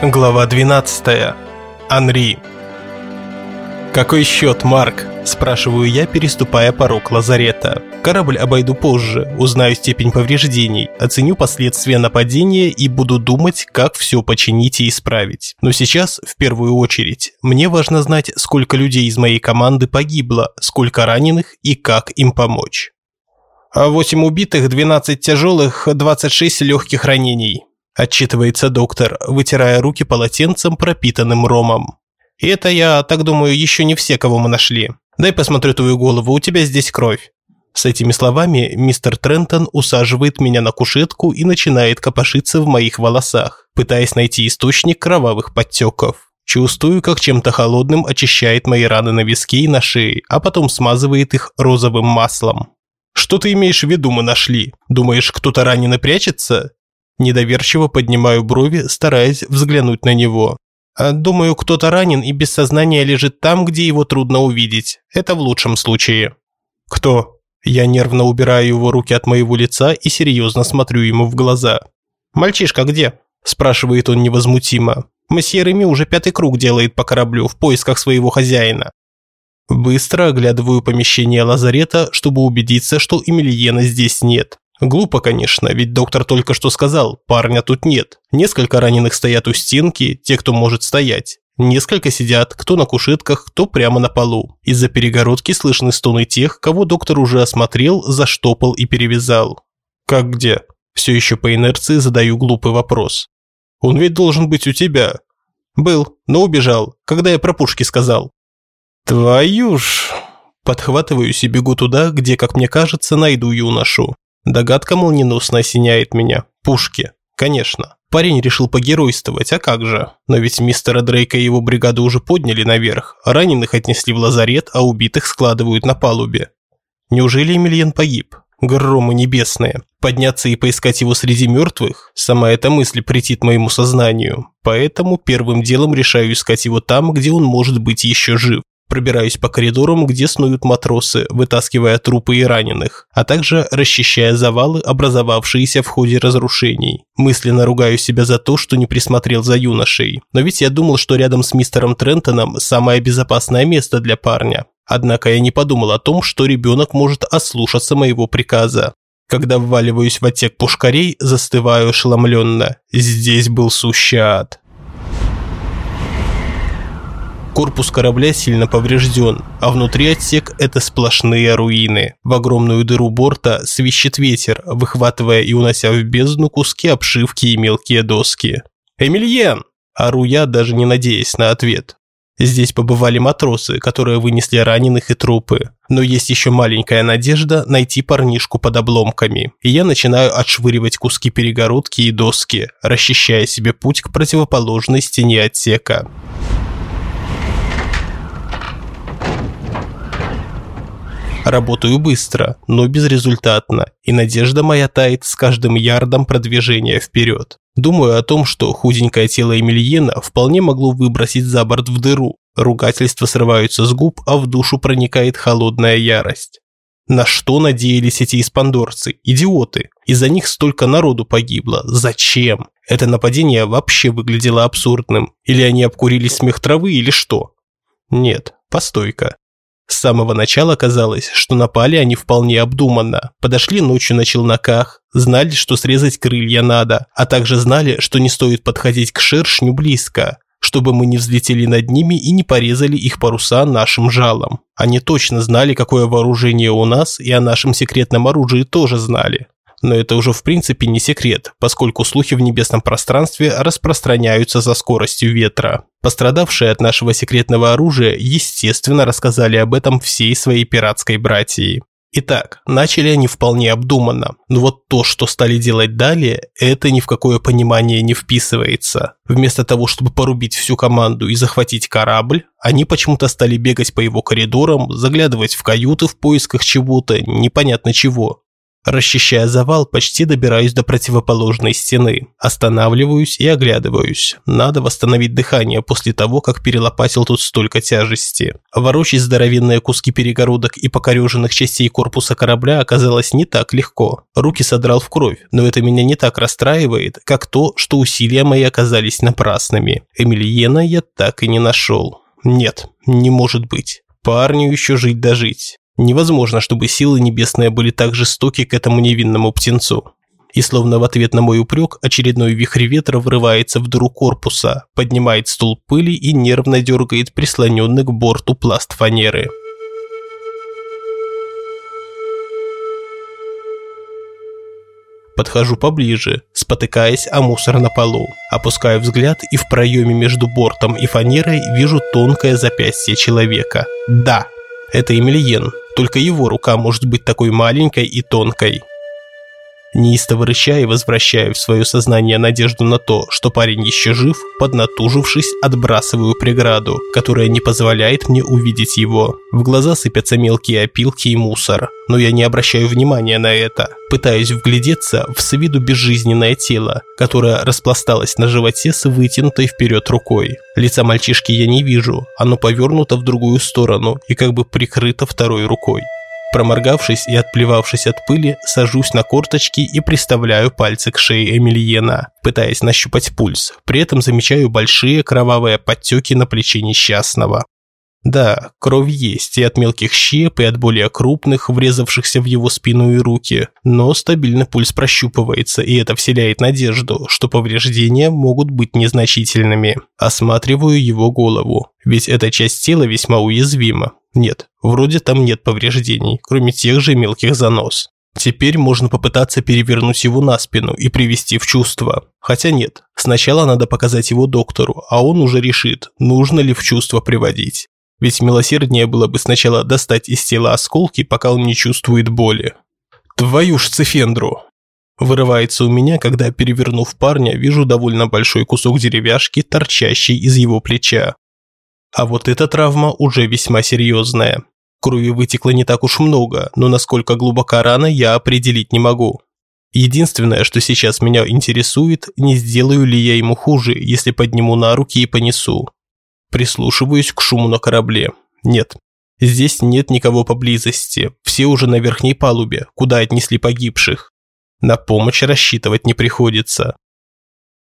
Глава 12. Анри. «Какой счет, Марк?» – спрашиваю я, переступая порог лазарета. Корабль обойду позже, узнаю степень повреждений, оценю последствия нападения и буду думать, как все починить и исправить. Но сейчас, в первую очередь, мне важно знать, сколько людей из моей команды погибло, сколько раненых и как им помочь. 8 убитых, 12 тяжелых, 26 легких ранений отчитывается доктор, вытирая руки полотенцем, пропитанным ромом. И это я, так думаю, еще не все, кого мы нашли. Дай посмотрю твою голову, у тебя здесь кровь. С этими словами мистер Трентон усаживает меня на кушетку и начинает копошиться в моих волосах, пытаясь найти источник кровавых подтеков. Чувствую, как чем-то холодным очищает мои раны на виске и на шее, а потом смазывает их розовым маслом. «Что ты имеешь в виду, мы нашли? Думаешь, кто-то ранен и прячется?» Недоверчиво поднимаю брови, стараясь взглянуть на него. А, думаю, кто-то ранен и без сознания лежит там, где его трудно увидеть. Это в лучшем случае. Кто? Я нервно убираю его руки от моего лица и серьезно смотрю ему в глаза. «Мальчишка где?» – спрашивает он невозмутимо. Месье Реми уже пятый круг делает по кораблю в поисках своего хозяина. Быстро оглядываю помещение лазарета, чтобы убедиться, что Эмильена здесь нет. Глупо, конечно, ведь доктор только что сказал, парня тут нет. Несколько раненых стоят у стенки, те, кто может стоять. Несколько сидят, кто на кушетках, кто прямо на полу. Из-за перегородки слышны стоны тех, кого доктор уже осмотрел, заштопал и перевязал. Как где? Все еще по инерции задаю глупый вопрос. Он ведь должен быть у тебя. Был, но убежал, когда я про пушки сказал. Твою ж... Подхватываюсь и бегу туда, где, как мне кажется, найду юношу. Догадка молниеносно осеняет меня. Пушки. Конечно. Парень решил погеройствовать, а как же? Но ведь мистера Дрейка и его бригаду уже подняли наверх, раненых отнесли в лазарет, а убитых складывают на палубе. Неужели Эмильен погиб? Громы небесные. Подняться и поискать его среди мертвых? Сама эта мысль претит моему сознанию. Поэтому первым делом решаю искать его там, где он может быть еще жив. Пробираюсь по коридорам, где снуют матросы, вытаскивая трупы и раненых, а также расчищая завалы, образовавшиеся в ходе разрушений. Мысленно ругаю себя за то, что не присмотрел за юношей. Но ведь я думал, что рядом с мистером Трентоном самое безопасное место для парня. Однако я не подумал о том, что ребенок может ослушаться моего приказа. Когда вваливаюсь в отсек пушкарей, застываю ошеломленно. Здесь был сущий ад. Корпус корабля сильно поврежден, а внутри отсек – это сплошные руины. В огромную дыру борта свищет ветер, выхватывая и унося в бездну куски обшивки и мелкие доски. «Эмильен!» – ору я, даже не надеясь на ответ. Здесь побывали матросы, которые вынесли раненых и трупы. Но есть еще маленькая надежда найти парнишку под обломками. И я начинаю отшвыривать куски перегородки и доски, расчищая себе путь к противоположной стене отсека. Работаю быстро, но безрезультатно, и надежда моя тает с каждым ярдом продвижения вперед. Думаю о том, что худенькое тело Эмильена вполне могло выбросить за борт в дыру. Ругательства срываются с губ, а в душу проникает холодная ярость. На что надеялись эти испандорцы? Идиоты. Из-за них столько народу погибло. Зачем? Это нападение вообще выглядело абсурдным. Или они обкурили смех травы, или что? Нет, постойка. С самого начала казалось, что напали они вполне обдуманно. Подошли ночью на челноках, знали, что срезать крылья надо, а также знали, что не стоит подходить к шершню близко, чтобы мы не взлетели над ними и не порезали их паруса нашим жалом. Они точно знали, какое вооружение у нас, и о нашем секретном оружии тоже знали. Но это уже в принципе не секрет, поскольку слухи в небесном пространстве распространяются за скоростью ветра. Пострадавшие от нашего секретного оружия, естественно, рассказали об этом всей своей пиратской братьи. Итак, начали они вполне обдуманно, но вот то, что стали делать далее, это ни в какое понимание не вписывается. Вместо того, чтобы порубить всю команду и захватить корабль, они почему-то стали бегать по его коридорам, заглядывать в каюты в поисках чего-то, непонятно чего. Расчищая завал, почти добираюсь до противоположной стены. Останавливаюсь и оглядываюсь. Надо восстановить дыхание после того, как перелопатил тут столько тяжести. Ворочать здоровенные куски перегородок и покореженных частей корпуса корабля оказалось не так легко. Руки содрал в кровь, но это меня не так расстраивает, как то, что усилия мои оказались напрасными. Эмильена я так и не нашел. Нет, не может быть. Парню еще жить да жить. Невозможно, чтобы силы небесные были так жестоки к этому невинному птенцу. И словно в ответ на мой упрек, очередной вихрь ветра врывается в дыру корпуса, поднимает стул пыли и нервно дергает прислоненный к борту пласт фанеры. Подхожу поближе, спотыкаясь о мусор на полу. Опускаю взгляд и в проеме между бортом и фанерой вижу тонкое запястье человека. Да, это Эмильен, только его рука может быть такой маленькой и тонкой. Неистово рыча и возвращая в свое сознание надежду на то, что парень еще жив, поднатужившись, отбрасываю преграду, которая не позволяет мне увидеть его. В глаза сыпятся мелкие опилки и мусор, но я не обращаю внимания на это, пытаясь вглядеться в с виду безжизненное тело, которое распласталось на животе с вытянутой вперед рукой. Лица мальчишки я не вижу, оно повернуто в другую сторону и как бы прикрыто второй рукой. Проморгавшись и отплевавшись от пыли, сажусь на корточки и приставляю пальцы к шее Эмильена, пытаясь нащупать пульс. При этом замечаю большие кровавые подтеки на плече несчастного. Да, кровь есть и от мелких щеп, и от более крупных, врезавшихся в его спину и руки, но стабильный пульс прощупывается, и это вселяет надежду, что повреждения могут быть незначительными. Осматриваю его голову, ведь эта часть тела весьма уязвима. Нет, вроде там нет повреждений, кроме тех же мелких занос. Теперь можно попытаться перевернуть его на спину и привести в чувство. Хотя нет, сначала надо показать его доктору, а он уже решит, нужно ли в чувство приводить. Ведь милосерднее было бы сначала достать из тела осколки, пока он не чувствует боли. Твою ж цифендру! Вырывается у меня, когда, перевернув парня, вижу довольно большой кусок деревяшки, торчащий из его плеча. А вот эта травма уже весьма серьезная. Крови вытекло не так уж много, но насколько глубока рана, я определить не могу. Единственное, что сейчас меня интересует, не сделаю ли я ему хуже, если подниму на руки и понесу. Прислушиваюсь к шуму на корабле. Нет. Здесь нет никого поблизости. Все уже на верхней палубе, куда отнесли погибших. На помощь рассчитывать не приходится.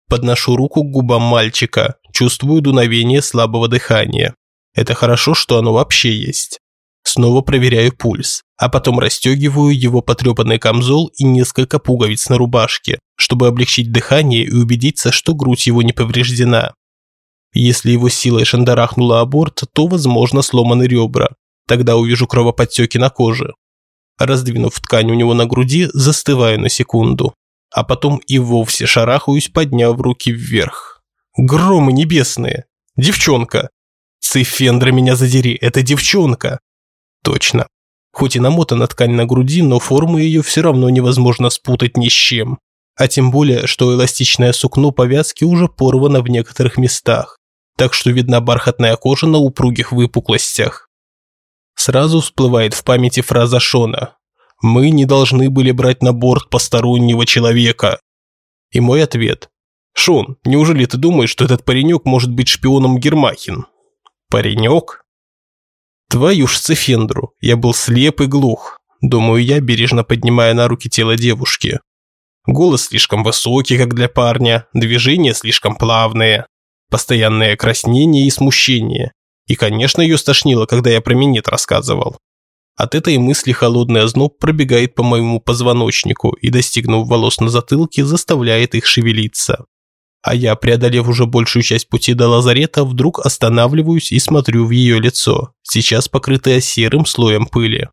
Подношу руку к губам мальчика, чувствую дуновение слабого дыхания. Это хорошо, что оно вообще есть. Снова проверяю пульс, а потом расстегиваю его потрепанный камзол и несколько пуговиц на рубашке, чтобы облегчить дыхание и убедиться, что грудь его не повреждена. Если его силой шандарахнула о то, возможно, сломаны ребра. Тогда увижу кровоподтеки на коже. Раздвинув ткань у него на груди, застываю на секунду. А потом и вовсе шарахаюсь, подняв руки вверх. Громы небесные! Девчонка! Цифендра меня задери, это девчонка! Точно. Хоть и намотана ткань на груди, но форму ее все равно невозможно спутать ни с чем. А тем более, что эластичное сукно повязки уже порвано в некоторых местах так что видна бархатная кожа на упругих выпуклостях. Сразу всплывает в памяти фраза Шона «Мы не должны были брать на борт постороннего человека». И мой ответ «Шон, неужели ты думаешь, что этот паренек может быть шпионом Гермахин?» «Паренек?» Твою ж цифендру, я был слеп и глух, думаю я, бережно поднимая на руки тело девушки. Голос слишком высокий, как для парня, движения слишком плавные постоянное краснение и смущение. И, конечно, ее стошнило, когда я про минет рассказывал. От этой мысли холодный озноб пробегает по моему позвоночнику и, достигнув волос на затылке, заставляет их шевелиться. А я, преодолев уже большую часть пути до лазарета, вдруг останавливаюсь и смотрю в ее лицо, сейчас покрытое серым слоем пыли.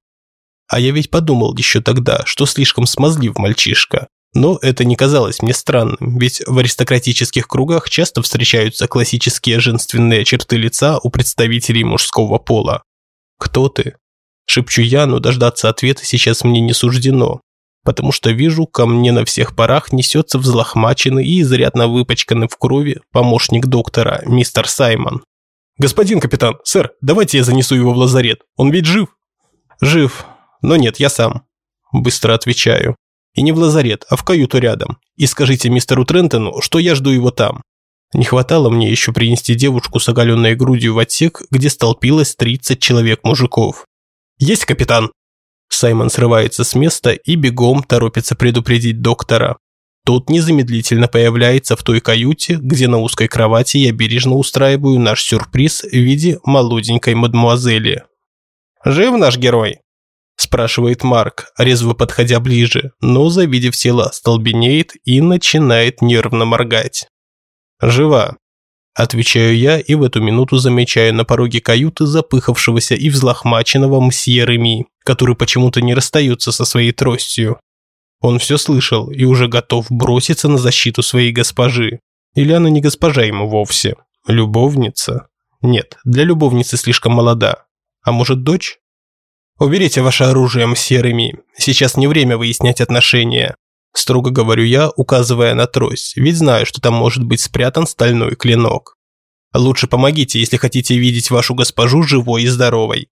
А я ведь подумал еще тогда, что слишком смазлив мальчишка, но это не казалось мне странным, ведь в аристократических кругах часто встречаются классические женственные черты лица у представителей мужского пола. «Кто ты?» Шепчу я, но дождаться ответа сейчас мне не суждено, потому что вижу, ко мне на всех парах несется взлохмаченный и изрядно выпачканный в крови помощник доктора, мистер Саймон. «Господин капитан, сэр, давайте я занесу его в лазарет, он ведь жив?» «Жив, но нет, я сам». быстро отвечаю. И не в лазарет, а в каюту рядом. И скажите мистеру Трентону, что я жду его там. Не хватало мне еще принести девушку с оголенной грудью в отсек, где столпилось 30 человек-мужиков. «Есть, капитан!» Саймон срывается с места и бегом торопится предупредить доктора. Тот незамедлительно появляется в той каюте, где на узкой кровати я бережно устраиваю наш сюрприз в виде молоденькой мадмуазели. «Жив наш герой?» спрашивает Марк, резво подходя ближе, но, завидев тело, столбенеет и начинает нервно моргать. «Жива», – отвечаю я и в эту минуту замечаю на пороге каюты запыхавшегося и взлохмаченного мсье Реми, который почему-то не расстается со своей тростью. Он все слышал и уже готов броситься на защиту своей госпожи. Или она не госпожа ему вовсе? Любовница? Нет, для любовницы слишком молода. А может, дочь? Уберите ваше оружие, мсье Реми. Сейчас не время выяснять отношения. Строго говорю я, указывая на трость, ведь знаю, что там может быть спрятан стальной клинок. Лучше помогите, если хотите видеть вашу госпожу живой и здоровой.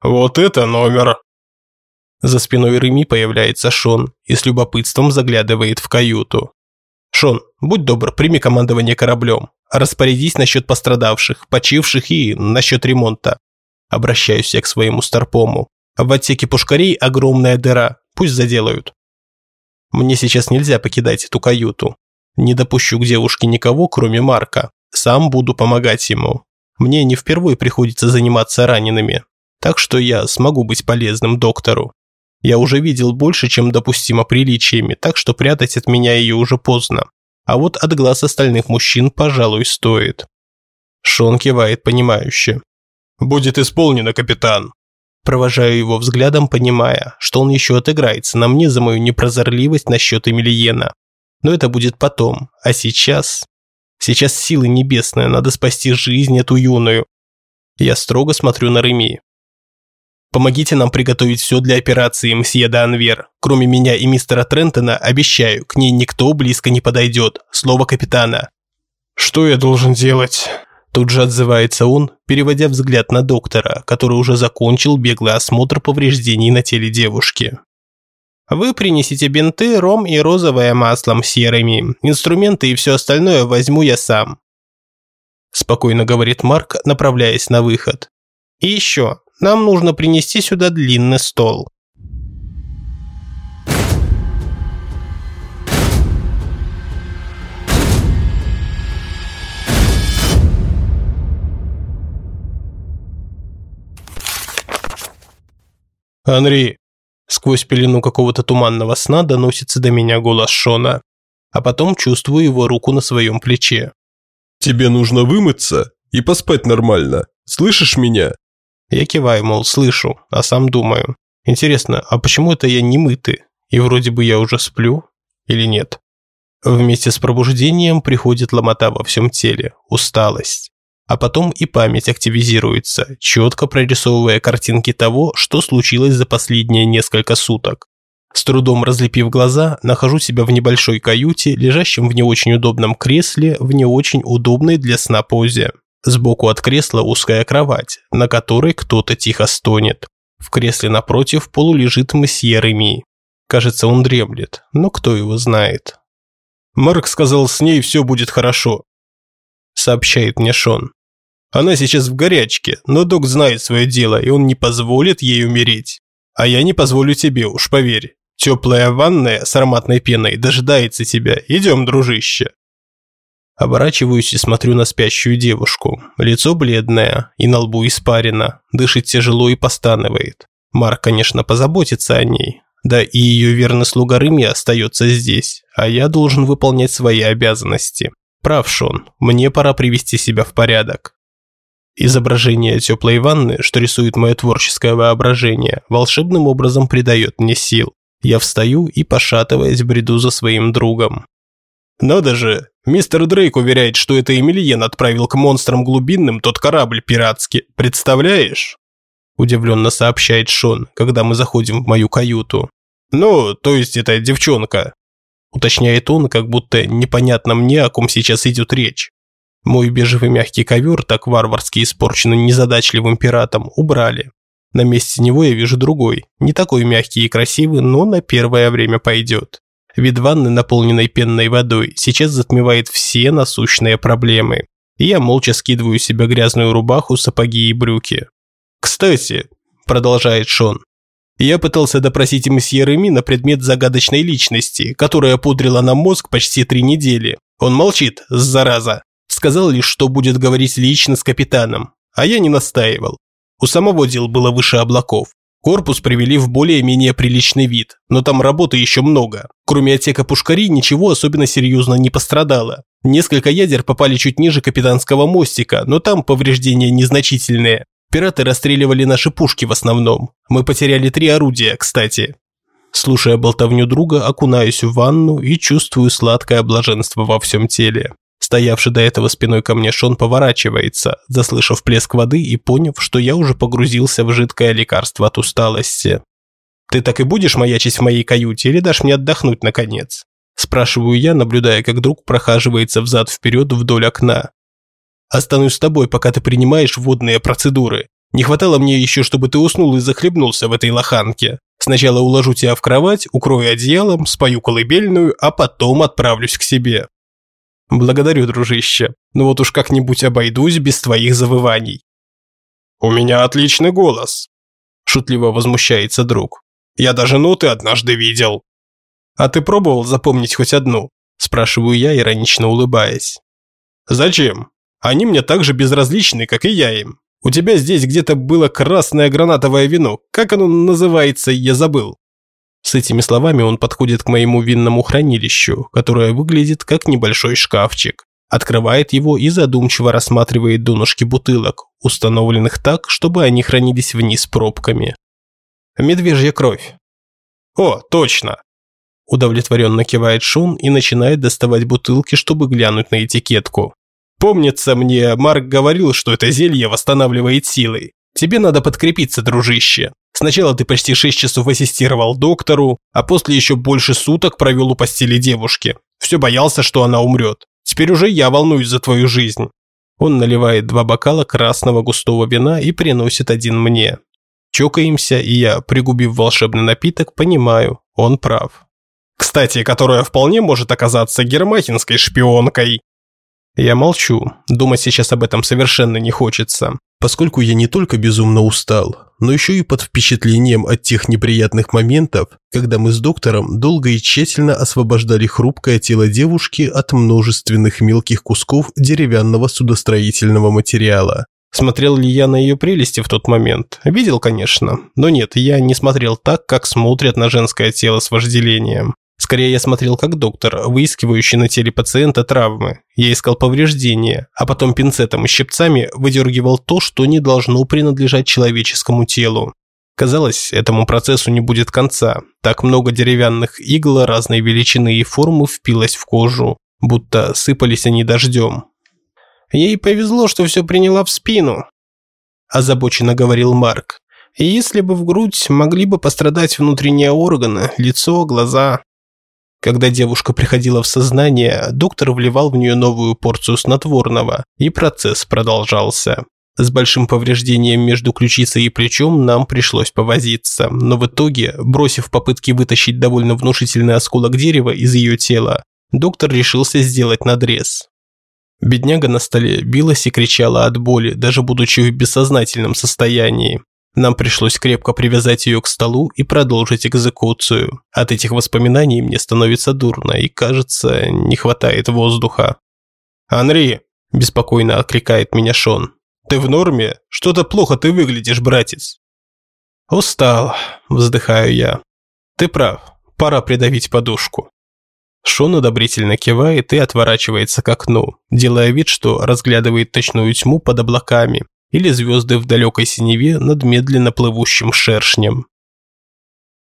Вот это номер. За спиной Реми появляется Шон и с любопытством заглядывает в каюту. Шон, будь добр, прими командование кораблем. Распорядись насчет пострадавших, почивших и насчет ремонта. Обращаюсь я к своему старпому. В отсеке пушкарей огромная дыра, пусть заделают. Мне сейчас нельзя покидать эту каюту. Не допущу к девушке никого, кроме Марка. Сам буду помогать ему. Мне не впервые приходится заниматься ранеными. Так что я смогу быть полезным доктору. Я уже видел больше, чем допустимо приличиями, так что прятать от меня ее уже поздно. А вот от глаз остальных мужчин, пожалуй, стоит. Шон кивает понимающе. «Будет исполнено, капитан». Провожаю его взглядом, понимая, что он еще отыграется на мне за мою непрозорливость насчет Эмильена. Но это будет потом, а сейчас... Сейчас силы небесные, надо спасти жизнь эту юную. Я строго смотрю на Реми. Помогите нам приготовить все для операции, мсье Данвер. Кроме меня и мистера Трентона, обещаю, к ней никто близко не подойдет. Слово капитана. Что я должен делать? Тут же отзывается он, переводя взгляд на доктора, который уже закончил беглый осмотр повреждений на теле девушки. Вы принесите бинты, ром и розовое масло серыми. Инструменты и все остальное возьму я сам. Спокойно говорит Марк, направляясь на выход. И еще, нам нужно принести сюда длинный стол. «Анри!» Сквозь пелену какого-то туманного сна доносится до меня голос Шона. А потом чувствую его руку на своем плече. «Тебе нужно вымыться и поспать нормально. Слышишь меня?» Я киваю, мол, слышу, а сам думаю. Интересно, а почему это я не мытый? И вроде бы я уже сплю? Или нет? Вместе с пробуждением приходит ломота во всем теле, усталость а потом и память активизируется, четко прорисовывая картинки того, что случилось за последние несколько суток. С трудом разлепив глаза, нахожу себя в небольшой каюте, лежащем в не очень удобном кресле, в не очень удобной для сна позе. Сбоку от кресла узкая кровать, на которой кто-то тихо стонет. В кресле напротив полулежит месье Реми. Кажется, он дремлет, но кто его знает. «Марк сказал, с ней все будет хорошо», – сообщает мне Шон. Она сейчас в горячке, но док знает свое дело, и он не позволит ей умереть. А я не позволю тебе, уж поверь. Теплая ванная с ароматной пеной дожидается тебя. Идем, дружище. Оборачиваюсь и смотрю на спящую девушку. Лицо бледное, и на лбу испарено, дышит тяжело и постанывает. Марк, конечно, позаботится о ней. Да и ее верный слуга Рыми остается здесь, а я должен выполнять свои обязанности. Прав Шон, мне пора привести себя в порядок. Изображение теплой ванны, что рисует мое творческое воображение, волшебным образом придает мне сил. Я встаю и, пошатываясь, бреду за своим другом. «Надо же! Мистер Дрейк уверяет, что это Эмильен отправил к монстрам глубинным тот корабль пиратский. Представляешь?» Удивленно сообщает Шон, когда мы заходим в мою каюту. «Ну, то есть это девчонка», уточняет он, как будто непонятно мне, о ком сейчас идет речь. Мой бежевый мягкий ковер, так варварски испорченный незадачливым пиратом, убрали. На месте него я вижу другой, не такой мягкий и красивый, но на первое время пойдет. Вид ванны, наполненной пенной водой, сейчас затмевает все насущные проблемы. И я молча скидываю с себя грязную рубаху, сапоги и брюки. «Кстати», – продолжает Шон, – «я пытался допросить месье Реми на предмет загадочной личности, которая пудрила нам мозг почти три недели. Он молчит, зараза. Сказал лишь, что будет говорить лично с капитаном, а я не настаивал. У самого дел было выше облаков. Корпус привели в более-менее приличный вид, но там работы еще много. Кроме отсека пушкарей ничего особенно серьезно не пострадало. Несколько ядер попали чуть ниже капитанского мостика, но там повреждения незначительные. Пираты расстреливали наши пушки в основном. Мы потеряли три орудия, кстати. Слушая болтовню друга, окунаюсь в ванну и чувствую сладкое блаженство во всем теле. Стоявший до этого спиной ко мне Шон поворачивается, заслышав плеск воды и поняв, что я уже погрузился в жидкое лекарство от усталости. «Ты так и будешь маячить в моей каюте или дашь мне отдохнуть, наконец?» Спрашиваю я, наблюдая, как друг прохаживается взад-вперед вдоль окна. «Останусь с тобой, пока ты принимаешь водные процедуры. Не хватало мне еще, чтобы ты уснул и захлебнулся в этой лоханке. Сначала уложу тебя в кровать, укрою одеялом, спою колыбельную, а потом отправлюсь к себе». Благодарю, дружище. Но вот уж как-нибудь обойдусь без твоих завываний. У меня отличный голос. Шутливо возмущается друг. Я даже ноты однажды видел. А ты пробовал запомнить хоть одну? Спрашиваю я, иронично улыбаясь. Зачем? Они мне так же безразличны, как и я им. У тебя здесь где-то было красное гранатовое вино. Как оно называется, я забыл. С этими словами он подходит к моему винному хранилищу, которое выглядит как небольшой шкафчик. Открывает его и задумчиво рассматривает донышки бутылок, установленных так, чтобы они хранились вниз пробками. Медвежья кровь. О, точно. Удовлетворенно кивает Шон и начинает доставать бутылки, чтобы глянуть на этикетку. Помнится мне, Марк говорил, что это зелье восстанавливает силы. Тебе надо подкрепиться, дружище. Сначала ты почти 6 часов ассистировал доктору, а после еще больше суток провел у постели девушки. Все боялся, что она умрет. Теперь уже я волнуюсь за твою жизнь. Он наливает два бокала красного густого вина и приносит один мне. Чокаемся, и я, пригубив волшебный напиток, понимаю, он прав. Кстати, которая вполне может оказаться гермахинской шпионкой. Я молчу, думать сейчас об этом совершенно не хочется, поскольку я не только безумно устал, но еще и под впечатлением от тех неприятных моментов, когда мы с доктором долго и тщательно освобождали хрупкое тело девушки от множественных мелких кусков деревянного судостроительного материала. Смотрел ли я на ее прелести в тот момент? Видел, конечно. Но нет, я не смотрел так, как смотрят на женское тело с вожделением. Скорее, я смотрел как доктор, выискивающий на теле пациента травмы. Я искал повреждения, а потом пинцетом и щипцами выдергивал то, что не должно принадлежать человеческому телу. Казалось, этому процессу не будет конца. Так много деревянных игл разной величины и формы впилось в кожу, будто сыпались они дождем. «Ей повезло, что все приняла в спину», – озабоченно говорил Марк. «И если бы в грудь, могли бы пострадать внутренние органы, лицо, глаза. Когда девушка приходила в сознание, доктор вливал в нее новую порцию снотворного, и процесс продолжался. С большим повреждением между ключицей и плечом нам пришлось повозиться, но в итоге, бросив попытки вытащить довольно внушительный осколок дерева из ее тела, доктор решился сделать надрез. Бедняга на столе билась и кричала от боли, даже будучи в бессознательном состоянии. Нам пришлось крепко привязать ее к столу и продолжить экзекуцию. От этих воспоминаний мне становится дурно и, кажется, не хватает воздуха. «Анри!» – беспокойно окликает меня Шон. «Ты в норме? Что-то плохо ты выглядишь, братец». «Устал», – вздыхаю я. «Ты прав, пора придавить подушку». Шон одобрительно кивает и отворачивается к окну, делая вид, что разглядывает точную тьму под облаками, или звезды в далекой синеве над медленно плывущим шершнем.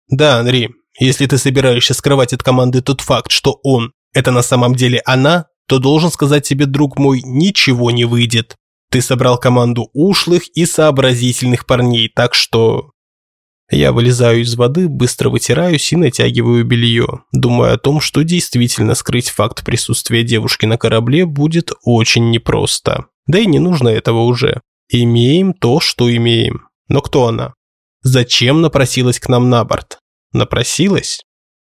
Да, Анри, если ты собираешься скрывать от команды тот факт, что он – это на самом деле она, то должен сказать тебе, друг мой, ничего не выйдет. Ты собрал команду ушлых и сообразительных парней, так что... Я вылезаю из воды, быстро вытираюсь и натягиваю белье, думая о том, что действительно скрыть факт присутствия девушки на корабле будет очень непросто. Да и не нужно этого уже. Имеем то, что имеем. Но кто она? Зачем напросилась к нам на борт? Напросилась?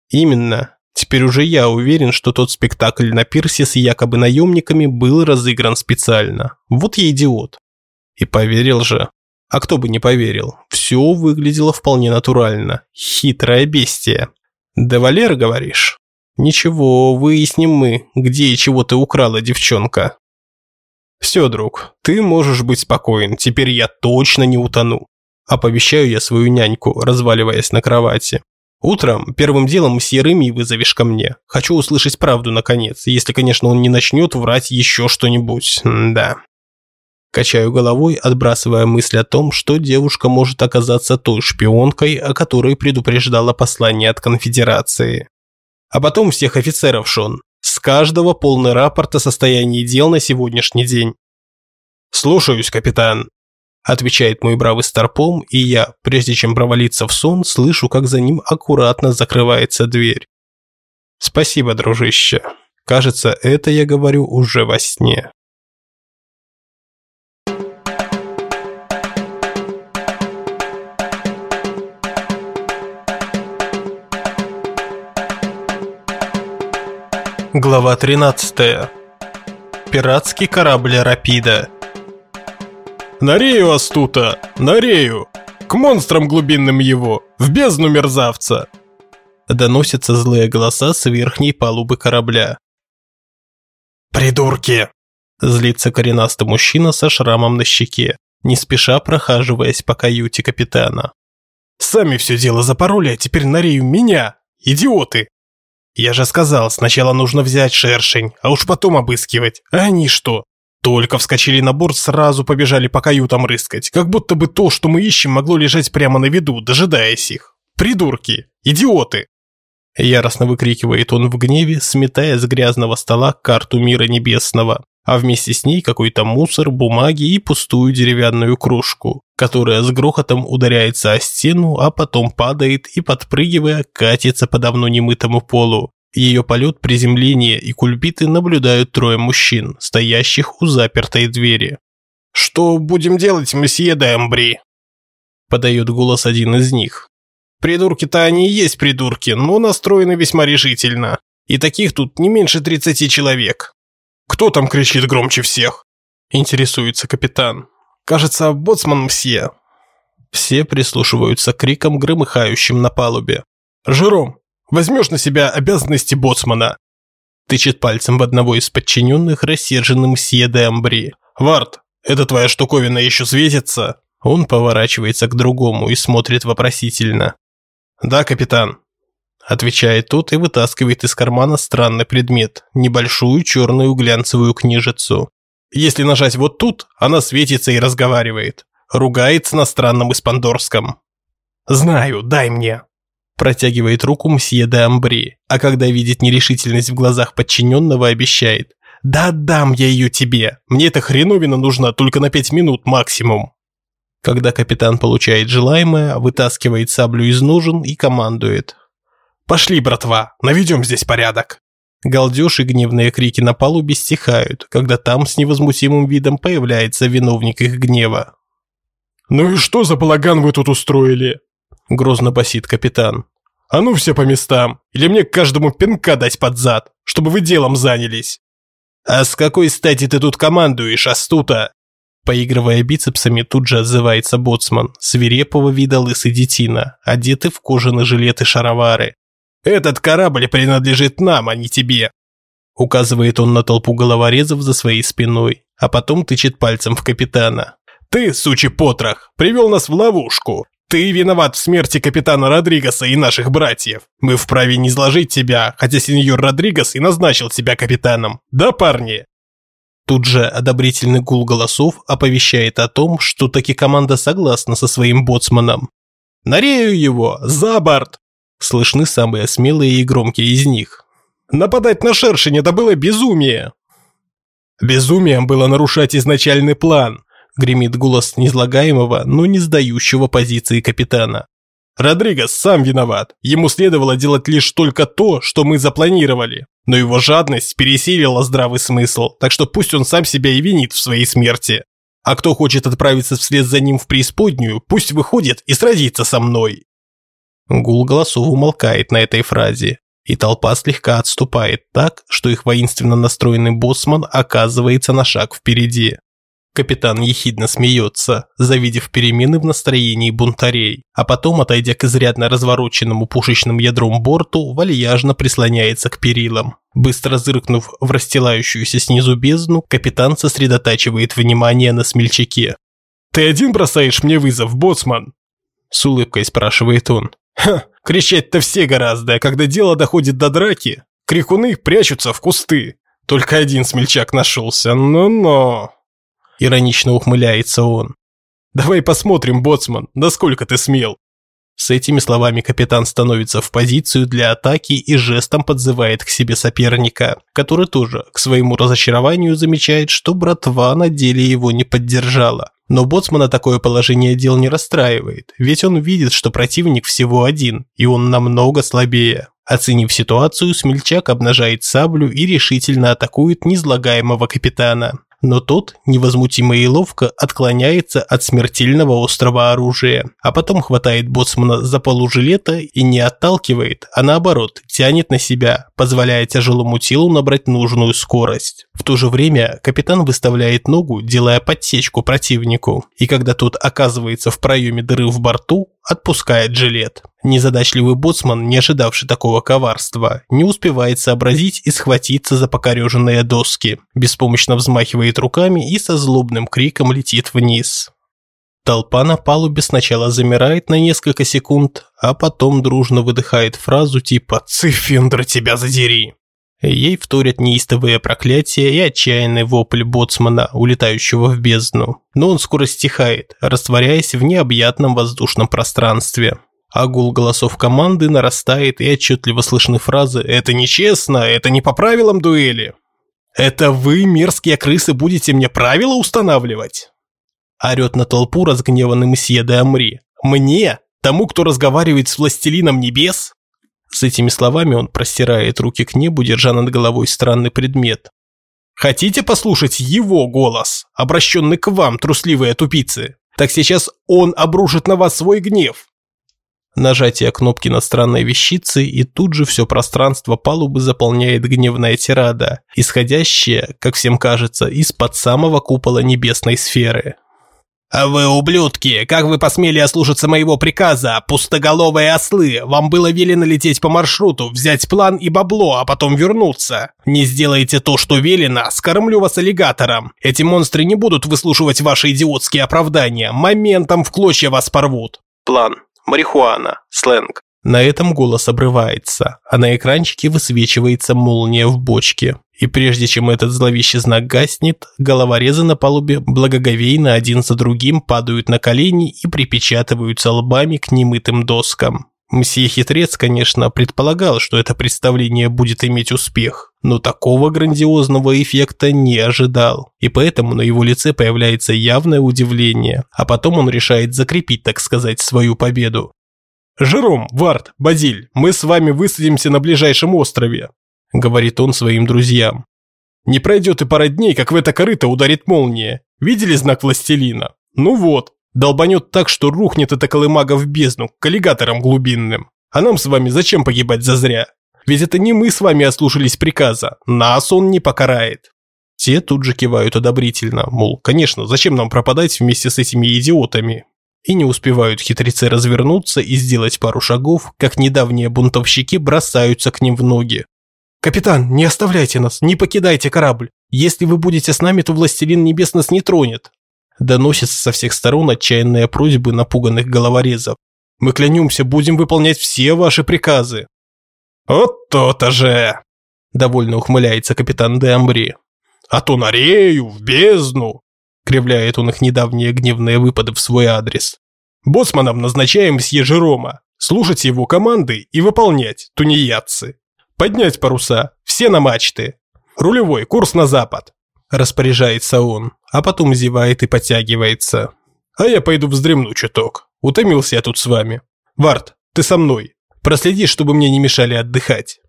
Именно. Теперь уже я уверен, что тот спектакль на пирсе с якобы наемниками был разыгран специально. Вот я идиот. И поверил же. А кто бы не поверил. Все выглядело вполне натурально. Хитрое бестия. Да Валер, говоришь? Ничего, выясним мы, где и чего ты украла, девчонка. Все, друг, ты можешь быть спокоен, теперь я точно не утону. Оповещаю я свою няньку, разваливаясь на кровати. Утром первым делом мсье Реми вызовешь ко мне. Хочу услышать правду наконец, если, конечно, он не начнет врать еще что-нибудь. да. Качаю головой, отбрасывая мысль о том, что девушка может оказаться той шпионкой, о которой предупреждало послание от конфедерации. А потом всех офицеров, Шон. С каждого полный рапорт о состоянии дел на сегодняшний день. «Слушаюсь, капитан», – отвечает мой бравый старпом, и я, прежде чем провалиться в сон, слышу, как за ним аккуратно закрывается дверь. «Спасибо, дружище. Кажется, это я говорю уже во сне». Глава 13. Пиратский корабль Рапида. «На рею, Астута! На рею! К монстрам глубинным его! В бездну мерзавца!» Доносятся злые голоса с верхней палубы корабля. «Придурки!» Злится коренастый мужчина со шрамом на щеке, не спеша прохаживаясь по каюте капитана. «Сами все дело запороли, а теперь на рею меня! Идиоты!» Я же сказал, сначала нужно взять шершень, а уж потом обыскивать. А они что? Только вскочили на борт, сразу побежали по каютам рыскать, как будто бы то, что мы ищем, могло лежать прямо на виду, дожидаясь их. Придурки! Идиоты! Яростно выкрикивает он в гневе, сметая с грязного стола карту мира небесного, а вместе с ней какой-то мусор, бумаги и пустую деревянную кружку, которая с грохотом ударяется о стену, а потом падает и, подпрыгивая, катится по давно немытому полу. Ее полет, приземление и кульбиты наблюдают трое мужчин, стоящих у запертой двери. «Что будем делать, месье Дэмбри?» Подает голос один из них. «Придурки-то они и есть придурки, но настроены весьма решительно. И таких тут не меньше 30 человек». «Кто там кричит громче всех?» Интересуется капитан. «Кажется, боцман мсье». Все прислушиваются к крикам, громыхающим на палубе. «Жером, Возьмешь на себя обязанности боцмана?» Тычет пальцем в одного из подчиненных рассерженным мсье де Амбри. «Вард, эта твоя штуковина еще светится?» Он поворачивается к другому и смотрит вопросительно. «Да, капитан», отвечает тот и вытаскивает из кармана странный предмет, небольшую черную глянцевую книжицу. Если нажать вот тут, она светится и разговаривает. Ругается на странном испандорском. «Знаю, дай мне», Протягивает руку мсье де Амбри, а когда видит нерешительность в глазах подчиненного, обещает. «Да отдам я ее тебе. Мне эта хреновина нужна только на пять минут максимум». Когда капитан получает желаемое, вытаскивает саблю из ножен и командует. «Пошли, братва, наведем здесь порядок». Галдеж и гневные крики на палубе стихают, когда там с невозмутимым видом появляется виновник их гнева. «Ну и что за балаган вы тут устроили?» – грозно басит капитан. «А ну все по местам, или мне каждому пинка дать под зад, чтобы вы делом занялись!» «А с какой стати ты тут командуешь, Астута?» Поигрывая бицепсами, тут же отзывается боцман, свирепого вида лысый детина, одетый в кожаные жилеты шаровары. «Этот корабль принадлежит нам, а не тебе!» Указывает он на толпу головорезов за своей спиной, а потом тычет пальцем в капитана. «Ты, сучий потрох, привел нас в ловушку. Ты виноват в смерти капитана Родригеса и наших братьев. Мы вправе не изложить тебя, хотя сеньор Родригес и назначил тебя капитаном. Да, парни?» Тут же одобрительный гул голосов оповещает о том, что таки команда согласна со своим боцманом. «Нарею его! За борт!» Слышны самые смелые и громкие из них. «Нападать на шершень – это было безумие!» Безумием было нарушать изначальный план, гремит голос незлагаемого, но не сдающего позиции капитана. Родригес сам виноват. Ему следовало делать лишь только то, что мы запланировали. Но его жадность пересилила здравый смысл, так что пусть он сам себя и винит в своей смерти. А кто хочет отправиться вслед за ним в преисподнюю, пусть выходит и сразится со мной. Гул голосов умолкает на этой фразе, и толпа слегка отступает так, что их воинственно настроенный боссман оказывается на шаг впереди. Капитан ехидно смеется, завидев перемены в настроении бунтарей, а потом, отойдя к изрядно развороченному пушечным ядром борту, вальяжно прислоняется к перилам. Быстро зыркнув в расстилающуюся снизу бездну, капитан сосредотачивает внимание на смельчаке. «Ты один бросаешь мне вызов, боцман?» С улыбкой спрашивает он. «Ха, кричать-то все гораздо, а когда дело доходит до драки, крикуны прячутся в кусты. Только один смельчак нашелся, но-но...» Иронично ухмыляется он. «Давай посмотрим, боцман, насколько ты смел». С этими словами капитан становится в позицию для атаки и жестом подзывает к себе соперника, который тоже, к своему разочарованию, замечает, что братва на деле его не поддержала. Но боцмана такое положение дел не расстраивает, ведь он видит, что противник всего один, и он намного слабее. Оценив ситуацию, смельчак обнажает саблю и решительно атакует незлагаемого капитана но тот невозмутимо и ловко отклоняется от смертельного острого оружия, а потом хватает боцмана за полу жилета и не отталкивает, а наоборот тянет на себя, позволяя тяжелому телу набрать нужную скорость. В то же время капитан выставляет ногу, делая подсечку противнику, и когда тот оказывается в проеме дыры в борту, отпускает жилет. Незадачливый боцман, не ожидавший такого коварства, не успевает сообразить и схватиться за покореженные доски, беспомощно взмахивает руками и со злобным криком летит вниз. Толпа на палубе сначала замирает на несколько секунд, а потом дружно выдыхает фразу типа «Цифиндра, тебя задери!». Ей вторят неистовые проклятия и отчаянный вопль боцмана, улетающего в бездну. Но он скоро стихает, растворяясь в необъятном воздушном пространстве. А гул голосов команды нарастает и отчетливо слышны фразы «Это нечестно! Это не по правилам дуэли!» «Это вы, мерзкие крысы, будете мне правила устанавливать?» Орет на толпу разгневанный месье де Амри. «Мне? Тому, кто разговаривает с властелином небес?» С этими словами он простирает руки к небу, держа над головой странный предмет. «Хотите послушать его голос, обращенный к вам, трусливые тупицы? Так сейчас он обрушит на вас свой гнев!» Нажатие кнопки на странной вещице, и тут же все пространство палубы заполняет гневная тирада, исходящая, как всем кажется, из-под самого купола небесной сферы. «А вы, ублюдки, как вы посмели ослушаться моего приказа, пустоголовые ослы? Вам было велено лететь по маршруту, взять план и бабло, а потом вернуться. Не сделаете то, что велено, скормлю вас аллигатором. Эти монстры не будут выслушивать ваши идиотские оправдания, моментом в клочья вас порвут». План. Марихуана. Сленг. На этом голос обрывается, а на экранчике высвечивается молния в бочке. И прежде чем этот зловещий знак гаснет, головорезы на палубе благоговейно один за другим падают на колени и припечатываются лбами к немытым доскам. Мсье Хитрец, конечно, предполагал, что это представление будет иметь успех, но такого грандиозного эффекта не ожидал, и поэтому на его лице появляется явное удивление, а потом он решает закрепить, так сказать, свою победу. «Жером, Вард, Базиль, мы с вами высадимся на ближайшем острове», – говорит он своим друзьям. «Не пройдет и пара дней, как в это корыто ударит молния. Видели знак властелина? Ну вот, долбанет так, что рухнет эта колымага в бездну, к аллигаторам глубинным. А нам с вами зачем погибать зазря? Ведь это не мы с вами ослушались приказа, нас он не покарает». Те тут же кивают одобрительно, мол, конечно, зачем нам пропадать вместе с этими идиотами? И не успевают хитрецы развернуться и сделать пару шагов, как недавние бунтовщики бросаются к ним в ноги. «Капитан, не оставляйте нас, не покидайте корабль. Если вы будете с нами, то Властелин Небес нас не тронет». Доносятся со всех сторон отчаянные просьбы напуганных головорезов. «Мы клянемся, будем выполнять все ваши приказы». «Вот то-то же!» – довольно ухмыляется капитан де Амбри. «А то на рею, в бездну, Кривляет он их недавние гневные выпады в свой адрес. Боссманом назначаем мсье Жерома. Слушать его команды и выполнять, тунеядцы. Поднять паруса, все на мачты. Рулевой, курс на запад. Распоряжается он, а потом зевает и подтягивается. А я пойду вздремну чуток. Утомился я тут с вами. Варт, ты со мной. Проследи, чтобы мне не мешали отдыхать.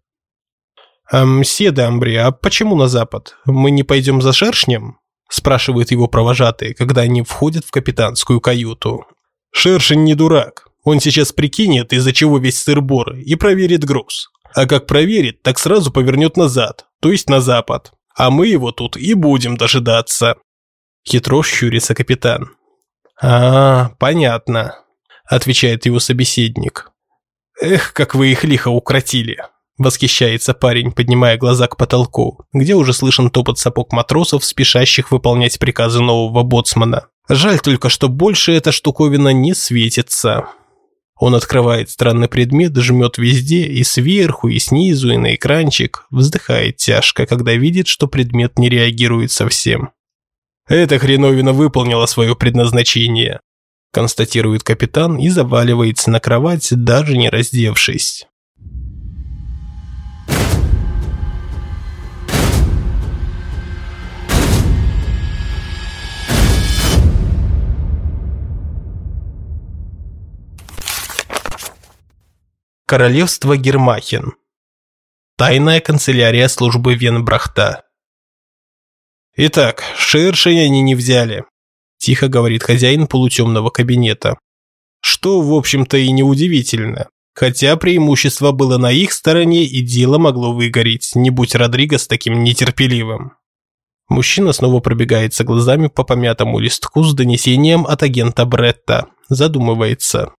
А, мсье Дамбри, а почему на запад? Мы не пойдем за шершнем? Спрашивают его провожатые, когда они входят в капитанскую каюту. Шершень не дурак. Он сейчас прикинет, из-за чего весь сыр-бор, и проверит груз. А как проверит, так сразу повернет назад, то есть на запад. А мы его тут и будем дожидаться. Хитро щурится капитан. «А, понятно», – отвечает его собеседник. «Эх, как вы их лихо укротили!» Восхищается парень, поднимая глаза к потолку, где уже слышен топот сапог матросов, спешащих выполнять приказы нового боцмана. Жаль только, что больше эта штуковина не светится. Он открывает странный предмет, жмет везде, и сверху, и снизу, и на экранчик, вздыхает тяжко, когда видит, что предмет не реагирует совсем. Эта хреновина выполнила свое предназначение, констатирует капитан и заваливается на кровать, даже не раздевшись. Королевство Гермахен. Тайная канцелярия службы Венбрахта. Итак, шершень они не взяли, тихо говорит хозяин полутемного кабинета. Что, в общем-то, и неудивительно. Хотя преимущество было на их стороне, и дело могло выгореть, не будь Родриго с таким нетерпеливым. Мужчина снова пробегается глазами по помятому листку с донесением от агента Бретта. Задумывается.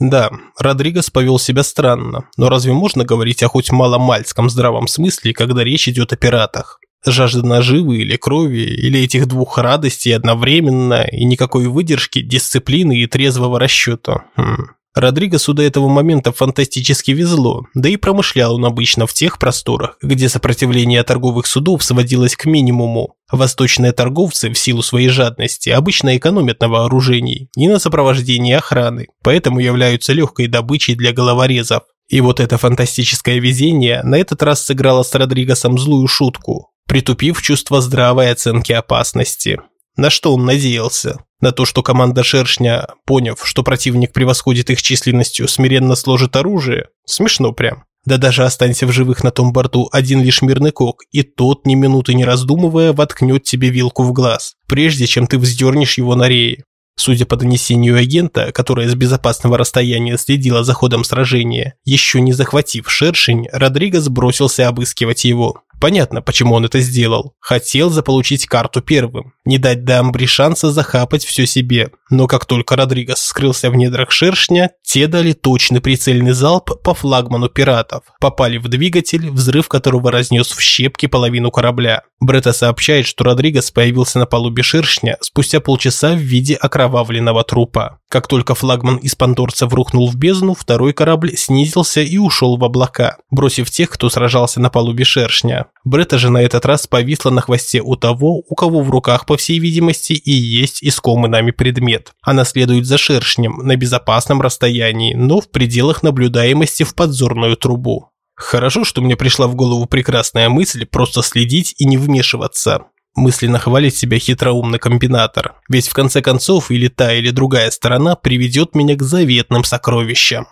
Да, Родригес повел себя странно, но разве можно говорить о хоть маломальском здравом смысле, когда речь идет о пиратах? Жажда наживы или крови, или этих двух радостей одновременно, и никакой выдержки, дисциплины и трезвого расчета. Хм. Родригесу до этого момента фантастически везло, да и промышлял он обычно в тех просторах, где сопротивление торговых судов сводилось к минимуму. Восточные торговцы, в силу своей жадности, обычно экономят на вооружении и на сопровождении охраны, поэтому являются легкой добычей для головорезов. И вот это фантастическое везение на этот раз сыграло с Родригесом злую шутку, притупив чувство здравой оценки опасности. На что он надеялся? На то, что команда Шершня, поняв, что противник превосходит их численностью, смиренно сложит оружие? Смешно прям. Да даже останься в живых на том борту один лишь мирный кок, и тот, ни минуты не раздумывая, воткнет тебе вилку в глаз, прежде чем ты вздернешь его на рее. Судя по донесению агента, которая с безопасного расстояния следила за ходом сражения, еще не захватив шершень, Родригес бросился обыскивать его. Понятно, почему он это сделал. Хотел заполучить карту первым, не дать Дамбри шанса захапать все себе. Но как только Родригес скрылся в недрах шершня, те дали точный прицельный залп по флагману пиратов. Попали в двигатель, взрыв которого разнес в щепки половину корабля. Бретта сообщает, что Родригес появился на палубе шершня спустя полчаса в виде окровавленного трупа. Как только флагман из пандорцев рухнул в бездну, второй корабль снизился и ушел в облака, бросив тех, кто сражался на палубе шершня. Бретта же на этот раз повисла на хвосте у того, у кого в руках, по всей видимости, и есть искомый нами предмет. Она следует за шершнем на безопасном расстоянии, но в пределах наблюдаемости в подзорную трубу. Хорошо, что мне пришла в голову прекрасная мысль просто следить и не вмешиваться. Мысленно хвалит себя хитроумный комбинатор. Ведь в конце концов или та, или другая сторона приведет меня к заветным сокровищам.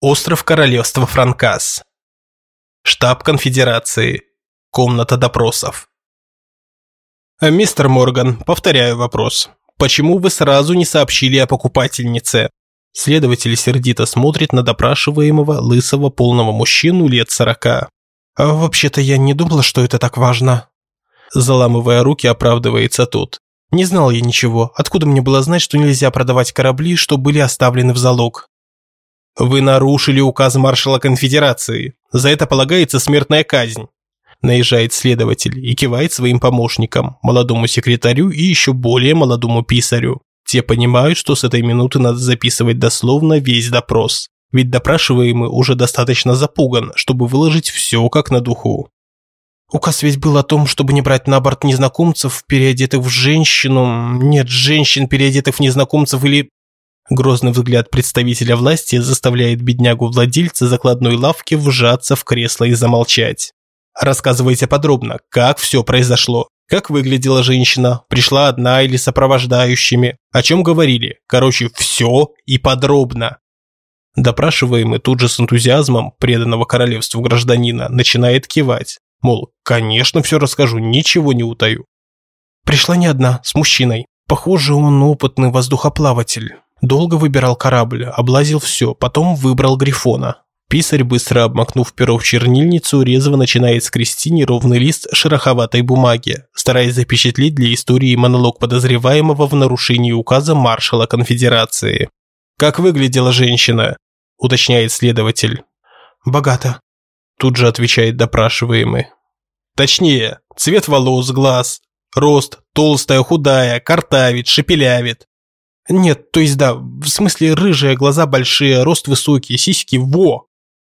Остров Королевства Франкас. Штаб конфедерации. Комната допросов. А, «Мистер Морган, повторяю вопрос. Почему вы сразу не сообщили о покупательнице?» Следователь сердито смотрит на допрашиваемого лысого полного мужчину лет сорока. «А вообще-то я не думала, что это так важно». Заламывая руки, оправдывается тот. «Не знал я ничего. Откуда мне было знать, что нельзя продавать корабли, что были оставлены в залог?» Вы нарушили указ маршала конфедерации. За это полагается смертная казнь. Наезжает следователь и кивает своим помощникам, молодому секретарю и еще более молодому писарю. Те понимают, что с этой минуты надо записывать дословно весь допрос. Ведь допрашиваемый уже достаточно запуган, чтобы выложить все как на духу. Указ ведь был о том, чтобы не брать на борт незнакомцев, переодетых в женщину, нет, женщин, переодетых в незнакомцев или Грозный взгляд представителя власти заставляет беднягу-владельца закладной лавки вжаться в кресло и замолчать. Рассказывайте подробно, как все произошло. Как выглядела женщина? Пришла одна или сопровождающими? О чем говорили? Короче, все и подробно. Допрашиваемый тут же с энтузиазмом преданного королевству гражданина начинает кивать. Мол, конечно, все расскажу, ничего не утаю. Пришла не одна, с мужчиной. Похоже, он опытный воздухоплаватель. Долго выбирал корабль, облазил все, потом выбрал Грифона. Писарь, быстро обмакнув перо в чернильницу, резво начинает скрести неровный лист шероховатой бумаги, стараясь запечатлеть для истории монолог подозреваемого в нарушении указа маршала конфедерации. «Как выглядела женщина?» – уточняет следователь. «Богато», – тут же отвечает допрашиваемый. «Точнее, цвет волос, глаз, рост, толстая, худая, картавит, шепелявит». «Нет, то есть да, в смысле рыжие, глаза большие, рост высокий, сиськи, во!»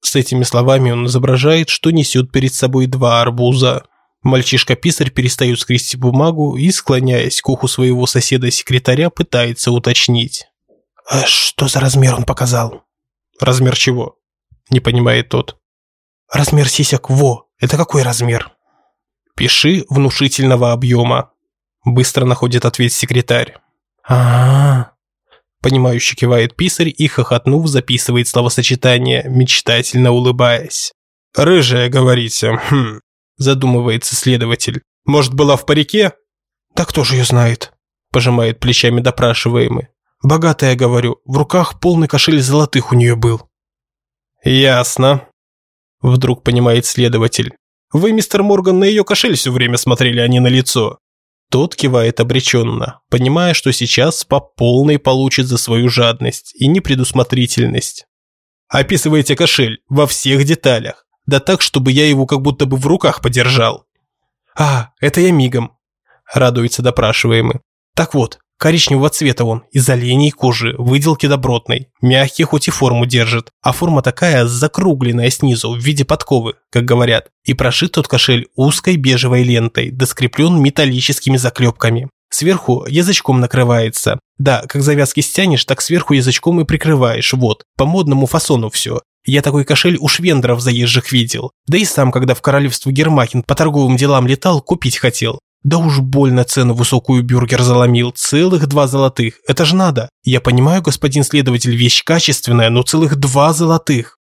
С этими словами он изображает, что несет перед собой два арбуза. Мальчишка-писарь перестает скрести бумагу и, склоняясь к уху своего соседа-секретаря, пытается уточнить. «А что за размер он показал?» «Размер чего?» – не понимает тот. «Размер сисек во. Это какой размер?» «Пиши внушительного объема», – быстро находит ответ секретарь. «А-а-а», Понимающе кивает писарь и, хохотнув, записывает словосочетание, мечтательно улыбаясь. «Рыжая, говорите, хм», задумывается следователь. «Может, была в парике?» «Да кто же ее знает?» пожимает плечами допрашиваемый. «Богатая, говорю, в руках полный кошель золотых у нее был». «Ясно», вдруг понимает следователь. «Вы, мистер Морган, на ее кошель все время смотрели, а не на лицо. Тот кивает обреченно, понимая, что сейчас по полной получит за свою жадность и непредусмотрительность. Описывайте кошель во всех деталях, да так, чтобы я его как будто бы в руках подержал. А, это я мигом, радуется допрашиваемый. Так вот, Коричневого цвета он, из оленей кожи, выделки добротной. Мягкий хоть и форму держит, а форма такая закругленная снизу, в виде подковы, как говорят. И прошит тот кошель узкой бежевой лентой, да скреплен металлическими заклепками. Сверху язычком накрывается. Да, как завязки стянешь, так сверху язычком и прикрываешь, вот. По модному фасону все. Я такой кошель у швендеров заезжих видел. Да и сам, когда в королевство Гермахин по торговым делам летал, купить хотел. Да уж больно цену высокую бюргер заломил, целых два золотых. Это ж надо. Я понимаю, господин следователь, вещь качественная, но целых два золотых.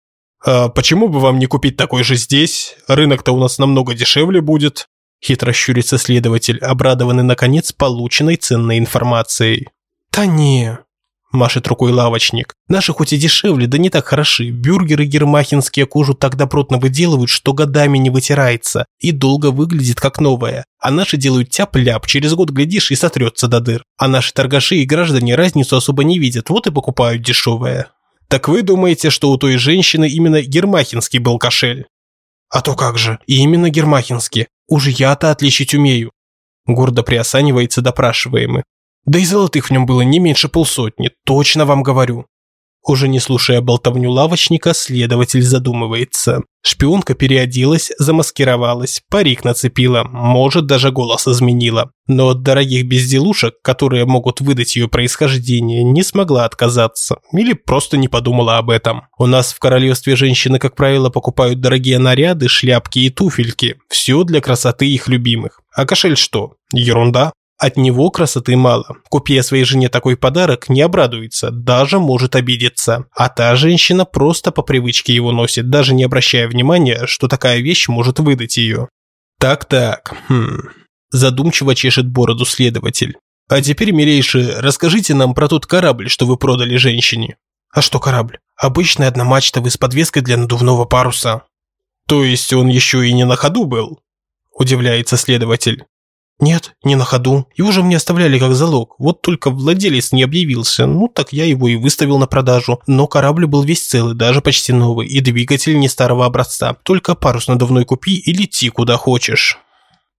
А почему бы вам не купить такой же здесь? Рынок-то у нас намного дешевле будет. Хитро щурится следователь, обрадованный наконец полученной ценной информацией. Да не, машет рукой лавочник. Наши хоть и дешевле, да не так хороши. Бюргеры гермахинские кожу так добротно выделывают, что годами не вытирается и долго выглядит как новая. А наши делают тяп-ляп, через год глядишь и сотрется до дыр. А наши торгаши и граждане разницу особо не видят, вот и покупают дешевое. Так вы думаете, что у той женщины именно гермахинский был кошель? А то как же, и именно гермахинский. Уж я-то отличить умею. Гордо приосанивается допрашиваемый. Да и золотых в нем было не меньше полсотни, точно вам говорю. Уже не слушая болтовню лавочника, следователь задумывается. Шпионка переоделась, замаскировалась, парик нацепила, может, даже голос изменила. Но от дорогих безделушек, которые могут выдать ее происхождение, не смогла отказаться. Или просто не подумала об этом. У нас в королевстве женщины, как правило, покупают дорогие наряды, шляпки и туфельки. Все для красоты их любимых. А кошель что? Ерунда. От него красоты мало. Купи своей жене такой подарок, не обрадуется, даже может обидеться. А та женщина просто по привычке его носит, даже не обращая внимания, что такая вещь может выдать ее. Так-так, хм. Задумчиво чешет бороду следователь. А теперь, милейший, расскажите нам про тот корабль, что вы продали женщине. А что корабль? Обычный одномачтовый с подвеской для надувного паруса. То есть он еще и не на ходу был? Удивляется следователь. «Нет, не на ходу. Его же мне оставляли как залог. Вот только владелец не объявился. Ну, так я его и выставил на продажу. Но корабль был весь целый, даже почти новый. И двигатель не старого образца. Только парус надувной купи и лети куда хочешь».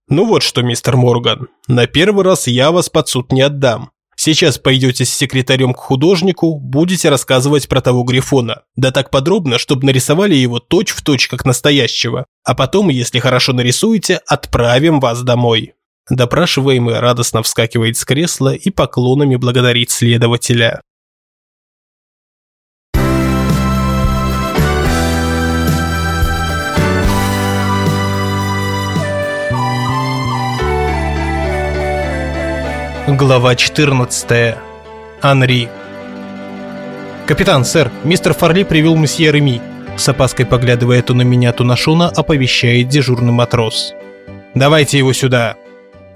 «Ну вот что, мистер Морган, на первый раз я вас под суд не отдам. Сейчас пойдете с секретарем к художнику, будете рассказывать про того Грифона. Да так подробно, чтобы нарисовали его точь-в-точь, точь, как настоящего. А потом, если хорошо нарисуете, отправим вас домой». Допрашиваемый радостно вскакивает с кресла и поклонами благодарит следователя. Глава 14. Анри. «Капитан, сэр, мистер Фарли привел месье Реми», с опаской поглядывая то на меня, то на Шона, оповещает дежурный матрос. «Давайте его сюда!» –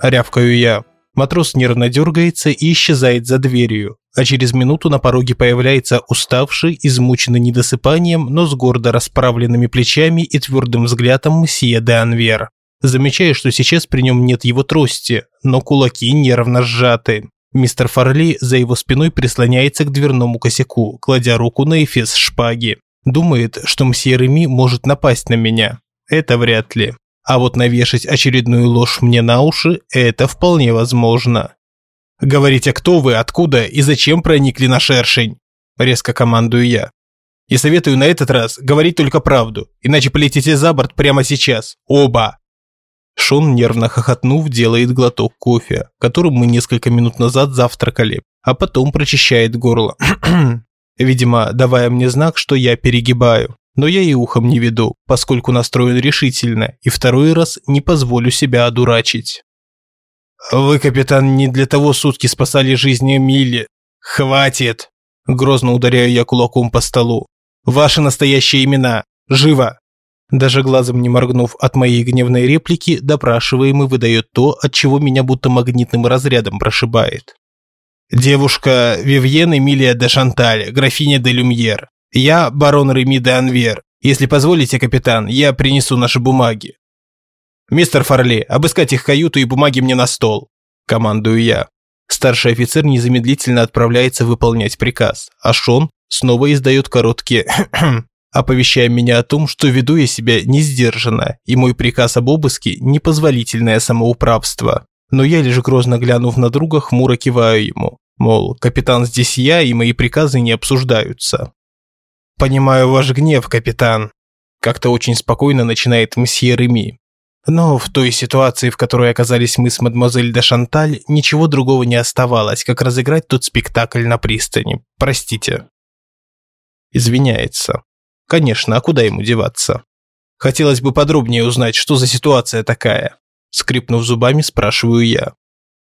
рявкаю я. Матрос нервно дергается и исчезает за дверью, а через минуту на пороге появляется уставший, измученный недосыпанием, но с гордо расправленными плечами и твердым взглядом мсье де Анвер. Замечаю, что сейчас при нем нет его трости, но кулаки нервно сжаты. Мистер Фарли за его спиной прислоняется к дверному косяку, кладя руку на эфес шпаги. Думает, что мсье Реми может напасть на меня. Это вряд ли. А вот навешать очередную ложь мне на уши – это вполне возможно. «Говорите, кто вы, откуда и зачем проникли на шершень?» – резко командую я. И советую на этот раз говорить только правду, иначе полетите за борт прямо сейчас. Оба!» Шон, нервно хохотнув, делает глоток кофе, которым мы несколько минут назад завтракали, а потом прочищает горло. Видимо, давая мне знак, что я перегибаю. Но я и ухом не веду, поскольку настроен решительно, и второй раз не позволю себя одурачить. «Вы, капитан, не для того сутки спасали жизни Милли. Хватит!» Грозно ударяю я кулаком по столу. «Ваши настоящие имена. Живо!» Даже глазом не моргнув от моей гневной реплики, допрашиваемый выдает то, от чего меня будто магнитным разрядом прошибает. «Девушка Вивьен Эмилия де Шанталь, графиня де Люмьер. Я барон Реми де Анвер. Если позволите, капитан, я принесу наши бумаги». «Мистер Фарли, обыскать их каюту и бумаги мне на стол», – командую я. Старший офицер незамедлительно отправляется выполнять приказ, а Шон снова издает короткие оповещая меня о том, что веду я себя несдержанно, и мой приказ об обыске – непозволительное самоуправство. Но я лишь грозно глянув на друга, хмуро киваю ему. Мол, капитан здесь я, и мои приказы не обсуждаются. «Понимаю ваш гнев, капитан», – как-то очень спокойно начинает мсье Реми. Но в той ситуации, в которой оказались мы с мадемуазель де Шанталь, ничего другого не оставалось, как разыграть тот спектакль на пристани. Простите. Извиняется. Конечно, а куда ему деваться? Хотелось бы подробнее узнать, что за ситуация такая. Скрипнув зубами, спрашиваю я.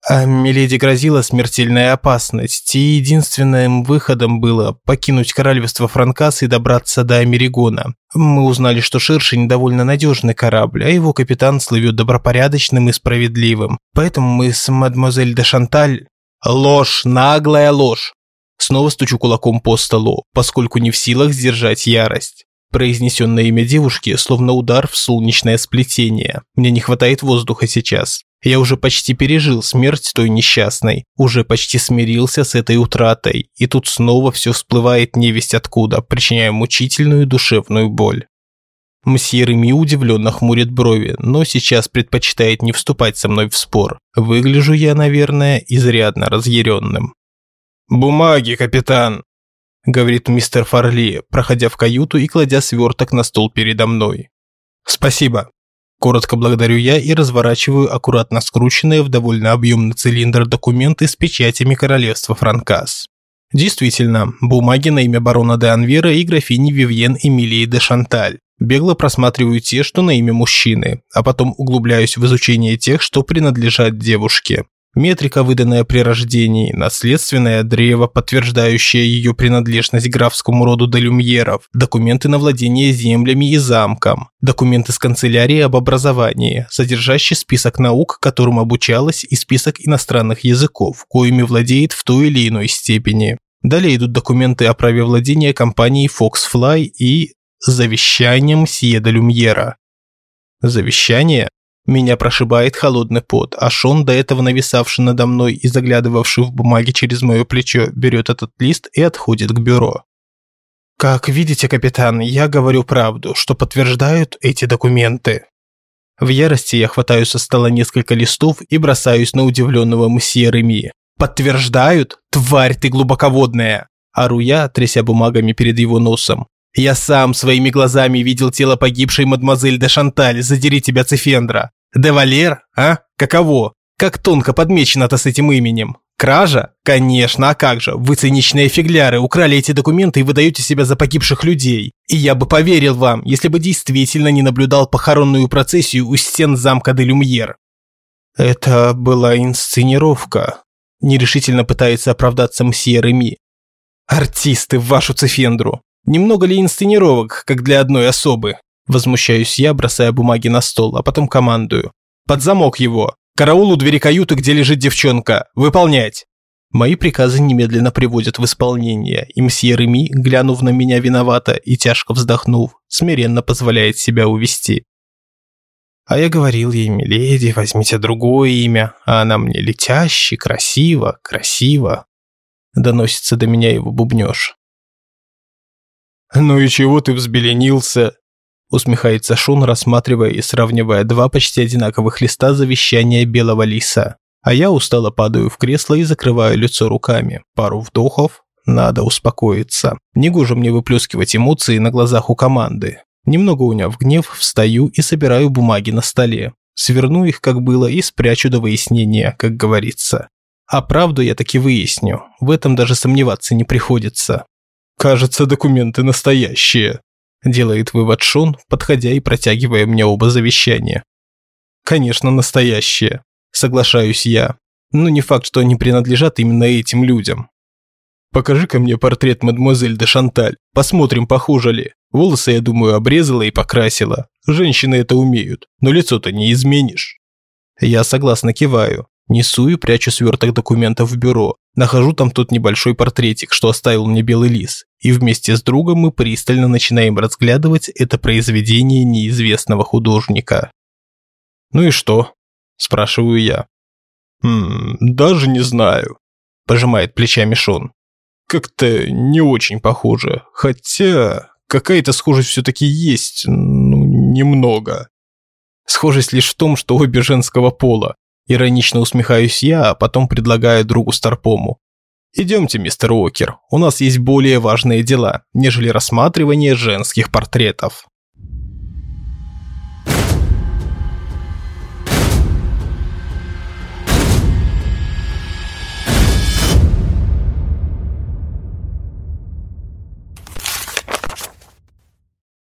А Миледи грозила смертельная опасность, и единственным выходом было покинуть королевство Франкас и добраться до Америгона. Мы узнали, что Ширшень довольно надежный корабль, а его капитан слывет добропорядочным и справедливым. Поэтому мы с мадемуазель де Шанталь... Ложь, наглая ложь. Снова стучу кулаком по столу, поскольку не в силах сдержать ярость. Произнесенное имя девушки словно удар в солнечное сплетение. Мне не хватает воздуха сейчас. Я уже почти пережил смерть той несчастной, уже почти смирился с этой утратой, и тут снова все всплывает невесть откуда, причиняя мучительную душевную боль. Мсье Реми удивленно хмурит брови, но сейчас предпочитает не вступать со мной в спор. Выгляжу я, наверное, изрядно разъяренным. «Бумаги, капитан!» – говорит мистер Фарли, проходя в каюту и кладя сверток на стол передо мной. «Спасибо». Коротко благодарю я и разворачиваю аккуратно скрученные в довольно объемный цилиндр документы с печатями королевства Франкас. Действительно, бумаги на имя барона де Анвера и графини Вивьен Эмилии де Шанталь. Бегло просматриваю те, что на имя мужчины, а потом углубляюсь в изучение тех, что принадлежат девушке. Метрика, выданная при рождении, наследственное древо, подтверждающее ее принадлежность графскому роду Делюмьеров, документы на владение землями и замком, документы с канцелярии об образовании, содержащий список наук, которым обучалась, и список иностранных языков, коими владеет в той или иной степени. Далее идут документы о праве владения компанией Foxfly и завещанием Сия Делюмьера. Завещание? Меня прошибает холодный пот, а Шон, до этого нависавший надо мной и заглядывавший в бумаги через мое плечо, берет этот лист и отходит к бюро. Как видите, капитан, я говорю правду, что подтверждают эти документы. В ярости я хватаю со стола несколько листов и бросаюсь на удивленного мсье Реми. «Подтверждают? Тварь ты глубоководная!» Ору я, тряся бумагами перед его носом. Я сам своими глазами видел тело погибшей мадемуазель де Шанталь, задери тебя, Цифендра. Де Валер, а? Каково? Как тонко подмечено-то с этим именем? Кража? Конечно, а как же? Вы циничные фигляры, украли эти документы и выдаете себя за погибших людей. И я бы поверил вам, если бы действительно не наблюдал похоронную процессию у стен замка де Люмьер. Это была инсценировка, Нерешительно пытается оправдаться мсье Реми. Артисты в вашу цифендру. Немного ли инсценировок, как для одной особы? Возмущаюсь я, бросая бумаги на стол, а потом командую. Под замок его. Караул у двери каюты, где лежит девчонка. Выполнять. Мои приказы немедленно приводят в исполнение, и мсье Реми, глянув на меня виновато и тяжко вздохнув, смиренно позволяет себя увести. А я говорил ей, миледи, возьмите другое имя, а она мне летящий, красиво, красиво. Доносится до меня его бубнёж. «Ну и чего ты взбеленился?» Усмехается Шун, рассматривая и сравнивая два почти одинаковых листа завещания белого лиса. А я устало падаю в кресло и закрываю лицо руками. Пару вдохов. Надо успокоиться. Не гоже мне выплескивать эмоции на глазах у команды. Немного уняв гнев, встаю и собираю бумаги на столе. Сверну их, как было, и спрячу до выяснения, как говорится. А правду я таки выясню. В этом даже сомневаться не приходится. Кажется, документы настоящие. Делает вывод Шон, подходя и протягивая мне оба завещания. Конечно, настоящие. Соглашаюсь я. Но не факт, что они принадлежат именно этим людям. Покажи-ка мне портрет мадемуазель де Шанталь. Посмотрим, похоже ли. Волосы, я думаю, обрезала и покрасила. Женщины это умеют, но лицо-то не изменишь. Я согласно киваю. Несу и прячу сверток документов в бюро. Нахожу там тот небольшой портретик, что оставил мне белый лис. И вместе с другом мы пристально начинаем разглядывать это произведение неизвестного художника. «Ну и что?» – спрашиваю я. «Хм, даже не знаю», – пожимает плечами Шон. «Как-то не очень похоже. Хотя какая-то схожесть все-таки есть, ну, немного». Схожесть лишь в том, что обе женского пола. Иронично усмехаюсь я, а потом предлагаю другу Старпому. Идемте, мистер Уокер, у нас есть более важные дела, нежели рассматривание женских портретов.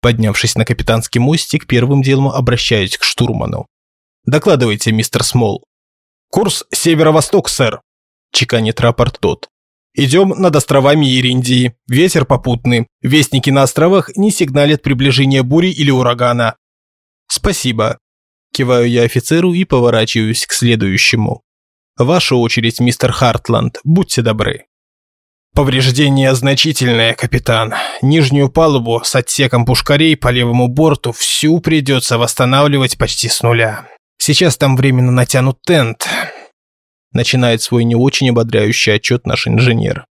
Поднявшись на капитанский мостик, первым делом обращаюсь к штурману. «Докладывайте, мистер Смол». «Курс северо-восток, сэр», – чеканит рапорт тот. «Идем над островами Ириндии. Ветер попутный. Вестники на островах не сигналят приближения бури или урагана». «Спасибо». Киваю я офицеру и поворачиваюсь к следующему. «Ваша очередь, мистер Хартланд. Будьте добры». Повреждение значительное, капитан. Нижнюю палубу с отсеком пушкарей по левому борту всю придется восстанавливать почти с нуля. Сейчас там временно натянут тент. Начинает свой не очень ободряющий отчет наш инженер.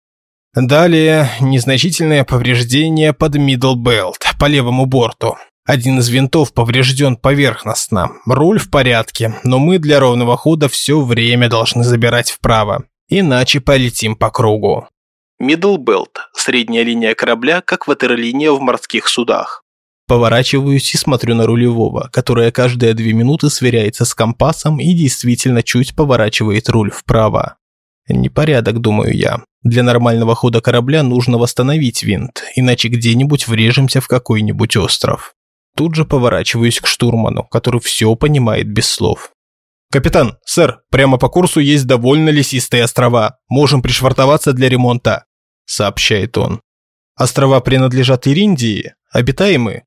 Далее незначительное повреждение под Middle Belt по левому борту. Один из винтов поврежден поверхностно. Руль в порядке, но мы для ровного хода все время должны забирать вправо. Иначе полетим по кругу. Middle Belt – средняя линия корабля, как ватерлиния в морских судах. Поворачиваюсь и смотрю на рулевого, которая каждые две минуты сверяется с компасом и действительно чуть поворачивает руль вправо. Непорядок, думаю я. Для нормального хода корабля нужно восстановить винт, иначе где-нибудь врежемся в какой-нибудь остров. Тут же поворачиваюсь к штурману, который все понимает без слов. «Капитан, сэр, прямо по курсу есть довольно лесистые острова. Можем пришвартоваться для ремонта», – сообщает он. «Острова принадлежат Ириндии, обитаемы?»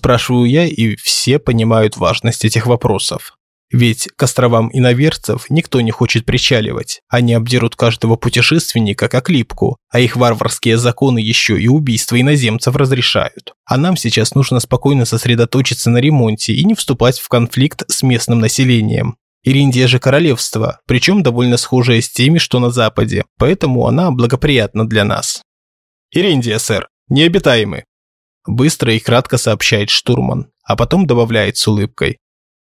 Спрашиваю я, и все понимают важность этих вопросов. Ведь к островам иноверцев никто не хочет причаливать. Они обдерут каждого путешественника как липку, а их варварские законы еще и убийства иноземцев разрешают. А нам сейчас нужно спокойно сосредоточиться на ремонте и не вступать в конфликт с местным населением. Ириндия же королевство, причем довольно схожее с теми, что на западе, поэтому она благоприятна для нас. Ириндия, сэр, необитаемы. Быстро и кратко сообщает штурман, а потом добавляет с улыбкой.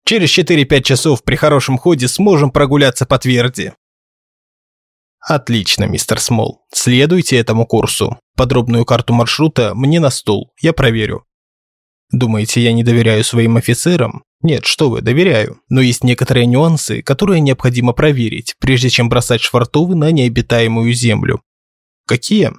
Через 4-5 часов при хорошем ходе сможем прогуляться по тверди. Отлично, мистер Смол. Следуйте этому курсу. Подробную карту маршрута мне на стол, я проверю. Думаете, я не доверяю своим офицерам? Нет, что вы, доверяю. Но есть некоторые нюансы, которые необходимо проверить, прежде чем бросать швартовы на необитаемую землю. Какие?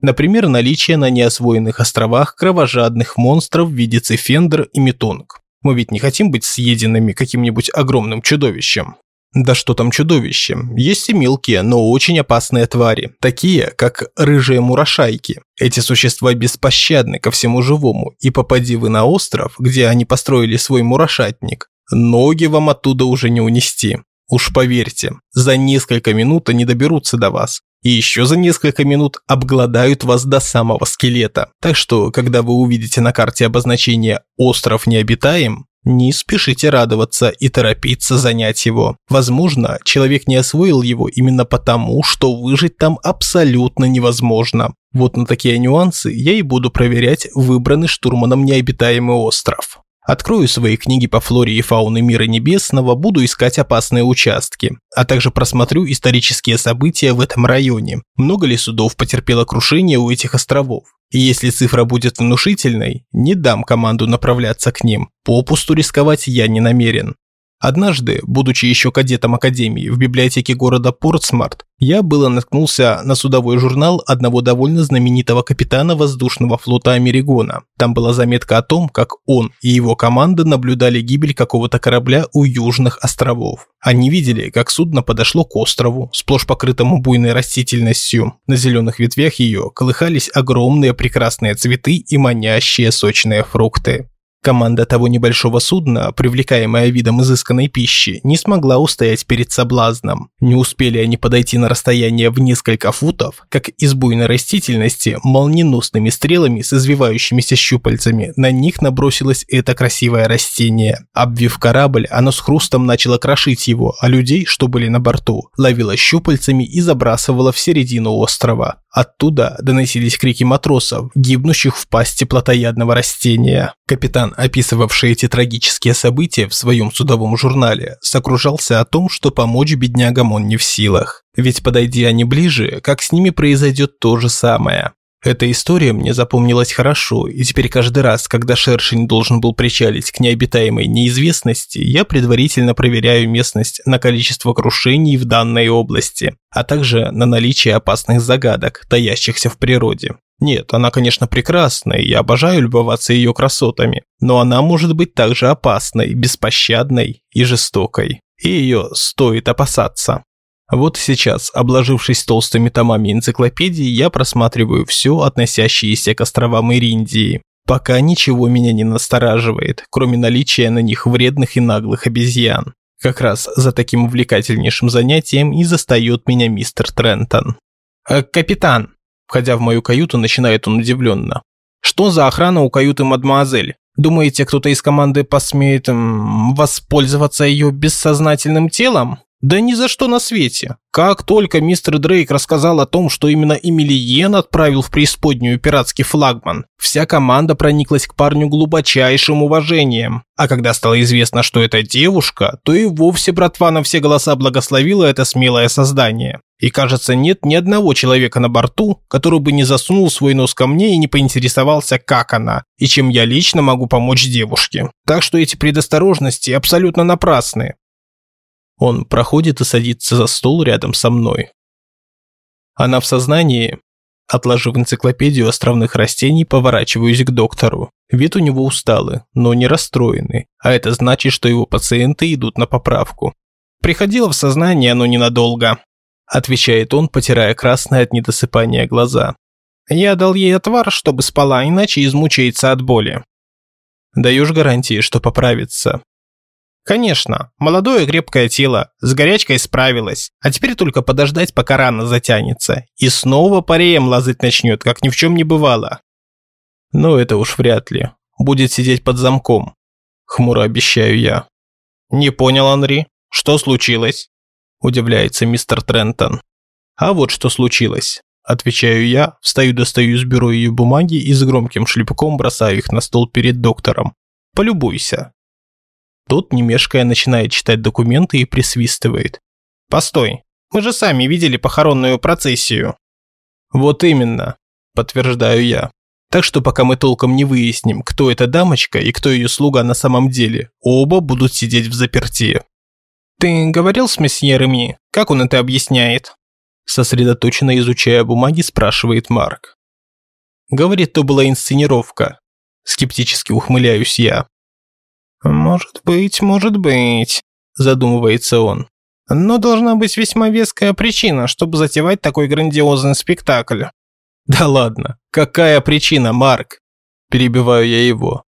Например, наличие на неосвоенных островах кровожадных монстров в виде цифендр и метонг. Мы ведь не хотим быть съеденными каким-нибудь огромным чудовищем. Да что там чудовище? Есть и мелкие, но очень опасные твари, такие, как рыжие мурашайки. Эти существа беспощадны ко всему живому, и попади вы на остров, где они построили свой мурашатник, ноги вам оттуда уже не унести. Уж поверьте, за несколько минут они доберутся до вас. И еще за несколько минут обгладают вас до самого скелета. Так что, когда вы увидите на карте обозначение «Остров необитаем», не спешите радоваться и торопиться занять его. Возможно, человек не освоил его именно потому, что выжить там абсолютно невозможно. Вот на такие нюансы я и буду проверять выбранный штурманом необитаемый остров. Открою свои книги по флоре и фауне мира небесного, буду искать опасные участки, а также просмотрю исторические события в этом районе. Много ли судов потерпело крушение у этих островов? И если цифра будет внушительной, не дам команду направляться к ним. Попусту рисковать я не намерен. Однажды, будучи еще кадетом академии в библиотеке города Портсмарт, я было наткнулся на судовой журнал одного довольно знаменитого капитана воздушного флота Америгона. Там была заметка о том, как он и его команда наблюдали гибель какого-то корабля у южных островов. Они видели, как судно подошло к острову, сплошь покрытому буйной растительностью. На зеленых ветвях ее колыхались огромные прекрасные цветы и манящие сочные фрукты. Команда того небольшого судна, привлекаемая видом изысканной пищи, не смогла устоять перед соблазном. Не успели они подойти на расстояние в несколько футов, как из буйной растительности молниеносными стрелами с извивающимися щупальцами на них набросилось это красивое растение. Обвив корабль, оно с хрустом начало крошить его, а людей, что были на борту, ловило щупальцами и забрасывало в середину острова. Оттуда доносились крики матросов, гибнущих в пасти плотоядного растения. Капитан, описывавший эти трагические события в своем судовом журнале, сокружался о том, что помочь беднягам он не в силах. Ведь подойди они ближе, как с ними произойдет то же самое. Эта история мне запомнилась хорошо, и теперь каждый раз, когда шершень должен был причалить к необитаемой неизвестности, я предварительно проверяю местность на количество крушений в данной области, а также на наличие опасных загадок, таящихся в природе. Нет, она, конечно, прекрасна, и я обожаю любоваться ее красотами, но она может быть также опасной, беспощадной и жестокой. И ее стоит опасаться. Вот сейчас, обложившись толстыми томами энциклопедии, я просматриваю все, относящееся к островам Ириндии. Пока ничего меня не настораживает, кроме наличия на них вредных и наглых обезьян. Как раз за таким увлекательнейшим занятием и застает меня мистер Трентон. «Э, «Капитан!» Входя в мою каюту, начинает он удивленно. «Что за охрана у каюты мадемуазель? Думаете, кто-то из команды посмеет м, воспользоваться ее бессознательным телом?» Да ни за что на свете. Как только мистер Дрейк рассказал о том, что именно Эмилиен отправил в преисподнюю пиратский флагман, вся команда прониклась к парню глубочайшим уважением. А когда стало известно, что это девушка, то и вовсе братва на все голоса благословила это смелое создание. И кажется, нет ни одного человека на борту, который бы не засунул свой нос ко мне и не поинтересовался, как она, и чем я лично могу помочь девушке. Так что эти предосторожности абсолютно напрасны. Он проходит и садится за стол рядом со мной. Она в сознании. Отложив энциклопедию островных растений, поворачиваюсь к доктору. Вид у него усталый, но не расстроенный, а это значит, что его пациенты идут на поправку. «Приходила в сознание, но ненадолго», – отвечает он, потирая красные от недосыпания глаза. «Я дал ей отвар, чтобы спала, иначе измучается от боли». «Даешь гарантии, что поправится?» Конечно, молодое крепкое тело, с горячкой справилось, а теперь только подождать, пока рана затянется, и снова пареем лазать начнет, как ни в чем не бывало. Но это уж вряд ли. Будет сидеть под замком. Хмуро обещаю я. Не понял, Анри. Что случилось? Удивляется мистер Трентон. А вот что случилось. Отвечаю я, встаю, достаю из бюро ее бумаги и с громким шлепком бросаю их на стол перед доктором. Полюбуйся. Тот, не мешкая, начинает читать документы и присвистывает. «Постой, мы же сами видели похоронную процессию». «Вот именно», – подтверждаю я. Так что пока мы толком не выясним, кто эта дамочка и кто ее слуга на самом деле, оба будут сидеть в заперти. «Ты говорил с месье Реми? Как он это объясняет?» Сосредоточенно изучая бумаги, спрашивает Марк. Говорит, то была инсценировка. Скептически ухмыляюсь я. «Может быть, может быть», – задумывается он. Но должна быть весьма веская причина, чтобы затевать такой грандиозный спектакль. Да ладно, какая причина, Марк? Перебиваю я его.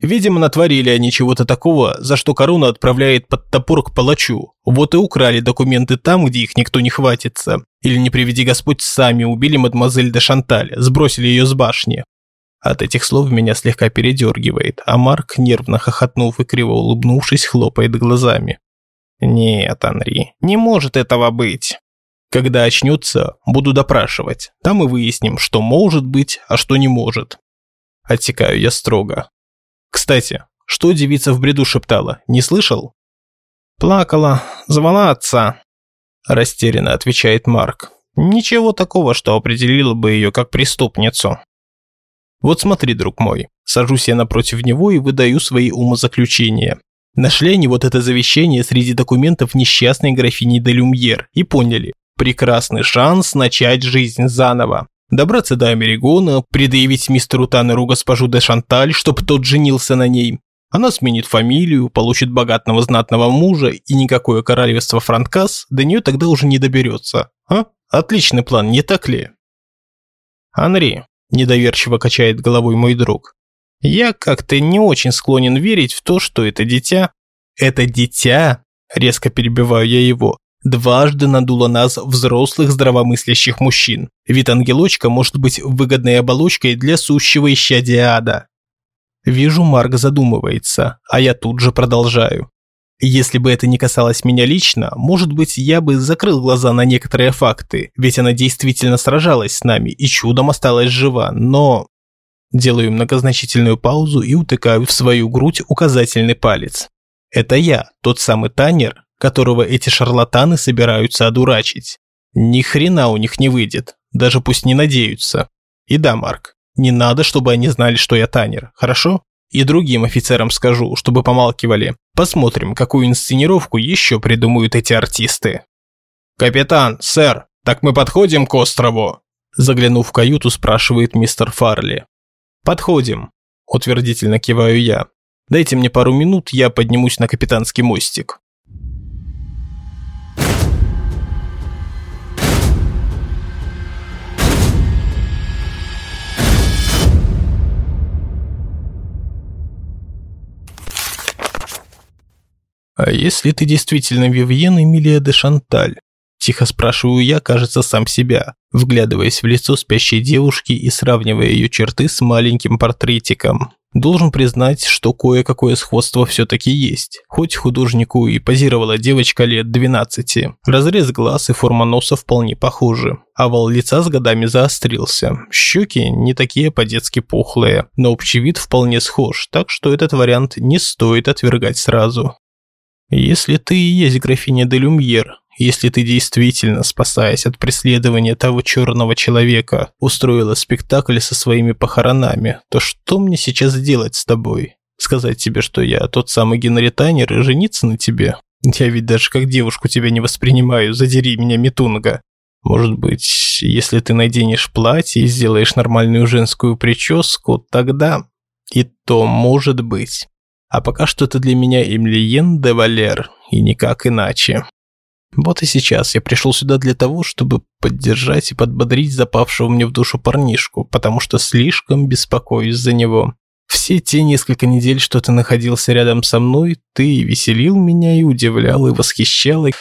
Видимо, натворили они чего-то такого, за что корону отправляет под топор к палачу. Вот и украли документы там, где их никто не хватится. Или, не приведи Господь, сами убили мадемуазель де Шанталь, сбросили ее с башни. От этих слов меня слегка передергивает, а Марк, нервно хохотнув и криво улыбнувшись, хлопает глазами. «Нет, Анри, не может этого быть». Когда очнется, буду допрашивать. Там и выясним, что может быть, а что не может. Отсекаю я строго. Кстати, что девица в бреду шептала, не слышал? Плакала, звала отца. Растерянно отвечает Марк. Ничего такого, что определило бы ее как преступницу. Вот смотри, друг мой, сажусь я напротив него и выдаю свои умозаключения. Нашли они вот это завещание среди документов несчастной графини де Люмьер и поняли, прекрасный шанс начать жизнь заново. Добраться до Америгона, предъявить мистеру Таннеру госпожу де Шанталь, чтоб тот женился на ней. Она сменит фамилию, получит богатого знатного мужа, и никакое королевство Франкас до нее тогда уже не доберется. А? Отличный план, не так ли? Анри, недоверчиво качает головой мой друг. Я как-то не очень склонен верить в то, что это дитя... Это дитя? Резко перебиваю я его дважды надуло нас, взрослых здравомыслящих мужчин. Ведь ангелочка может быть выгодной оболочкой для сущего исчадия ада. Вижу, Марк задумывается, а я тут же продолжаю. Если бы это не касалось меня лично, может быть, я бы закрыл глаза на некоторые факты, ведь она действительно сражалась с нами и чудом осталась жива, но... Делаю многозначительную паузу и утыкаю в свою грудь указательный палец. Это я, тот самый Танер, которого эти шарлатаны собираются одурачить. Ни хрена у них не выйдет, даже пусть не надеются. И да, Марк, не надо, чтобы они знали, что я Танер, хорошо? И другим офицерам скажу, чтобы помалкивали. Посмотрим, какую инсценировку еще придумают эти артисты. «Капитан, сэр, так мы подходим к острову?» Заглянув в каюту, спрашивает мистер Фарли. «Подходим», – утвердительно киваю я. «Дайте мне пару минут, я поднимусь на капитанский мостик». «А если ты действительно Вивьен Эмилия де Шанталь?» Тихо спрашиваю я, кажется, сам себя, вглядываясь в лицо спящей девушки и сравнивая ее черты с маленьким портретиком. Должен признать, что кое-какое сходство все-таки есть. Хоть художнику и позировала девочка лет 12. Разрез глаз и форма носа вполне похожи. Овал лица с годами заострился. Щеки не такие по-детски пухлые, но общий вид вполне схож, так что этот вариант не стоит отвергать сразу. Если ты и есть графиня де Люмьер, если ты действительно, спасаясь от преследования того черного человека, устроила спектакль со своими похоронами, то что мне сейчас делать с тобой? Сказать тебе, что я тот самый Генри Танер и жениться на тебе? Я ведь даже как девушку тебя не воспринимаю, задери меня, Митунга. Может быть, если ты наденешь платье и сделаешь нормальную женскую прическу, тогда... И то может быть. А пока что это для меня Эмильен де Валер, и никак иначе. Вот и сейчас я пришел сюда для того, чтобы поддержать и подбодрить запавшего мне в душу парнишку, потому что слишком беспокоюсь за него. Все те несколько недель, что ты находился рядом со мной, ты веселил меня, и удивлял, и восхищал, и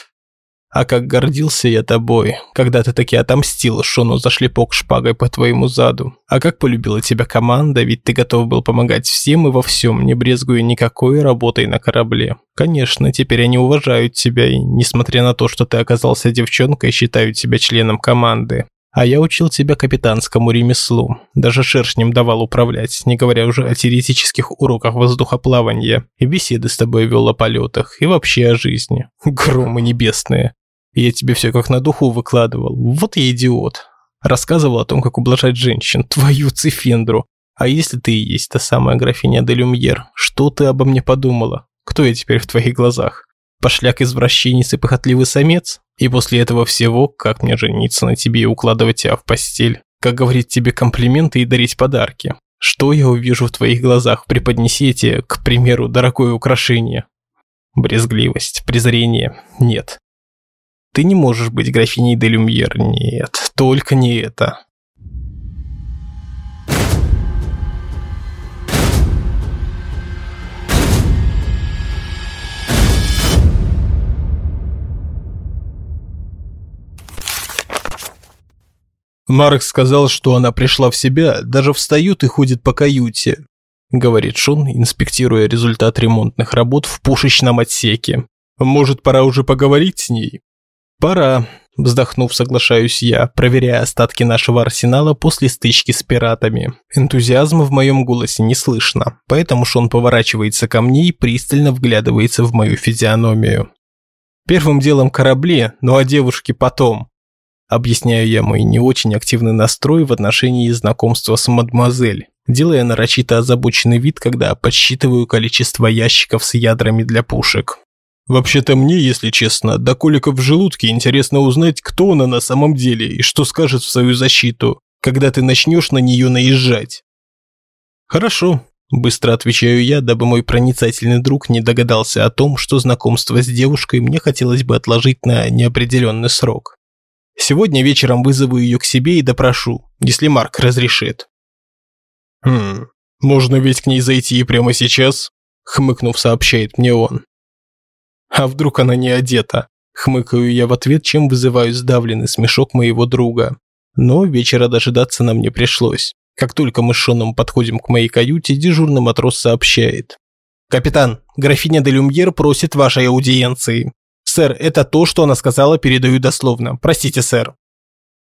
а как гордился я тобой, когда ты таки отомстил Шону за шлепок шпагой по твоему заду. А как полюбила тебя команда, ведь ты готов был помогать всем и во всем, не брезгуя никакой работой на корабле. Конечно, теперь они уважают тебя и, несмотря на то, что ты оказался девчонкой, считают тебя членом команды. А я учил тебя капитанскому ремеслу. Даже шершнем давал управлять, не говоря уже о теоретических уроках воздухоплавания. И беседы с тобой вел о полетах, и вообще о жизни. Громы небесные. Я тебе все как на духу выкладывал. Вот я идиот. Рассказывал о том, как ублажать женщин. Твою цифендру. А если ты и есть та самая графиня де Люмьер, что ты обо мне подумала? Кто я теперь в твоих глазах? Пошляк-извращенец и похотливый самец? И после этого всего, как мне жениться на тебе и укладывать тебя в постель? Как говорить тебе комплименты и дарить подарки? Что я увижу в твоих глазах, преподнеси тебе, к примеру, дорогое украшение? Брезгливость, презрение? Нет. Ты не можешь быть графиней де Люмьер. Нет, только не это. Марк сказал, что она пришла в себя, даже встает и ходит по каюте, говорит Шон, инспектируя результат ремонтных работ в пушечном отсеке. Может, пора уже поговорить с ней? Пора, вздохнув, соглашаюсь я, проверяя остатки нашего арсенала после стычки с пиратами. Энтузиазма в моем голосе не слышно, поэтому Шон поворачивается ко мне и пристально вглядывается в мою физиономию. Первым делом корабли, ну а девушки потом. Объясняю я мой не очень активный настрой в отношении знакомства с мадемуазель, делая нарочито озабоченный вид, когда подсчитываю количество ящиков с ядрами для пушек. Вообще-то мне, если честно, до коликов в желудке интересно узнать, кто она на самом деле и что скажет в свою защиту, когда ты начнешь на нее наезжать. Хорошо, быстро отвечаю я, дабы мой проницательный друг не догадался о том, что знакомство с девушкой мне хотелось бы отложить на неопределенный срок. Сегодня вечером вызову ее к себе и допрошу, если Марк разрешит. Хм, можно ведь к ней зайти и прямо сейчас, хмыкнув, сообщает мне он. А вдруг она не одета? Хмыкаю я в ответ, чем вызываю сдавленный смешок моего друга. Но вечера дожидаться нам не пришлось. Как только мы с Шоном подходим к моей каюте, дежурный матрос сообщает. «Капитан, графиня де Люмьер просит вашей аудиенции. «Сэр, это то, что она сказала, передаю дословно. Простите, сэр».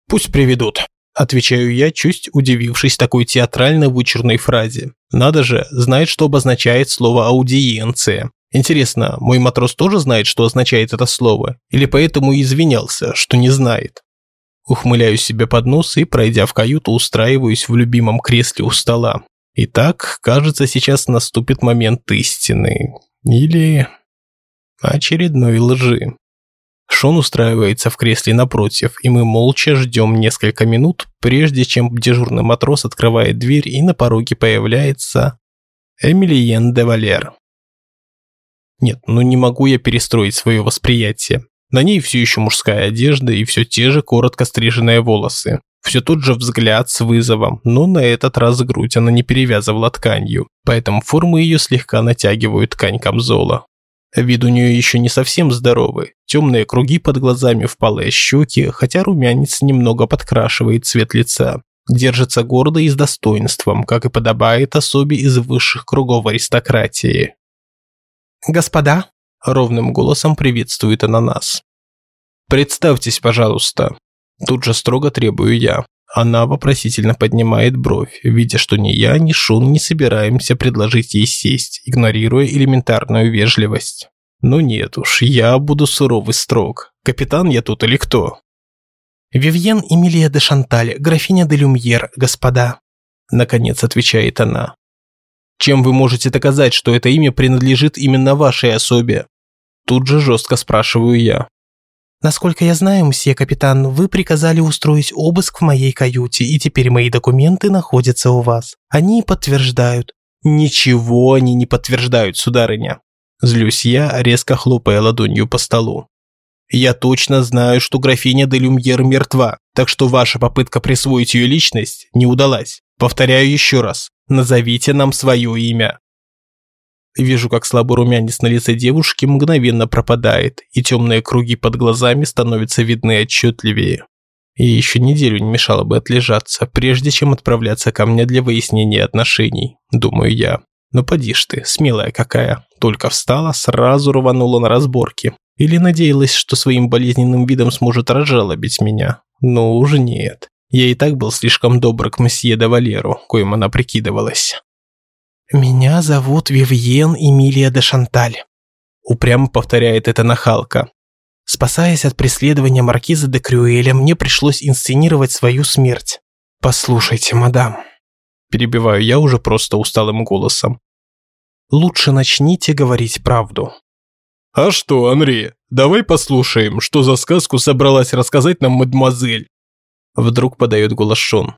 «Пусть приведут», – отвечаю я, чуть удивившись такой театрально вычурной фразе. Надо же, знает, что обозначает слово «аудиенция». Интересно, мой матрос тоже знает, что означает это слово? Или поэтому извинялся, что не знает? Ухмыляю себе под нос и, пройдя в каюту, устраиваюсь в любимом кресле у стола. Итак, кажется, сейчас наступит момент истины. Или очередной лжи. Шон устраивается в кресле напротив, и мы молча ждем несколько минут, прежде чем дежурный матрос открывает дверь и на пороге появляется Эмилиен де Валер. Нет, ну не могу я перестроить свое восприятие. На ней все еще мужская одежда и все те же коротко стриженные волосы. Все тот же взгляд с вызовом, но на этот раз грудь она не перевязывала тканью, поэтому формы ее слегка натягивают ткань камзола. Вид у нее еще не совсем здоровый. Темные круги под глазами, впалые щеки, хотя румянец немного подкрашивает цвет лица. Держится гордо и с достоинством, как и подобает особе из высших кругов аристократии. «Господа!» – ровным голосом приветствует она нас. «Представьтесь, пожалуйста». Тут же строго требую я. Она вопросительно поднимает бровь, видя, что ни я, ни Шун не собираемся предложить ей сесть, игнорируя элементарную вежливость. Ну нет уж, я буду суровый строг. Капитан я тут или кто? «Вивьен Эмилия де Шанталь, графиня де Люмьер, господа», – наконец отвечает она. «Чем вы можете доказать, что это имя принадлежит именно вашей особе?» Тут же жестко спрашиваю я. Насколько я знаю, мсье капитан, вы приказали устроить обыск в моей каюте, и теперь мои документы находятся у вас. Они подтверждают. Ничего они не подтверждают, сударыня. Злюсь я, резко хлопая ладонью по столу. Я точно знаю, что графиня де Люмьер мертва, так что ваша попытка присвоить ее личность не удалась. Повторяю еще раз. Назовите нам свое имя. Вижу, как слабый румянец на лице девушки мгновенно пропадает, и темные круги под глазами становятся видны отчетливее. И еще неделю не мешало бы отлежаться, прежде чем отправляться ко мне для выяснения отношений, думаю я. Но поди ж ты, смелая какая. Только встала, сразу рванула на разборки. Или надеялась, что своим болезненным видом сможет разжалобить меня. Но уже нет. Я и так был слишком добр к месье де Валеру, коим она прикидывалась. «Меня зовут Вивьен Эмилия де Шанталь», – упрямо повторяет эта нахалка. Спасаясь от преследования маркиза де Крюэля, мне пришлось инсценировать свою смерть. «Послушайте, мадам», – перебиваю я уже просто усталым голосом. «Лучше начните говорить правду». «А что, Анри, давай послушаем, что за сказку собралась рассказать нам мадемуазель?» Вдруг подает голос Шон.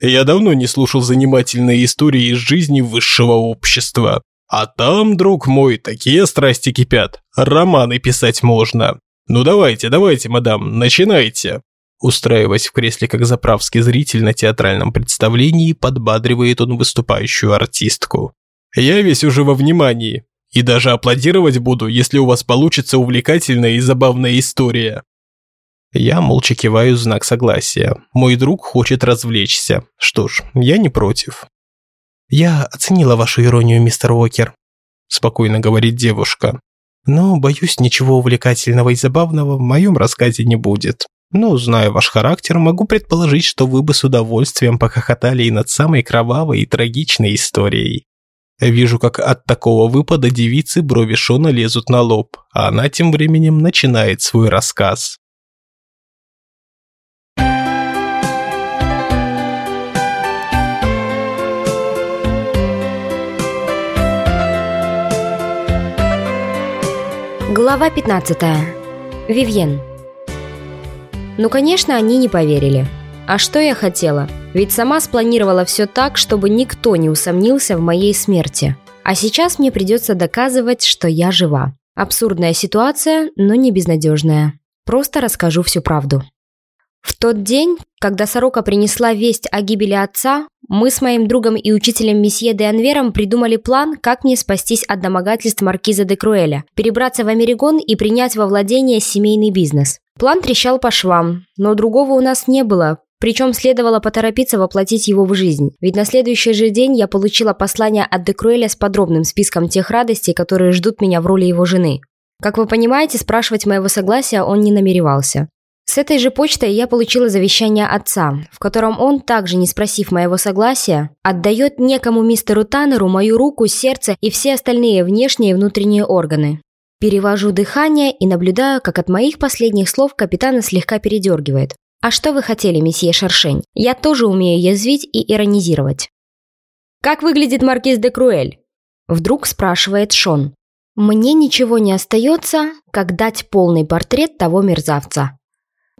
Я давно не слушал занимательные истории из жизни высшего общества. А там, друг мой, такие страсти кипят. Романы писать можно. «Ну давайте, давайте, мадам, начинайте!» Устраиваясь в кресле как заправский зритель на театральном представлении, подбадривает он выступающую артистку. «Я весь уже во внимании, и даже аплодировать буду, если у вас получится увлекательная и забавная история». Я молча киваю знак согласия. Мой друг хочет развлечься. Что ж, я не против. «Я оценила вашу иронию, мистер Уокер», – спокойно говорит девушка. «Но, боюсь, ничего увлекательного и забавного в моем рассказе не будет. Но, зная ваш характер, могу предположить, что вы бы с удовольствием похохотали и над самой кровавой и трагичной историей. Вижу, как от такого выпада девицы брови Шона лезут на лоб, а она тем временем начинает свой рассказ. Глава 15. Вивьен. Ну, конечно, они не поверили. А что я хотела? Ведь сама спланировала все так, чтобы никто не усомнился в моей смерти. А сейчас мне придется доказывать, что я жива. Абсурдная ситуация, но не безнадежная. Просто расскажу всю правду. В тот день, когда Сорока принесла весть о гибели отца, мы с моим другом и учителем месье де Анвером придумали план, как мне спастись от домогательств маркиза де Круэля, перебраться в Америгон и принять во владение семейный бизнес. План трещал по швам, но другого у нас не было, причем следовало поторопиться воплотить его в жизнь, ведь на следующий же день я получила послание от Декруэля с подробным списком тех радостей, которые ждут меня в роли его жены. Как вы понимаете, спрашивать моего согласия он не намеревался. С этой же почтой я получила завещание отца, в котором он, также не спросив моего согласия, отдает некому мистеру Таннеру мою руку, сердце и все остальные внешние и внутренние органы. Перевожу дыхание и наблюдаю, как от моих последних слов капитана слегка передергивает. «А что вы хотели, месье Шершень? Я тоже умею язвить и иронизировать». «Как выглядит маркиз де Круэль?» Вдруг спрашивает Шон. «Мне ничего не остается, как дать полный портрет того мерзавца».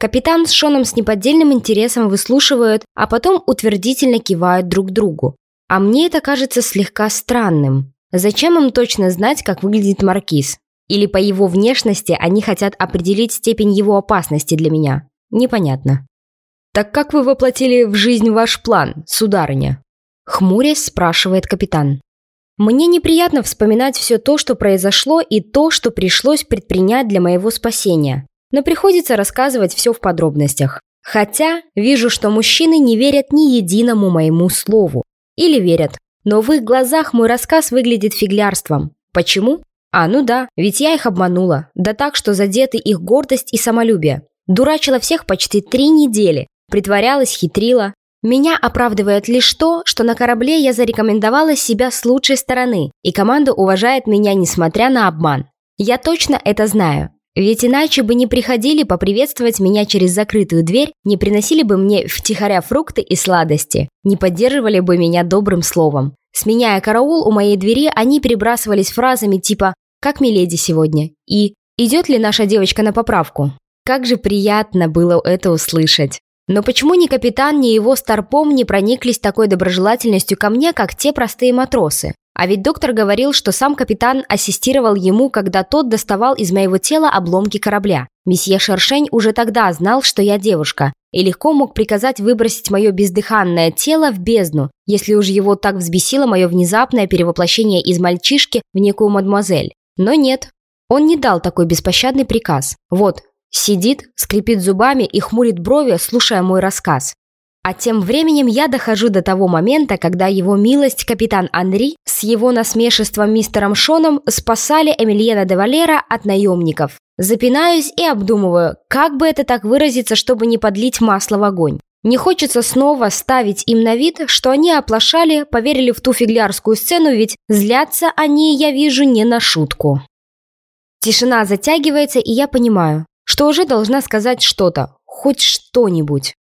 Капитан с Шоном с неподдельным интересом выслушивают, а потом утвердительно кивают друг другу. А мне это кажется слегка странным. Зачем им точно знать, как выглядит маркиз? Или по его внешности они хотят определить степень его опасности для меня? Непонятно. «Так как вы воплотили в жизнь ваш план, сударыня?» Хмурясь спрашивает капитан. Мне неприятно вспоминать все то, что произошло, и то, что пришлось предпринять для моего спасения но приходится рассказывать все в подробностях. Хотя вижу, что мужчины не верят ни единому моему слову. Или верят, но в их глазах мой рассказ выглядит фиглярством. Почему? А, ну да, ведь я их обманула. Да так, что задеты их гордость и самолюбие. Дурачила всех почти три недели. Притворялась, хитрила. Меня оправдывает лишь то, что на корабле я зарекомендовала себя с лучшей стороны, и команда уважает меня, несмотря на обман. Я точно это знаю. Ведь иначе бы не приходили поприветствовать меня через закрытую дверь, не приносили бы мне втихаря фрукты и сладости, не поддерживали бы меня добрым словом. Сменяя караул у моей двери, они перебрасывались фразами типа «Как миледи сегодня?» и «Идет ли наша девочка на поправку?» Как же приятно было это услышать. Но почему ни капитан, ни его старпом не прониклись такой доброжелательностью ко мне, как те простые матросы? А ведь доктор говорил, что сам капитан ассистировал ему, когда тот доставал из моего тела обломки корабля. Месье Шершень уже тогда знал, что я девушка, и легко мог приказать выбросить мое бездыханное тело в бездну, если уж его так взбесило мое внезапное перевоплощение из мальчишки в некую мадемуазель. Но нет, он не дал такой беспощадный приказ. Вот, сидит, скрипит зубами и хмурит брови, слушая мой рассказ. А тем временем я дохожу до того момента, когда его милость капитан Анри с его насмешеством мистером Шоном спасали Эмильена де Валера от наемников. Запинаюсь и обдумываю, как бы это так выразиться, чтобы не подлить масло в огонь. Не хочется снова ставить им на вид, что они оплошали, поверили в ту фиглярскую сцену, ведь злятся они, я вижу, не на шутку. Тишина затягивается, и я понимаю, что уже должна сказать что-то, хоть что-нибудь.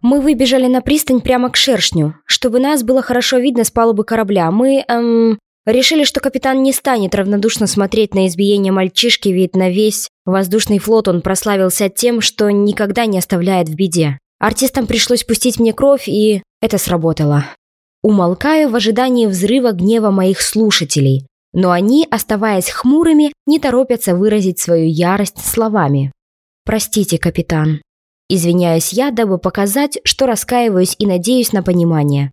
Мы выбежали на пристань прямо к шершню, чтобы нас было хорошо видно с палубы корабля. Мы, эм, решили, что капитан не станет равнодушно смотреть на избиение мальчишки, ведь на весь воздушный флот он прославился тем, что никогда не оставляет в беде. Артистам пришлось пустить мне кровь, и это сработало. Умолкаю в ожидании взрыва гнева моих слушателей. Но они, оставаясь хмурыми, не торопятся выразить свою ярость словами. «Простите, капитан». Извиняюсь я, дабы показать, что раскаиваюсь и надеюсь на понимание.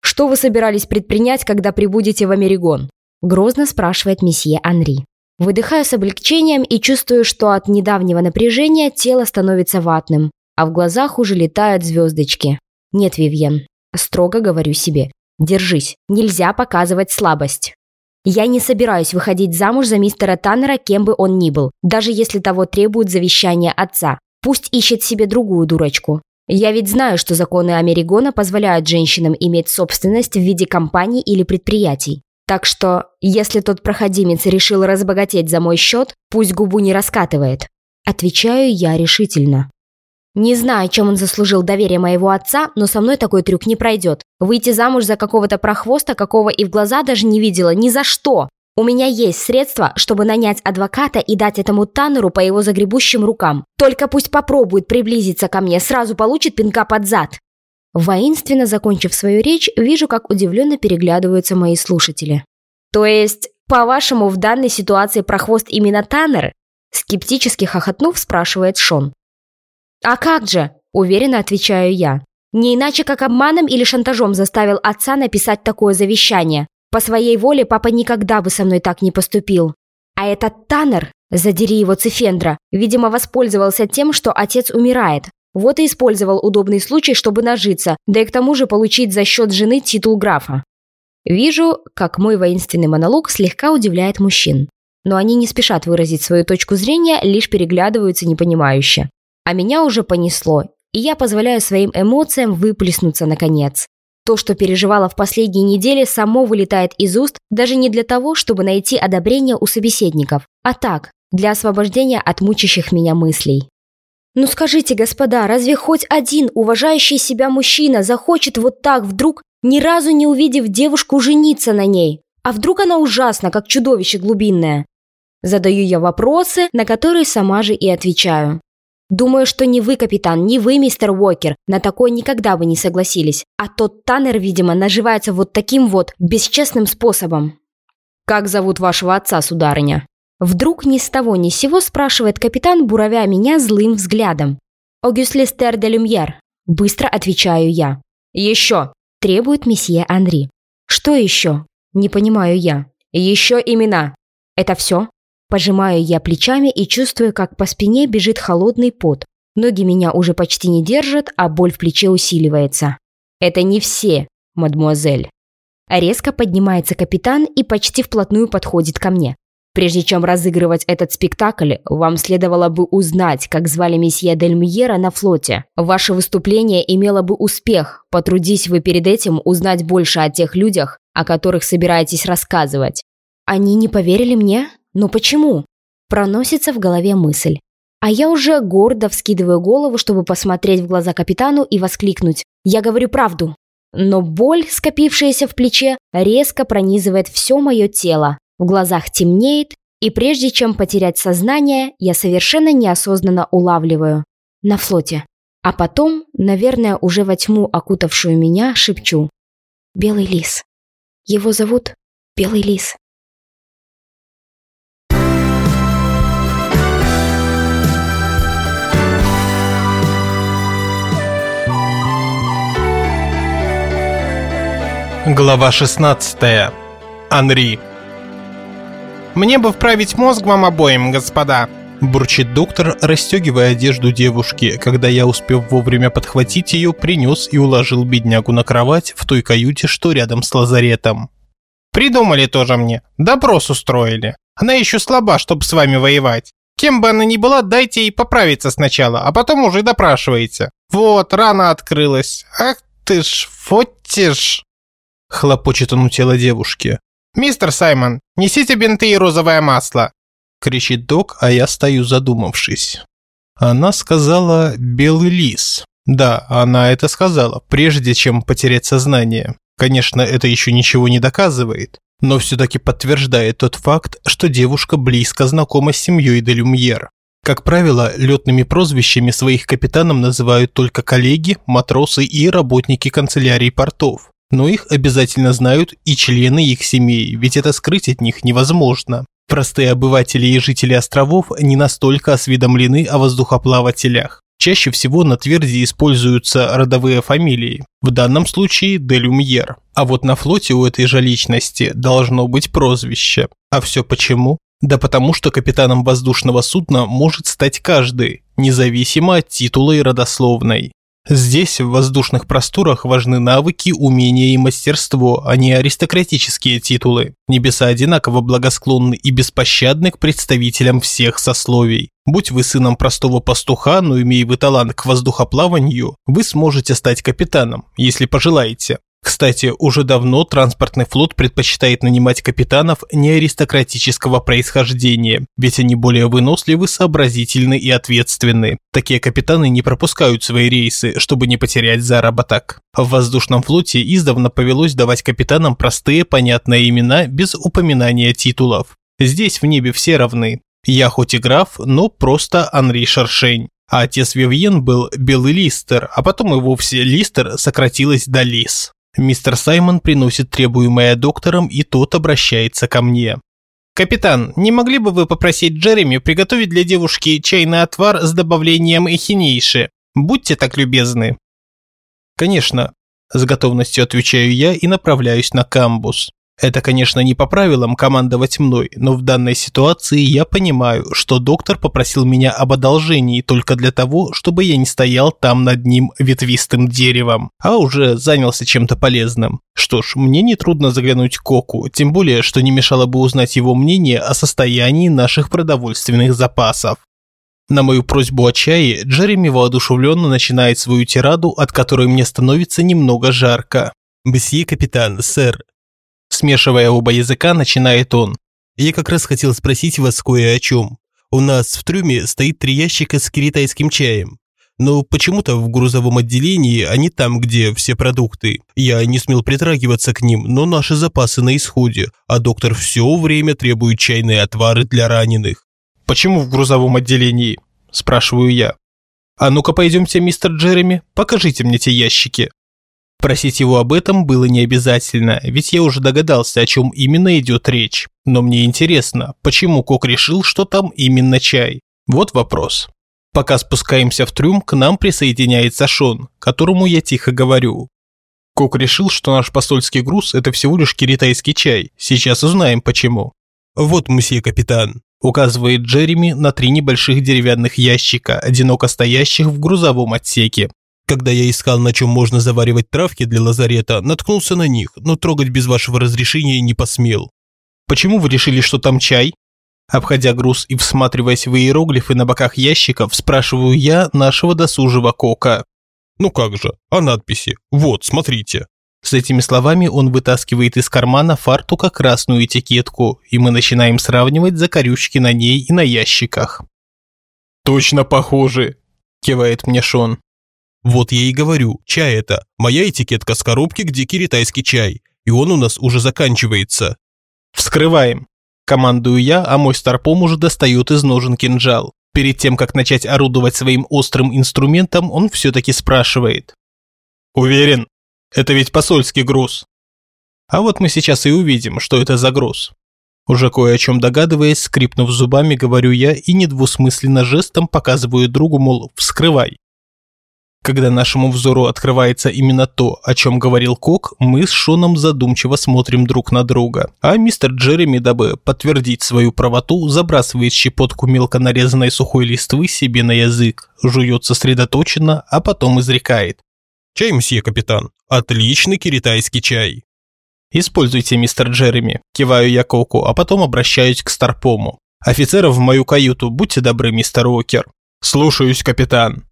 «Что вы собирались предпринять, когда прибудете в Америгон?» Грозно спрашивает месье Анри. Выдыхаю с облегчением и чувствую, что от недавнего напряжения тело становится ватным, а в глазах уже летают звездочки. Нет, Вивьен, строго говорю себе. Держись, нельзя показывать слабость. Я не собираюсь выходить замуж за мистера Таннера, кем бы он ни был, даже если того требует завещание отца. Пусть ищет себе другую дурочку. Я ведь знаю, что законы Америгона позволяют женщинам иметь собственность в виде компаний или предприятий. Так что, если тот проходимец решил разбогатеть за мой счет, пусть губу не раскатывает. Отвечаю я решительно. Не знаю, чем он заслужил доверие моего отца, но со мной такой трюк не пройдет. Выйти замуж за какого-то прохвоста, какого и в глаза даже не видела, ни за что. У меня есть средства, чтобы нанять адвоката и дать этому Таннеру по его загребущим рукам. Только пусть попробует приблизиться ко мне, сразу получит пинка под зад. Воинственно закончив свою речь, вижу, как удивленно переглядываются мои слушатели. «То есть, по-вашему, в данной ситуации прохвост именно Таннер?» Скептически хохотнув, спрашивает Шон. «А как же?» – уверенно отвечаю я. «Не иначе, как обманом или шантажом заставил отца написать такое завещание. По своей воле папа никогда бы со мной так не поступил. А этот Таннер, задери его Цифендра, видимо, воспользовался тем, что отец умирает, вот и использовал удобный случай, чтобы нажиться, да и к тому же получить за счет жены титул графа. Вижу, как мой воинственный монолог слегка удивляет мужчин. Но они не спешат выразить свою точку зрения, лишь переглядываются непонимающе. А меня уже понесло, и я позволяю своим эмоциям выплеснуться наконец. То, что переживала в последние недели, само вылетает из уст даже не для того, чтобы найти одобрение у собеседников, а так, для освобождения от мучащих меня мыслей. Ну скажите, господа, разве хоть один уважающий себя мужчина захочет вот так вдруг, ни разу не увидев девушку, жениться на ней? А вдруг она ужасна, как чудовище глубинное? Задаю я вопросы, на которые сама же и отвечаю. Думаю, что ни вы, капитан, ни вы, мистер Уокер, на такое никогда бы не согласились. А тот Таннер, видимо, наживается вот таким вот бесчестным способом. Как зовут вашего отца, сударыня? Вдруг ни с того ни с сего спрашивает капитан, буровя меня злым взглядом. «Огюст Лестер де Люмьер», – быстро отвечаю я. «Еще», – требует месье Анри. «Что еще?» – не понимаю я. «Еще имена». «Это все?» Пожимаю я плечами и чувствую, как по спине бежит холодный пот. Ноги меня уже почти не держат, а боль в плече усиливается. «Это не все, мадмуазель». Резко поднимается капитан и почти вплотную подходит ко мне. Прежде чем разыгрывать этот спектакль, вам следовало бы узнать, как звали месье Дель Мьера на флоте. Ваше выступление имело бы успех, потрудись вы перед этим узнать больше о тех людях, о которых собираетесь рассказывать. Они не поверили мне? Но почему? Проносится в голове мысль. А я уже гордо вскидываю голову, чтобы посмотреть в глаза капитану и воскликнуть. Я говорю правду. Но боль, скопившаяся в плече, резко пронизывает все мое тело, в глазах темнеет, и прежде чем потерять сознание, я совершенно неосознанно улавливаю. На флоте. А потом, наверное, уже во тьму окутавшую меня, шепчу. Белый лис. Его зовут Белый лис. Глава 16. Анри. «Мне бы вправить мозг вам обоим, господа!» Бурчит доктор, расстегивая одежду девушки, когда я, успев вовремя подхватить ее, принес и уложил беднягу на кровать в той каюте, что рядом с лазаретом. «Придумали тоже мне. Допрос устроили. Она еще слаба, чтобы с вами воевать. Кем бы она ни была, дайте ей поправиться сначала, а потом уже допрашивайте. Вот, рана открылась. Ах ты ж, фотишь!» Хлопочет он у тела девушки. «Мистер Саймон, несите бинты и розовое масло!» Кричит док, а я стою задумавшись. Она сказала «белый лис». Да, она это сказала, прежде чем потерять сознание. Конечно, это еще ничего не доказывает, но все-таки подтверждает тот факт, что девушка близко знакома с семьей де Люмьер. Как правило, летными прозвищами своих капитанам называют только коллеги, матросы и работники канцелярий портов. Но их обязательно знают и члены их семей, ведь это скрыть от них невозможно. Простые обыватели и жители островов не настолько осведомлены о воздухоплавателях. Чаще всего на тверди используются родовые фамилии, в данном случае Делюмьер. А вот на флоте у этой же личности должно быть прозвище. А все почему? Да потому что капитаном воздушного судна может стать каждый, независимо от титула и родословной. Здесь, в воздушных просторах, важны навыки, умения и мастерство, а не аристократические титулы. Небеса одинаково благосклонны и беспощадны к представителям всех сословий. Будь вы сыном простого пастуха, но имея вы талант к воздухоплаванию, вы сможете стать капитаном, если пожелаете. Кстати, уже давно транспортный флот предпочитает нанимать капитанов не аристократического происхождения, ведь они более выносливы, сообразительны и ответственны. Такие капитаны не пропускают свои рейсы, чтобы не потерять заработок. В воздушном флоте издавна повелось давать капитанам простые, понятные имена без упоминания титулов. Здесь в небе все равны. Я хоть и граф, но просто Анри Шаршень. А отец Вивьен был Белый Листер, а потом и вовсе Листер сократилось до Лис. Мистер Саймон приносит требуемое доктором, и тот обращается ко мне. «Капитан, не могли бы вы попросить Джереми приготовить для девушки чайный отвар с добавлением эхинейши? Будьте так любезны». «Конечно», – с готовностью отвечаю я и направляюсь на камбус. Это, конечно, не по правилам командовать мной, но в данной ситуации я понимаю, что доктор попросил меня об одолжении только для того, чтобы я не стоял там над ним ветвистым деревом, а уже занялся чем-то полезным. Что ж, мне не трудно заглянуть к Коку, тем более, что не мешало бы узнать его мнение о состоянии наших продовольственных запасов. На мою просьбу о чае Джереми воодушевленно начинает свою тираду, от которой мне становится немного жарко. «Бсье, капитан, сэр, Смешивая оба языка, начинает он. «Я как раз хотел спросить вас кое о чем. У нас в трюме стоит три ящика с китайским чаем. Но почему-то в грузовом отделении они там, где все продукты. Я не смел притрагиваться к ним, но наши запасы на исходе, а доктор все время требует чайные отвары для раненых. «Почему в грузовом отделении?» – спрашиваю я. «А ну-ка пойдемте, мистер Джереми, покажите мне те ящики». Просить его об этом было не обязательно, ведь я уже догадался, о чем именно идет речь. Но мне интересно, почему Кок решил, что там именно чай? Вот вопрос. Пока спускаемся в трюм, к нам присоединяется Шон, которому я тихо говорю. Кок решил, что наш посольский груз – это всего лишь китайский чай. Сейчас узнаем почему. «Вот, мсье капитан», – указывает Джереми на три небольших деревянных ящика, одиноко стоящих в грузовом отсеке. Когда я искал, на чем можно заваривать травки для лазарета, наткнулся на них, но трогать без вашего разрешения не посмел. Почему вы решили, что там чай? Обходя груз и всматриваясь в иероглифы на боках ящиков, спрашиваю я нашего досужего кока. Ну как же, а надписи? Вот, смотрите. С этими словами он вытаскивает из кармана фартука красную этикетку, и мы начинаем сравнивать закорючки на ней и на ящиках. «Точно похожи!» – кивает мне Шон. Вот я и говорю, чай это. Моя этикетка с коробки, где китайский чай. И он у нас уже заканчивается. Вскрываем. Командую я, а мой старпом уже достает из ножен кинжал. Перед тем, как начать орудовать своим острым инструментом, он все-таки спрашивает. Уверен? Это ведь посольский груз. А вот мы сейчас и увидим, что это за груз. Уже кое о чем догадываясь, скрипнув зубами, говорю я и недвусмысленно жестом показываю другу, мол, вскрывай. Когда нашему взору открывается именно то, о чем говорил Кок, мы с Шоном задумчиво смотрим друг на друга. А мистер Джереми, дабы подтвердить свою правоту, забрасывает щепотку мелко нарезанной сухой листвы себе на язык, жует сосредоточенно, а потом изрекает. «Чай, мсье капитан. Отличный китайский чай». «Используйте, мистер Джереми», – киваю я Коку, а потом обращаюсь к Старпому. «Офицеров в мою каюту, будьте добры, мистер Уокер». «Слушаюсь, капитан».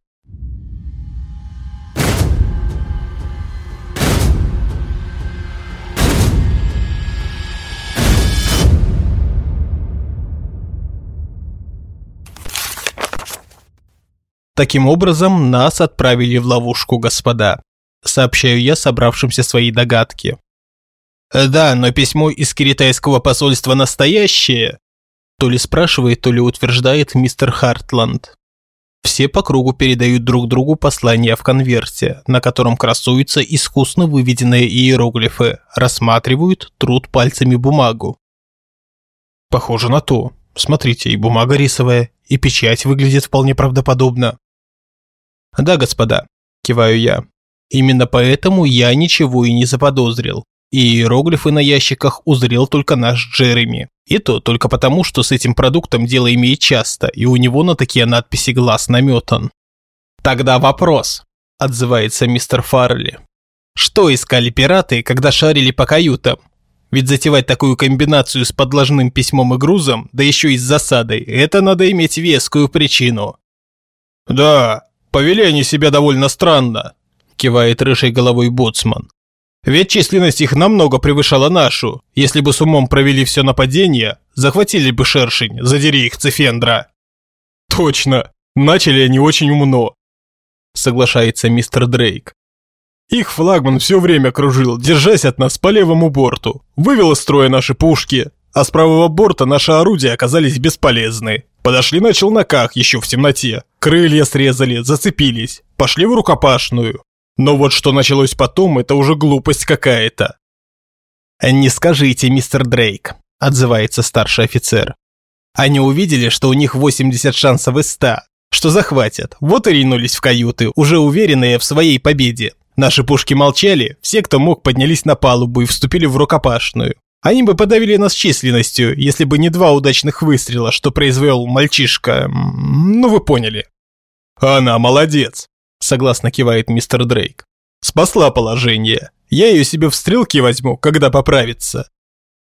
Таким образом, нас отправили в ловушку, господа. Сообщаю я собравшимся свои догадки. Да, но письмо из китайского посольства настоящее. То ли спрашивает, то ли утверждает мистер Хартланд. Все по кругу передают друг другу послания в конверте, на котором красуются искусно выведенные иероглифы, рассматривают, труд пальцами бумагу. Похоже на то. Смотрите, и бумага рисовая, и печать выглядит вполне правдоподобно. Да, господа, киваю я. Именно поэтому я ничего и не заподозрил. И иероглифы на ящиках узрел только наш Джереми. И то только потому, что с этим продуктом дело имеет часто, и у него на такие надписи глаз наметан. «Тогда вопрос», – отзывается мистер Фаррелли. «Что искали пираты, когда шарили по каютам? Ведь затевать такую комбинацию с подложным письмом и грузом, да еще и с засадой, это надо иметь вескую причину». «Да, повели они себя довольно странно», – кивает рыжей головой боцман. Ведь численность их намного превышала нашу. Если бы с умом провели все нападение, захватили бы шершень, задери их цифендра. Точно, начали они очень умно, соглашается мистер Дрейк. Их флагман все время кружил, держась от нас по левому борту. Вывел из строя наши пушки, а с правого борта наши орудия оказались бесполезны. Подошли на челноках еще в темноте. Крылья срезали, зацепились. Пошли в рукопашную. Но вот что началось потом, это уже глупость какая-то. «Не скажите, мистер Дрейк», – отзывается старший офицер. Они увидели, что у них 80 шансов из 100, что захватят. Вот и ринулись в каюты, уже уверенные в своей победе. Наши пушки молчали, все, кто мог, поднялись на палубу и вступили в рукопашную. Они бы подавили нас численностью, если бы не два удачных выстрела, что произвел мальчишка. Ну, вы поняли. Она молодец согласно кивает мистер Дрейк. Спасла положение. Я ее себе в стрелки возьму, когда поправится.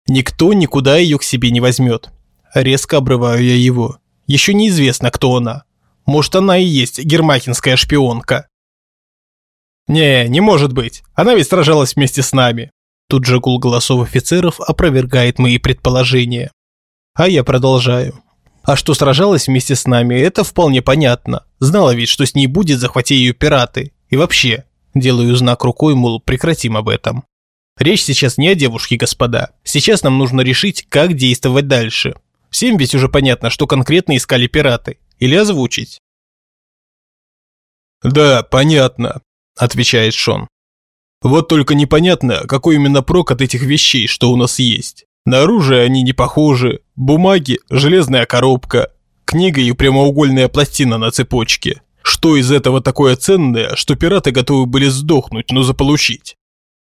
Никто никуда ее к себе не возьмет. Резко обрываю я его. Еще неизвестно, кто она. Может, она и есть гермахинская шпионка. Не, не может быть. Она ведь сражалась вместе с нами. Тут же гул голосов офицеров опровергает мои предположения. А я продолжаю. А что сражалась вместе с нами, это вполне понятно. Знала ведь, что с ней будет, захвати ее пираты. И вообще, делаю знак рукой, мол, прекратим об этом. Речь сейчас не о девушке, господа. Сейчас нам нужно решить, как действовать дальше. Всем ведь уже понятно, что конкретно искали пираты. Или озвучить? «Да, понятно», – отвечает Шон. «Вот только непонятно, какой именно прок от этих вещей, что у нас есть. На оружие они не похожи, бумаги, железная коробка, книга и прямоугольная пластина на цепочке. Что из этого такое ценное, что пираты готовы были сдохнуть, но заполучить?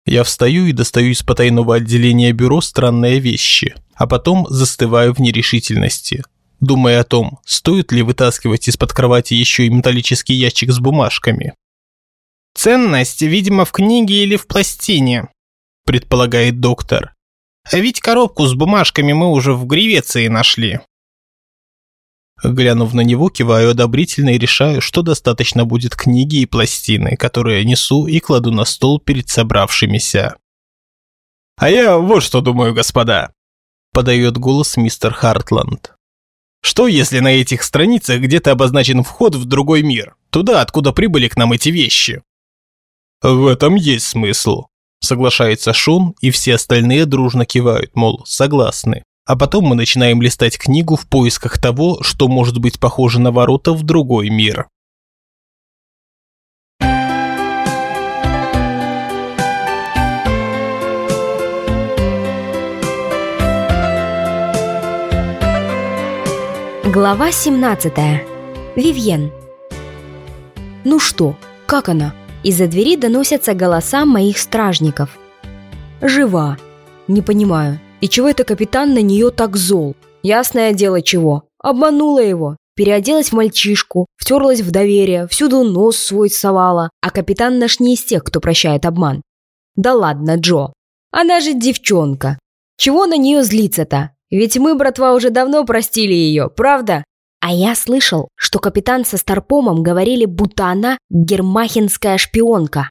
Я встаю и достаю из потайного отделения бюро странные вещи, а потом застываю в нерешительности, думая о том, стоит ли вытаскивать из-под кровати еще и металлический ящик с бумажками. «Ценность, видимо, в книге или в пластине», – предполагает доктор. А ведь коробку с бумажками мы уже в Гревеции нашли. Глянув на него, киваю одобрительно и решаю, что достаточно будет книги и пластины, которые несу и кладу на стол перед собравшимися. «А я вот что думаю, господа», – подает голос мистер Хартланд. «Что, если на этих страницах где-то обозначен вход в другой мир, туда, откуда прибыли к нам эти вещи?» «В этом есть смысл», Соглашается Шон, и все остальные дружно кивают, мол, согласны. А потом мы начинаем листать книгу в поисках того, что может быть похоже на ворота в другой мир. Глава 17. Вивьен. Ну что, как она? Из-за двери доносятся голоса моих стражников. «Жива!» «Не понимаю, и чего это капитан на нее так зол? Ясное дело чего. Обманула его, переоделась в мальчишку, втерлась в доверие, всюду нос свой совала, а капитан наш не из тех, кто прощает обман. Да ладно, Джо. Она же девчонка. Чего на нее злиться-то? Ведь мы, братва, уже давно простили ее, правда? А я слышал, что капитан со Старпомом говорили, будто она гермахинская шпионка.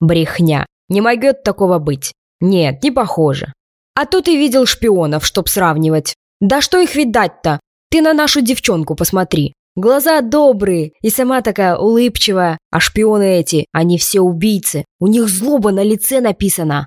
Брехня. Не могет такого быть. Нет, не похоже. А то ты видел шпионов, чтоб сравнивать. Да что их видать-то? Ты на нашу девчонку посмотри. Глаза добрые и сама такая улыбчивая. А шпионы эти, они все убийцы. У них злоба на лице написана.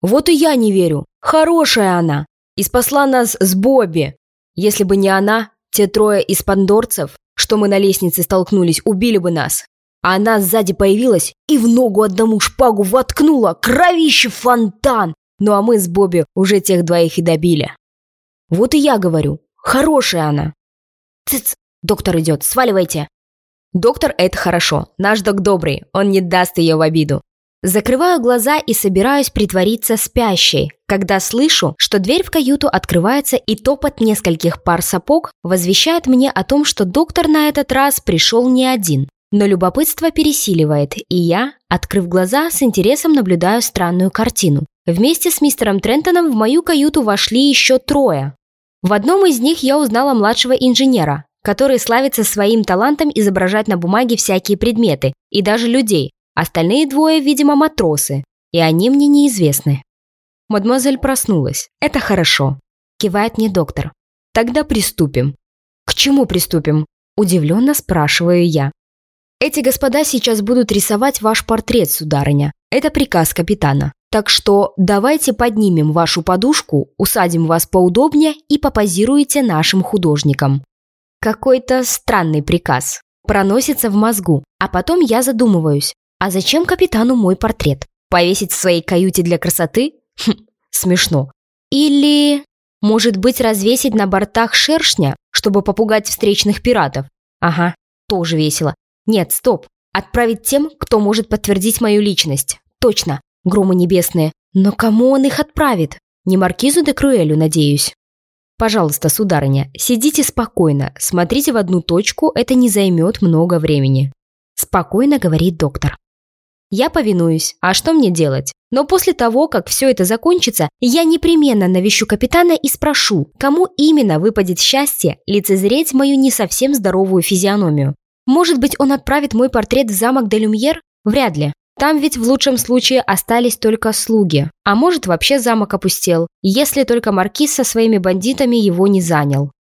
Вот и я не верю. Хорошая она. И спасла нас с Бобби. Если бы не она, те трое из пандорцев, что мы на лестнице столкнулись, убили бы нас. А она сзади появилась и в ногу одному шпагу воткнула, кровище фонтан. Ну а мы с Бобби уже тех двоих и добили. Вот и я говорю, хорошая она. Цыц, доктор идет, сваливайте. Доктор – это хорошо, наш док добрый, он не даст ее в обиду. Закрываю глаза и собираюсь притвориться спящей, когда слышу, что дверь в каюту открывается и топот нескольких пар сапог возвещает мне о том, что доктор на этот раз пришел не один. Но любопытство пересиливает, и я, открыв глаза, с интересом наблюдаю странную картину. Вместе с мистером Трентоном в мою каюту вошли еще трое. В одном из них я узнала младшего инженера, который славится своим талантом изображать на бумаге всякие предметы и даже людей, Остальные двое, видимо, матросы, и они мне неизвестны. Мадемуазель проснулась. Это хорошо. Кивает мне доктор. Тогда приступим. К чему приступим? Удивленно спрашиваю я. Эти господа сейчас будут рисовать ваш портрет, сударыня. Это приказ капитана. Так что давайте поднимем вашу подушку, усадим вас поудобнее и попозируете нашим художникам. Какой-то странный приказ. Проносится в мозгу, а потом я задумываюсь, а зачем капитану мой портрет? Повесить в своей каюте для красоты? Хм, смешно. Или, может быть, развесить на бортах шершня, чтобы попугать встречных пиратов? Ага, тоже весело. Нет, стоп. Отправить тем, кто может подтвердить мою личность. Точно, громы небесные. Но кому он их отправит? Не маркизу де Круэлю, надеюсь. Пожалуйста, сударыня, сидите спокойно, смотрите в одну точку, это не займет много времени. Спокойно говорит доктор. Я повинуюсь, а что мне делать? Но после того, как все это закончится, я непременно навещу капитана и спрошу, кому именно выпадет счастье лицезреть мою не совсем здоровую физиономию. Может быть, он отправит мой портрет в замок де Люмьер? Вряд ли. Там ведь в лучшем случае остались только слуги. А может, вообще замок опустел, если только маркиз со своими бандитами его не занял.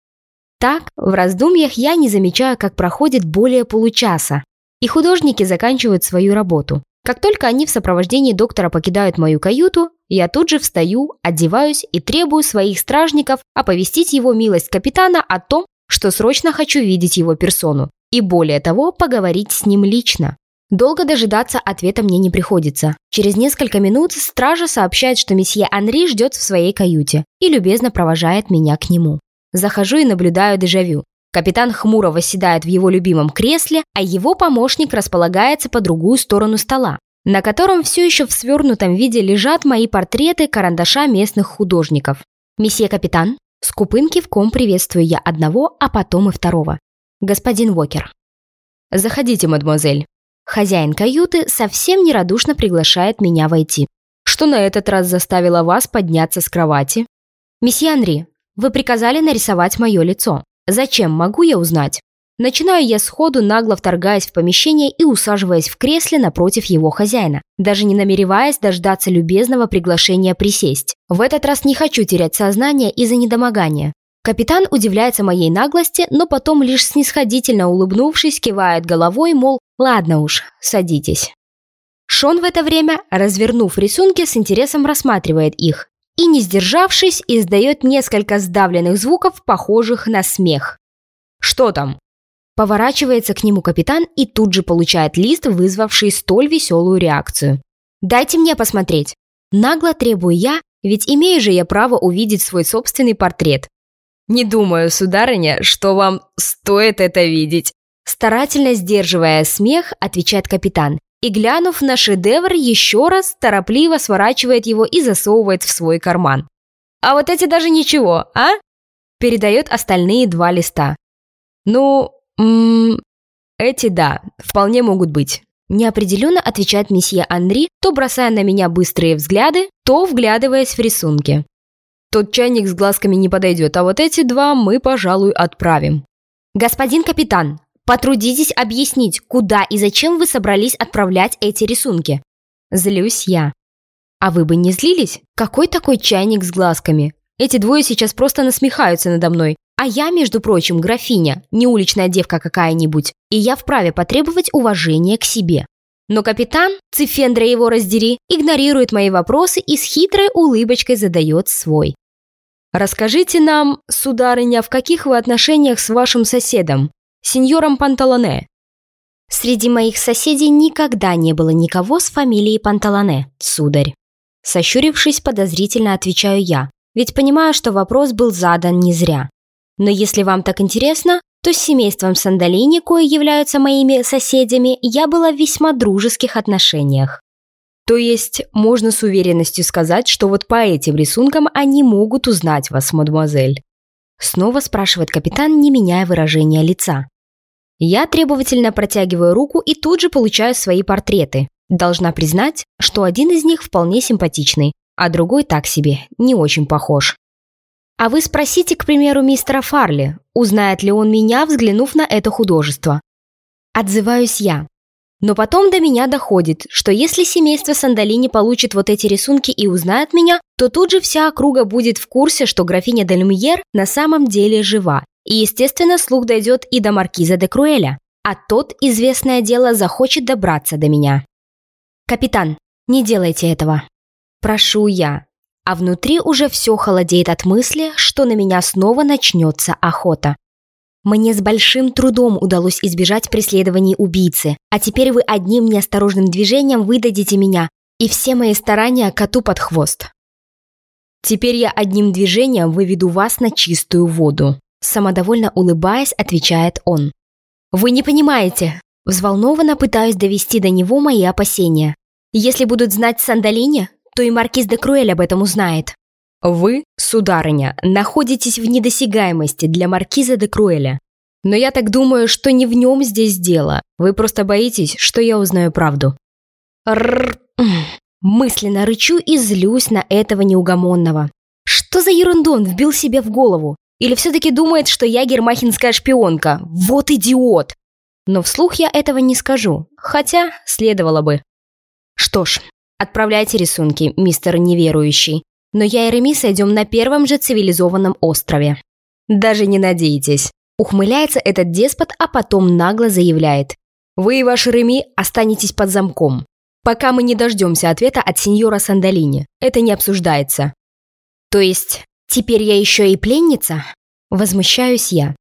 Так, в раздумьях я не замечаю, как проходит более получаса, и художники заканчивают свою работу. Как только они в сопровождении доктора покидают мою каюту, я тут же встаю, одеваюсь и требую своих стражников оповестить его милость капитана о том, что срочно хочу видеть его персону, и более того, поговорить с ним лично. Долго дожидаться ответа мне не приходится. Через несколько минут стража сообщает, что месье Анри ждет в своей каюте и любезно провожает меня к нему. Захожу и наблюдаю дежавю. Капитан хмуро восседает в его любимом кресле, а его помощник располагается по другую сторону стола, на котором все еще в свернутом виде лежат мои портреты карандаша местных художников. «Месье капитан?» С купым кивком приветствую я одного, а потом и второго. «Господин Вокер». «Заходите, мадемуазель». Хозяин каюты совсем нерадушно приглашает меня войти. «Что на этот раз заставило вас подняться с кровати?» «Месье Анри, вы приказали нарисовать мое лицо. Зачем, могу я узнать? Начинаю я сходу, нагло вторгаясь в помещение и усаживаясь в кресле напротив его хозяина, даже не намереваясь дождаться любезного приглашения присесть. В этот раз не хочу терять сознание из-за недомогания. Капитан удивляется моей наглости, но потом лишь снисходительно улыбнувшись, кивает головой, мол, ладно уж, садитесь. Шон в это время, развернув рисунки, с интересом рассматривает их и, не сдержавшись, издает несколько сдавленных звуков, похожих на смех. «Что там?» Поворачивается к нему капитан и тут же получает лист, вызвавший столь веселую реакцию. «Дайте мне посмотреть!» Нагло требую я, ведь имею же я право увидеть свой собственный портрет. «Не думаю, сударыня, что вам стоит это видеть!» Старательно сдерживая смех, отвечает капитан и, глянув на шедевр, еще раз торопливо сворачивает его и засовывает в свой карман. «А вот эти даже ничего, а?» Передает остальные два листа. «Ну, м эти да, вполне могут быть». Неопределенно отвечает месье Анри, то бросая на меня быстрые взгляды, то вглядываясь в рисунки. Тот чайник с глазками не подойдет, а вот эти два мы, пожалуй, отправим. «Господин капитан, Потрудитесь объяснить, куда и зачем вы собрались отправлять эти рисунки. Злюсь я. А вы бы не злились? Какой такой чайник с глазками? Эти двое сейчас просто насмехаются надо мной. А я, между прочим, графиня, не уличная девка какая-нибудь, и я вправе потребовать уважения к себе. Но капитан, Цифендра его раздери, игнорирует мои вопросы и с хитрой улыбочкой задает свой. «Расскажите нам, сударыня, в каких вы отношениях с вашим соседом? Сеньором Панталоне. Среди моих соседей никогда не было никого с фамилией Панталоне, сударь. Сощурившись, подозрительно отвечаю я, ведь понимаю, что вопрос был задан не зря. Но если вам так интересно, то с семейством Сандалини, кое являются моими соседями, я была в весьма дружеских отношениях. То есть, можно с уверенностью сказать, что вот по этим рисункам они могут узнать вас, мадемуазель. Снова спрашивает капитан, не меняя выражения лица. Я требовательно протягиваю руку и тут же получаю свои портреты. Должна признать, что один из них вполне симпатичный, а другой так себе, не очень похож. А вы спросите, к примеру, мистера Фарли, узнает ли он меня, взглянув на это художество. Отзываюсь я. Но потом до меня доходит, что если семейство Сандалини получит вот эти рисунки и узнает меня, то тут же вся округа будет в курсе, что графиня де Люмьер на самом деле жива. И, естественно, слух дойдет и до маркиза де Круэля. А тот, известное дело, захочет добраться до меня. «Капитан, не делайте этого». Прошу я, а внутри уже все холодеет от мысли, что на меня снова начнется охота. Мне с большим трудом удалось избежать преследований убийцы, а теперь вы одним неосторожным движением выдадите меня, и все мои старания коту под хвост. Теперь я одним движением выведу вас на чистую воду. Самодовольно улыбаясь, отвечает он. Вы не понимаете. Взволнованно пытаюсь довести до него мои опасения. Если будут знать Сандалине, то и маркиз де Круэль об этом узнает. Вы, сударыня, находитесь в недосягаемости для маркиза де Круэля. Но я так думаю, что не в нем здесь дело. Вы просто боитесь, что я узнаю правду. Рррр. Мысленно рычу и злюсь на этого неугомонного. Что за ерунду он вбил себе в голову? Или все-таки думает, что я гермахинская шпионка? Вот идиот! Но вслух я этого не скажу, хотя следовало бы. Что ж, Отправляйте рисунки, мистер неверующий. Но я и Реми сойдем на первом же цивилизованном острове. Даже не надейтесь. Ухмыляется этот деспот, а потом нагло заявляет. Вы и ваш Реми останетесь под замком. Пока мы не дождемся ответа от сеньора Сандалини. Это не обсуждается. То есть, теперь я еще и пленница? Возмущаюсь я.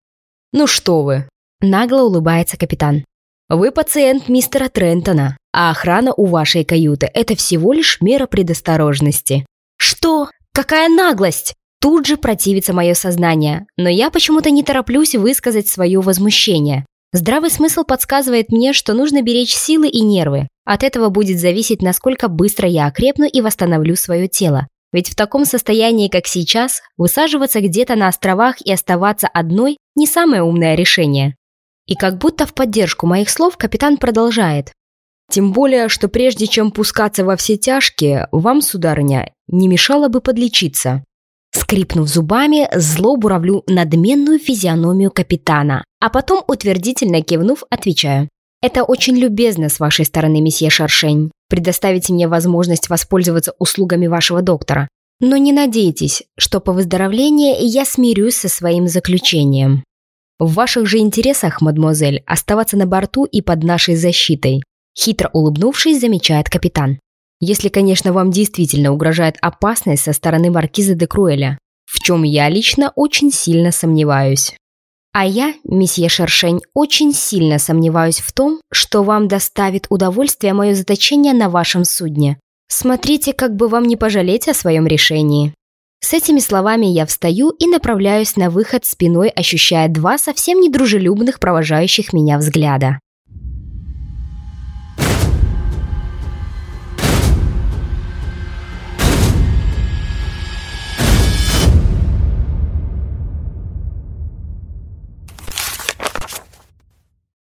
Ну что вы. Нагло улыбается капитан. Вы пациент мистера Трентона, а охрана у вашей каюты – это всего лишь мера предосторожности. Что? Какая наглость! Тут же противится мое сознание, но я почему-то не тороплюсь высказать свое возмущение. Здравый смысл подсказывает мне, что нужно беречь силы и нервы. От этого будет зависеть, насколько быстро я окрепну и восстановлю свое тело. Ведь в таком состоянии, как сейчас, высаживаться где-то на островах и оставаться одной – не самое умное решение. И как будто в поддержку моих слов капитан продолжает. Тем более, что прежде чем пускаться во все тяжкие, вам, сударыня, не мешало бы подлечиться. Скрипнув зубами, зло буравлю надменную физиономию капитана, а потом, утвердительно кивнув, отвечаю. «Это очень любезно с вашей стороны, месье Шаршень, предоставить мне возможность воспользоваться услугами вашего доктора. Но не надейтесь, что по выздоровлении я смирюсь со своим заключением. В ваших же интересах, мадемуазель, оставаться на борту и под нашей защитой. Хитро улыбнувшись, замечает капитан. Если, конечно, вам действительно угрожает опасность со стороны маркиза де Круэля, в чем я лично очень сильно сомневаюсь. А я, месье Шершень, очень сильно сомневаюсь в том, что вам доставит удовольствие мое заточение на вашем судне. Смотрите, как бы вам не пожалеть о своем решении. С этими словами я встаю и направляюсь на выход спиной, ощущая два совсем недружелюбных провожающих меня взгляда.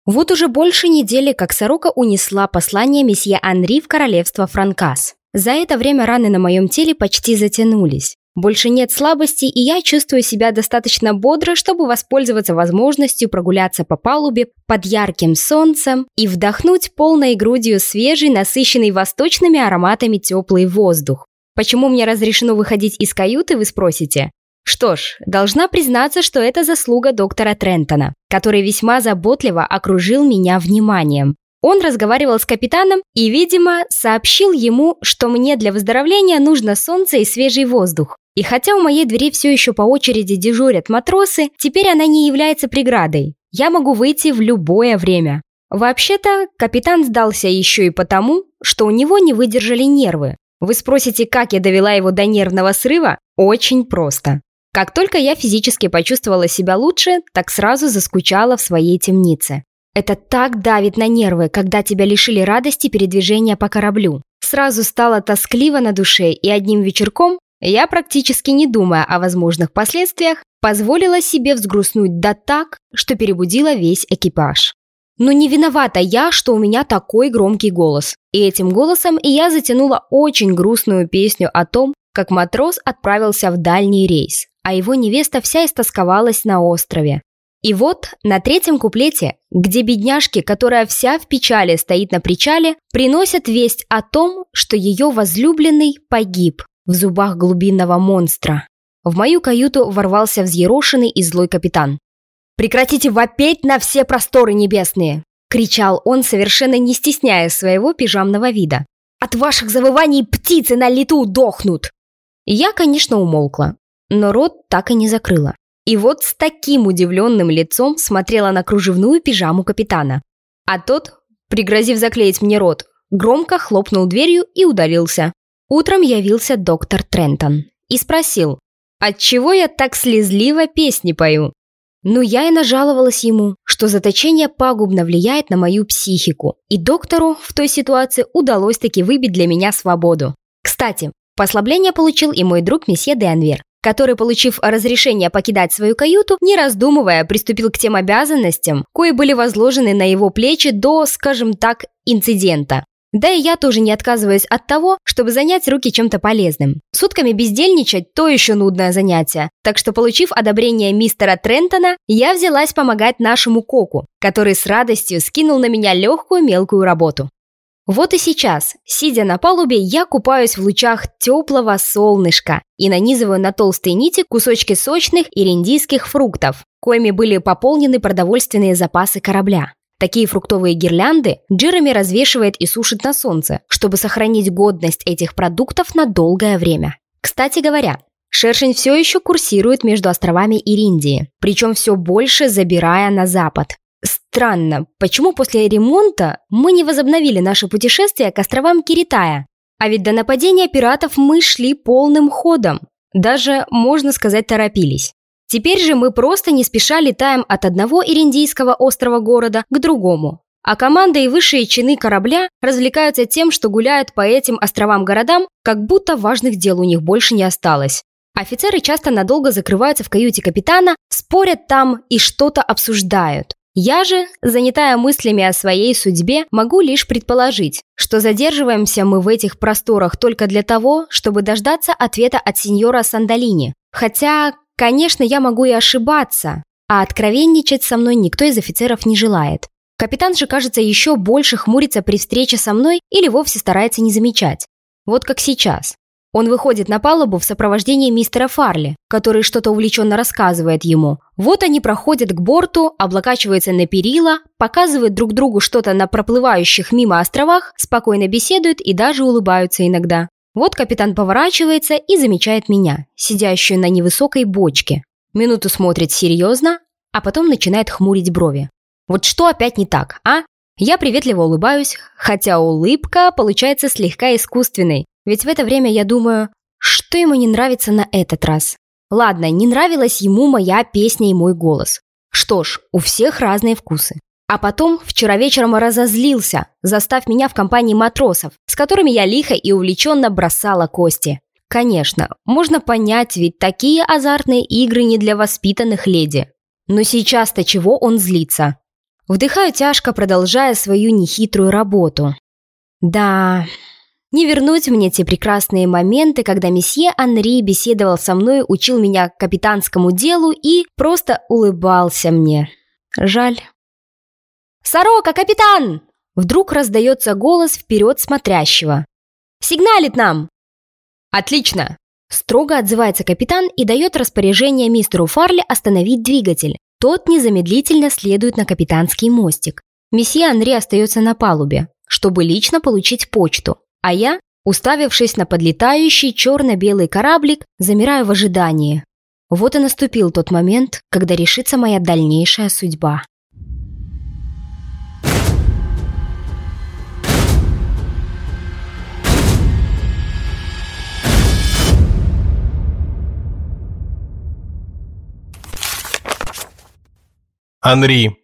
Вот уже больше недели, как сорока унесла послание месье Анри в королевство Франкас. За это время раны на моем теле почти затянулись. Больше нет слабости, и я чувствую себя достаточно бодро, чтобы воспользоваться возможностью прогуляться по палубе под ярким солнцем и вдохнуть полной грудью свежий, насыщенный восточными ароматами теплый воздух. Почему мне разрешено выходить из каюты, вы спросите? Что ж, должна признаться, что это заслуга доктора Трентона, который весьма заботливо окружил меня вниманием. Он разговаривал с капитаном и, видимо, сообщил ему, что мне для выздоровления нужно солнце и свежий воздух. И хотя у моей двери все еще по очереди дежурят матросы, теперь она не является преградой. я могу выйти в любое время. Вообще-то, капитан сдался еще и потому, что у него не выдержали нервы. Вы спросите, как я довела его до нервного срыва? Очень просто. Как только я физически почувствовала себя лучше, так сразу заскучала в своей темнице. Это так давит на нервы, когда тебя лишили радости передвижения по кораблю. Сразу стало тоскливо на душе, и одним вечерком я, практически не думая о возможных последствиях, позволила себе взгрустнуть да так, что перебудила весь экипаж. Но не виновата я, что у меня такой громкий голос. И этим голосом я затянула очень грустную песню о том, как матрос отправился в дальний рейс, а его невеста вся истосковалась на острове. И вот на третьем куплете, где бедняжки, которая вся в печали стоит на причале, приносят весть о том, что ее возлюбленный погиб в зубах глубинного монстра. В мою каюту ворвался взъерошенный и злой капитан. «Прекратите вопеть на все просторы небесные!» — кричал он, совершенно не стесняя своего пижамного вида. «От ваших завываний птицы на лету дохнут!» Я, конечно, умолкла, но рот так и не закрыла. И вот с таким удивленным лицом смотрела на кружевную пижаму капитана. А тот, пригрозив заклеить мне рот, громко хлопнул дверью и удалился. Утром явился доктор Трентон и спросил, отчего я так слезливо песни пою. Ну, я и нажаловалась ему, что заточение пагубно влияет на мою психику, и доктору в той ситуации удалось таки выбить для меня свободу. Кстати, послабление получил и мой друг месье де Анвер который, получив разрешение покидать свою каюту, не раздумывая, приступил к тем обязанностям, кои были возложены на его плечи до, скажем так, инцидента. Да и я тоже не отказываюсь от того, чтобы занять руки чем-то полезным. Сутками бездельничать – то еще нудное занятие. Так что, получив одобрение мистера Трентона, я взялась помогать нашему Коку, который с радостью скинул на меня легкую мелкую работу. Вот и сейчас, сидя на палубе, я купаюсь в лучах теплого солнышка и нанизываю на толстые нити кусочки сочных ириндийских фруктов, коими были пополнены продовольственные запасы корабля. Такие фруктовые гирлянды Джереми развешивает и сушит на солнце, чтобы сохранить годность этих продуктов на долгое время. Кстати говоря, шершень все еще курсирует между островами Ириндии, причем все больше забирая на запад. Странно, почему после ремонта мы не возобновили наше путешествие к островам Киритая? А ведь до нападения пиратов мы шли полным ходом. Даже, можно сказать, торопились. Теперь же мы просто не спеша летаем от одного ириндийского острова-города к другому. А команда и высшие чины корабля развлекаются тем, что гуляют по этим островам-городам, как будто важных дел у них больше не осталось. Офицеры часто надолго закрываются в каюте капитана, спорят там и что-то обсуждают. Я же, занятая мыслями о своей судьбе, могу лишь предположить, что задерживаемся мы в этих просторах только для того, чтобы дождаться ответа от сеньора Сандалини. Хотя, конечно, я могу и ошибаться, а откровенничать со мной никто из офицеров не желает. Капитан же, кажется, еще больше хмурится при встрече со мной или вовсе старается не замечать. Вот как сейчас. Он выходит на палубу в сопровождении мистера Фарли, который что-то увлеченно рассказывает ему. Вот они проходят к борту, облокачиваются на перила, показывают друг другу что-то на проплывающих мимо островах, спокойно беседуют и даже улыбаются иногда. Вот капитан поворачивается и замечает меня, сидящую на невысокой бочке. Минуту смотрит серьезно, а потом начинает хмурить брови. Вот что опять не так, а? Я приветливо улыбаюсь, хотя улыбка получается слегка искусственной, ведь в это время я думаю, что ему не нравится на этот раз. Ладно, не нравилась ему моя песня и мой голос. Что ж, у всех разные вкусы. А потом вчера вечером разозлился, застав меня в компании матросов, с которыми я лихо и увлеченно бросала кости. Конечно, можно понять, ведь такие азартные игры не для воспитанных леди. Но сейчас-то чего он злится? Вдыхаю тяжко, продолжая свою нехитрую работу. Да, не вернуть мне те прекрасные моменты, когда месье Анри беседовал со мной, учил меня капитанскому делу и просто улыбался мне. Жаль. «Сорока, капитан!» Вдруг раздается голос вперед смотрящего. «Сигналит нам!» «Отлично!» Строго отзывается капитан и дает распоряжение мистеру Фарли остановить двигатель. Тот незамедлительно следует на капитанский мостик. Месье Анри остается на палубе, чтобы лично получить почту. А я, уставившись на подлетающий черно-белый кораблик, замираю в ожидании. Вот и наступил тот момент, когда решится моя дальнейшая судьба. Анри.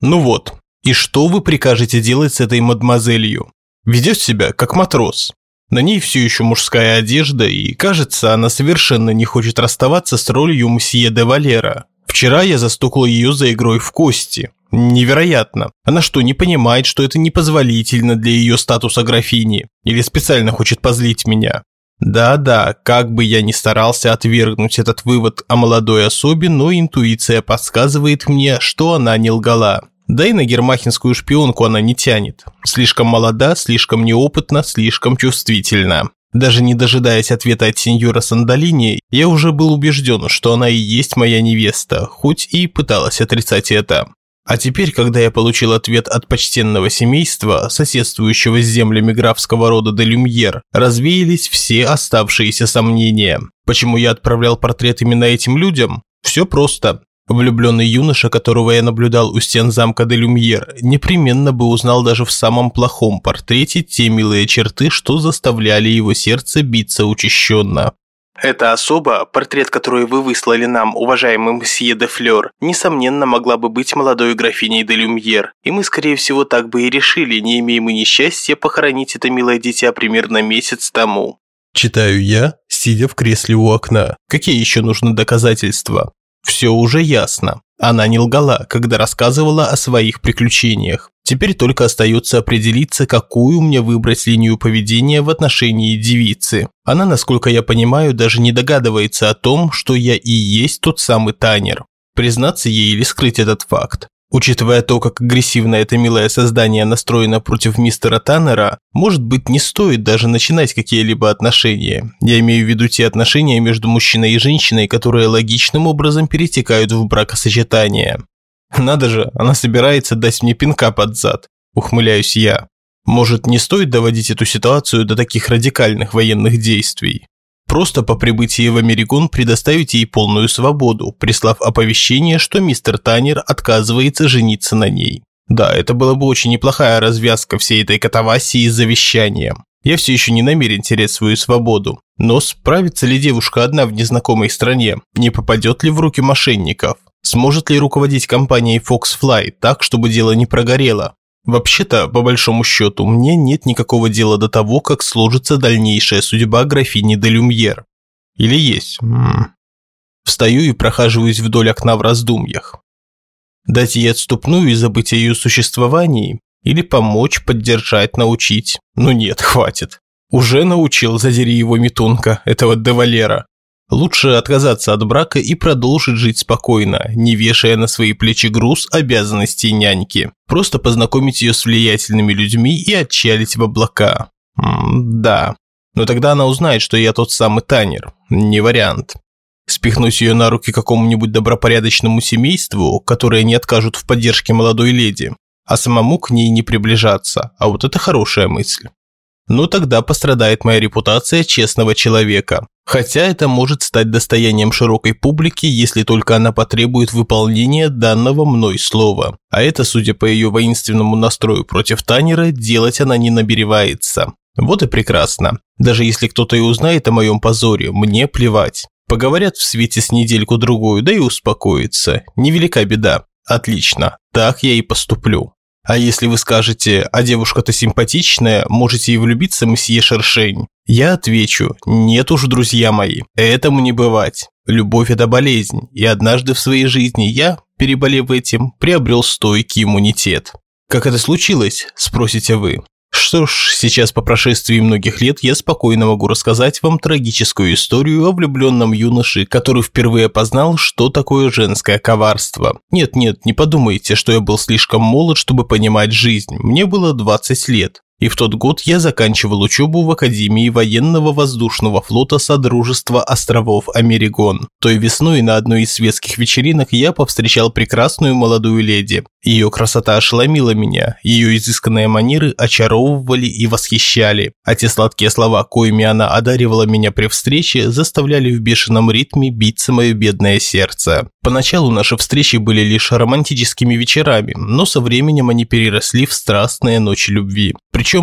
Ну вот, и что вы прикажете делать с этой мадмозелью? Ведет себя как матрос. На ней все еще мужская одежда, и, кажется, она совершенно не хочет расставаться с ролью мсье де Валера. Вчера я застукал ее за игрой в кости. Невероятно. Она что, не понимает, что это непозволительно для ее статуса графини? Или специально хочет позлить меня? Да-да, как бы я ни старался отвергнуть этот вывод о молодой особе, но интуиция подсказывает мне, что она не лгала. Да и на гермахинскую шпионку она не тянет. Слишком молода, слишком неопытна, слишком чувствительна. Даже не дожидаясь ответа от сеньора Сандалини, я уже был убежден, что она и есть моя невеста, хоть и пыталась отрицать это. А теперь, когда я получил ответ от почтенного семейства, соседствующего с землями графского рода де Люмьер, развеялись все оставшиеся сомнения. Почему я отправлял портрет именно этим людям? Все просто. Влюбленный юноша, которого я наблюдал у стен замка де Люмьер, непременно бы узнал даже в самом плохом портрете те милые черты, что заставляли его сердце биться учащенно. Эта особа, портрет которой вы выслали нам, уважаемый мсье де Флёр, несомненно могла бы быть молодой графиней де Люмьер, и мы, скорее всего, так бы и решили, не имея мы несчастья похоронить это милое дитя примерно месяц тому. Читаю я, сидя в кресле у окна. Какие еще нужны доказательства? Все уже ясно. Она не лгала, когда рассказывала о своих приключениях. Теперь только остается определиться, какую мне выбрать линию поведения в отношении девицы. Она, насколько я понимаю, даже не догадывается о том, что я и есть тот самый Танер. Признаться ей или скрыть этот факт. Учитывая то, как агрессивно это милое создание настроено против мистера Таннера, может быть, не стоит даже начинать какие-либо отношения. Я имею в виду те отношения между мужчиной и женщиной, которые логичным образом перетекают в бракосочетание. Надо же, она собирается дать мне пинка под зад. Ухмыляюсь я. Может, не стоит доводить эту ситуацию до таких радикальных военных действий? Просто по прибытии в Америкон предоставить ей полную свободу, прислав оповещение, что мистер Таннер отказывается жениться на ней. Да, это была бы очень неплохая развязка всей этой катавасии с завещанием. Я все еще не намерен терять свою свободу. Но справится ли девушка одна в незнакомой стране? Не попадет ли в руки мошенников? Сможет ли руководить компанией Foxfly так, чтобы дело не прогорело? Вообще-то, по большому счету, мне нет никакого дела до того, как сложится дальнейшая судьба графини де Люмьер. Или есть? М -м. Встаю и прохаживаюсь вдоль окна в раздумьях. Дать ей отступную и забыть о ее существовании? Или помочь, поддержать, научить? Ну нет, хватит. Уже научил, задери его метунка, этого девалера. Лучше отказаться от брака и продолжить жить спокойно, не вешая на свои плечи груз обязанностей няньки. Просто познакомить ее с влиятельными людьми и отчалить в облака. М да. Но тогда она узнает, что я тот самый Танер. Не вариант. Спихнуть ее на руки какому-нибудь добропорядочному семейству, которое не откажут в поддержке молодой леди, а самому к ней не приближаться. А вот это хорошая мысль. Но тогда пострадает моя репутация честного человека. Хотя это может стать достоянием широкой публики, если только она потребует выполнения данного мной слова. А это, судя по ее воинственному настрою против Танера, делать она не наберевается. Вот и прекрасно. Даже если кто-то и узнает о моем позоре, мне плевать. Поговорят в свете с недельку-другую, да и успокоится. Невелика беда. Отлично. Так я и поступлю. А если вы скажете, а девушка-то симпатичная, можете и влюбиться, месье Шершень? Я отвечу, нет уж, друзья мои, этому не бывать. Любовь – это болезнь, и однажды в своей жизни я, переболев этим, приобрел стойкий иммунитет. Как это случилось, спросите вы? Что ж, сейчас по прошествии многих лет я спокойно могу рассказать вам трагическую историю о влюбленном юноше, который впервые познал, что такое женское коварство. Нет-нет, не подумайте, что я был слишком молод, чтобы понимать жизнь. Мне было 20 лет. И в тот год я заканчивал учебу в Академии военного воздушного флота Содружества островов Америгон. Той весной на одной из светских вечеринок я повстречал прекрасную молодую леди. Ее красота ошеломила меня, ее изысканные манеры очаровывали и восхищали, а те сладкие слова, коими она одаривала меня при встрече, заставляли в бешеном ритме биться мое бедное сердце. Поначалу наши встречи были лишь романтическими вечерами, но со временем они переросли в страстные ночи любви.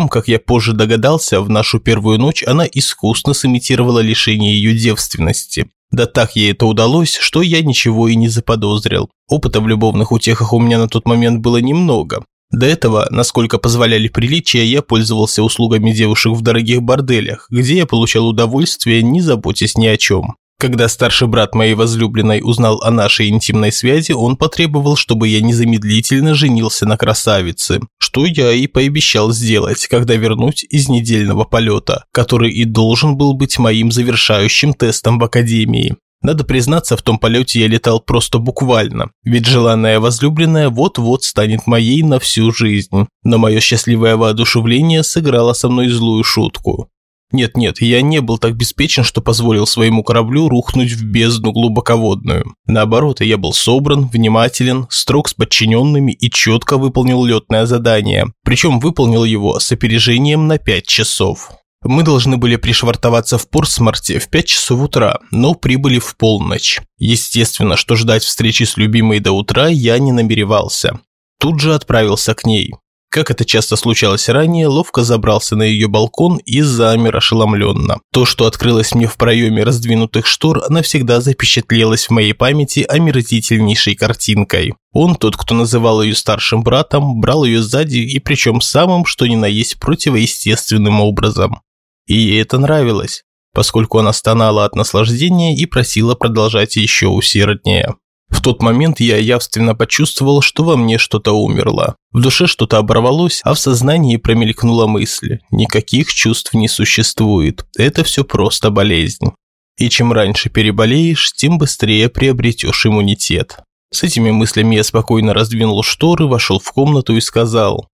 Как я позже догадался, в нашу первую ночь она искусно сымитировала лишение ее девственности. Да так ей это удалось, что я ничего и не заподозрил. Опыта в любовных утехах у меня на тот момент было немного. До этого, насколько позволяли приличия, я пользовался услугами девушек в дорогих борделях, где я получал удовольствие, не заботясь ни о чем. Когда старший брат моей возлюбленной узнал о нашей интимной связи, он потребовал, чтобы я незамедлительно женился на красавице, что я и пообещал сделать, когда вернусь из недельного полета, который и должен был быть моим завершающим тестом в академии. Надо признаться, в том полете я летал просто буквально, ведь желанная возлюбленная вот-вот станет моей на всю жизнь. Но мое счастливое воодушевление сыграло со мной злую шутку. Нет-нет, я не был так беспечен, что позволил своему кораблю рухнуть в бездну глубоководную. Наоборот, я был собран, внимателен, строг с подчиненными и четко выполнил летное задание. Причем выполнил его с опережением на 5 часов. Мы должны были пришвартоваться в Портсмарте в 5 часов утра, но прибыли в полночь. Естественно, что ждать встречи с любимой до утра я не намеревался. Тут же отправился к ней. Как это часто случалось ранее, ловко забрался на ее балкон и замер ошеломленно. То, что открылось мне в проеме раздвинутых штор, навсегда запечатлелось в моей памяти омерзительнейшей картинкой. Он, тот, кто называл ее старшим братом, брал ее сзади и причем самым, что ни на есть, противоестественным образом. И ей это нравилось, поскольку она стонала от наслаждения и просила продолжать еще усерднее. В тот момент я явственно почувствовал, что во мне что-то умерло. В душе что-то оборвалось, а в сознании промелькнула мысль. Никаких чувств не существует. Это все просто болезнь. И чем раньше переболеешь, тем быстрее приобретешь иммунитет. С этими мыслями я спокойно раздвинул шторы, вошел в комнату и сказал.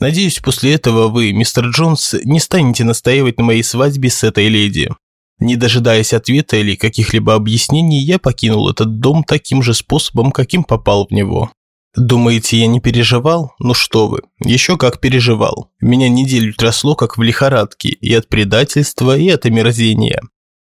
«Надеюсь, после этого вы, мистер Джонс, не станете настаивать на моей свадьбе с этой леди. Не дожидаясь ответа или каких-либо объяснений, я покинул этот дом таким же способом, каким попал в него. Думаете, я не переживал? Ну что вы, еще как переживал. Меня неделю трясло, как в лихорадке, и от предательства, и от омерзения.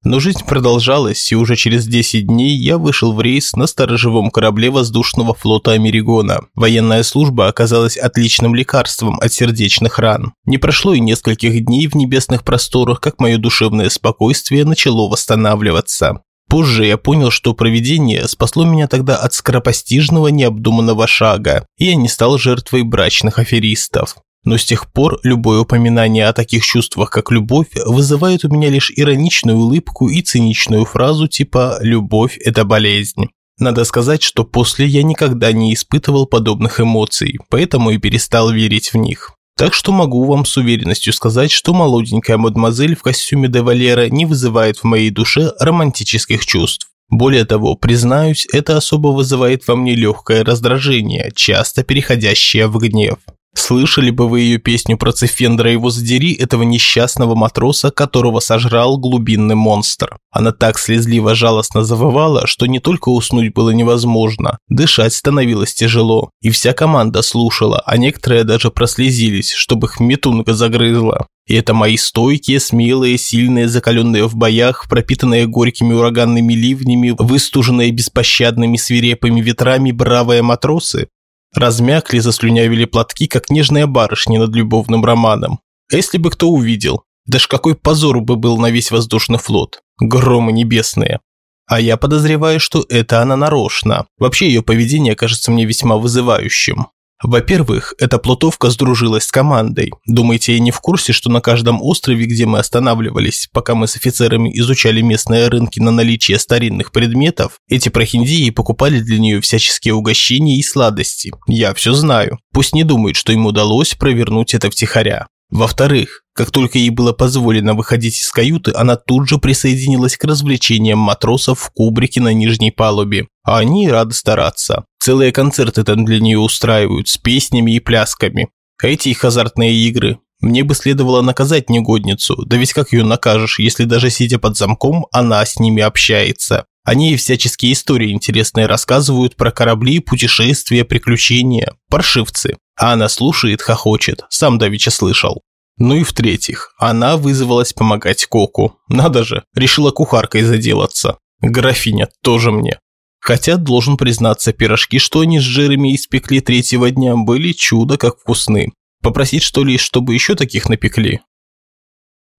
Но жизнь продолжалась, и уже через 10 дней я вышел в рейс на сторожевом корабле воздушного флота Америгона. Военная служба оказалась отличным лекарством от сердечных ран. Не прошло и нескольких дней в небесных просторах, как мое душевное спокойствие начало восстанавливаться. Позже я понял, что провидение спасло меня тогда от скоропостижного необдуманного шага, и я не стал жертвой брачных аферистов. Но с тех пор любое упоминание о таких чувствах, как любовь, вызывает у меня лишь ироничную улыбку и циничную фразу типа «любовь – это болезнь». Надо сказать, что после я никогда не испытывал подобных эмоций, поэтому и перестал верить в них. Так что могу вам с уверенностью сказать, что молоденькая мадемуазель в костюме де Валера не вызывает в моей душе романтических чувств. Более того, признаюсь, это особо вызывает во мне легкое раздражение, часто переходящее в гнев. Слышали бы вы ее песню про Цефендра его задери, этого несчастного матроса, которого сожрал глубинный монстр. Она так слезливо жалостно завывала, что не только уснуть было невозможно, дышать становилось тяжело. И вся команда слушала, а некоторые даже прослезились, чтобы их метунга загрызла. И это мои стойкие, смелые, сильные, закаленные в боях, пропитанные горькими ураганными ливнями, выстуженные беспощадными свирепыми ветрами бравые матросы. Размякли, заслюнявили платки, как нежная барышня над любовным романом. А если бы кто увидел? Даже какой позор бы был на весь воздушный флот. Громы небесные. А я подозреваю, что это она нарочно. Вообще ее поведение кажется мне весьма вызывающим. Во-первых, эта плутовка сдружилась с командой. Думаете, я не в курсе, что на каждом острове, где мы останавливались, пока мы с офицерами изучали местные рынки на наличие старинных предметов, эти прохиндии покупали для нее всяческие угощения и сладости. Я все знаю. Пусть не думает, что им удалось провернуть это втихаря. Во-вторых, как только ей было позволено выходить из каюты, она тут же присоединилась к развлечениям матросов в кубрике на нижней палубе. А они рады стараться. Целые концерты там для нее устраивают с песнями и плясками. Эти их азартные игры. Мне бы следовало наказать негодницу, да ведь как ее накажешь, если даже сидя под замком, она с ними общается. Они ей всяческие истории интересные рассказывают про корабли, путешествия, приключения. Паршивцы. А она слушает, хохочет. Сам давеча слышал. Ну и в-третьих, она вызвалась помогать Коку. Надо же, решила кухаркой заделаться. Графиня тоже мне. Хотя, должен признаться, пирожки, что они с Джереми испекли третьего дня, были чудо как вкусны. Попросить, что ли, чтобы еще таких напекли?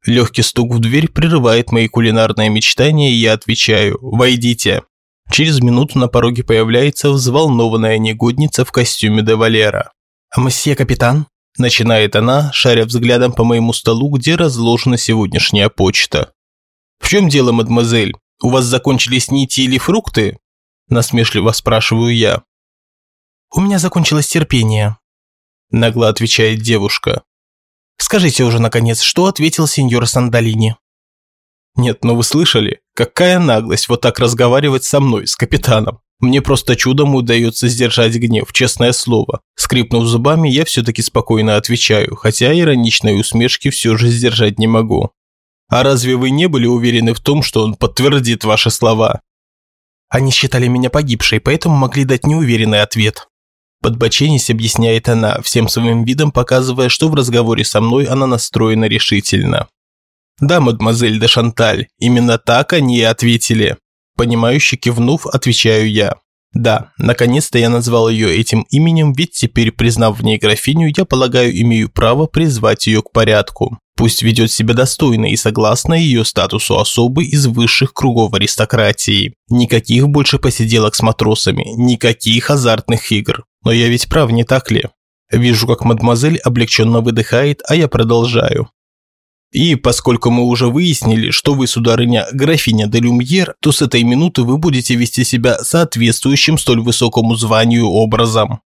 Легкий стук в дверь прерывает мои кулинарные мечтания, и я отвечаю «Войдите». Через минуту на пороге появляется взволнованная негодница в костюме де Валера. «Мсье капитан?» – начинает она, шаря взглядом по моему столу, где разложена сегодняшняя почта. «В чем дело, мадемуазель? У вас закончились нити или фрукты?» – насмешливо спрашиваю я. «У меня закончилось терпение», – нагло отвечает девушка. «Скажите уже, наконец, что ответил сеньор Сандалини?» «Нет, но ну вы слышали? Какая наглость вот так разговаривать со мной, с капитаном. Мне просто чудом удается сдержать гнев, честное слово. Скрипнув зубами, я все-таки спокойно отвечаю, хотя ироничной усмешки все же сдержать не могу. А разве вы не были уверены в том, что он подтвердит ваши слова? Они считали меня погибшей, поэтому могли дать неуверенный ответ. Подбоченись объясняет она, всем своим видом показывая, что в разговоре со мной она настроена решительно. Да, мадемуазель де Шанталь, именно так они и ответили. Понимающе кивнув, отвечаю я. Да, наконец-то я назвал ее этим именем, ведь теперь, признав в ней графиню, я полагаю, имею право призвать ее к порядку. Пусть ведет себя достойно и согласно ее статусу особы из высших кругов аристократии. Никаких больше посиделок с матросами, никаких азартных игр. Но я ведь прав, не так ли? Вижу, как мадемуазель облегченно выдыхает, а я продолжаю. И поскольку мы уже выяснили, что вы, сударыня, графиня де Люмьер, то с этой минуты вы будете вести себя соответствующим столь высокому званию образом.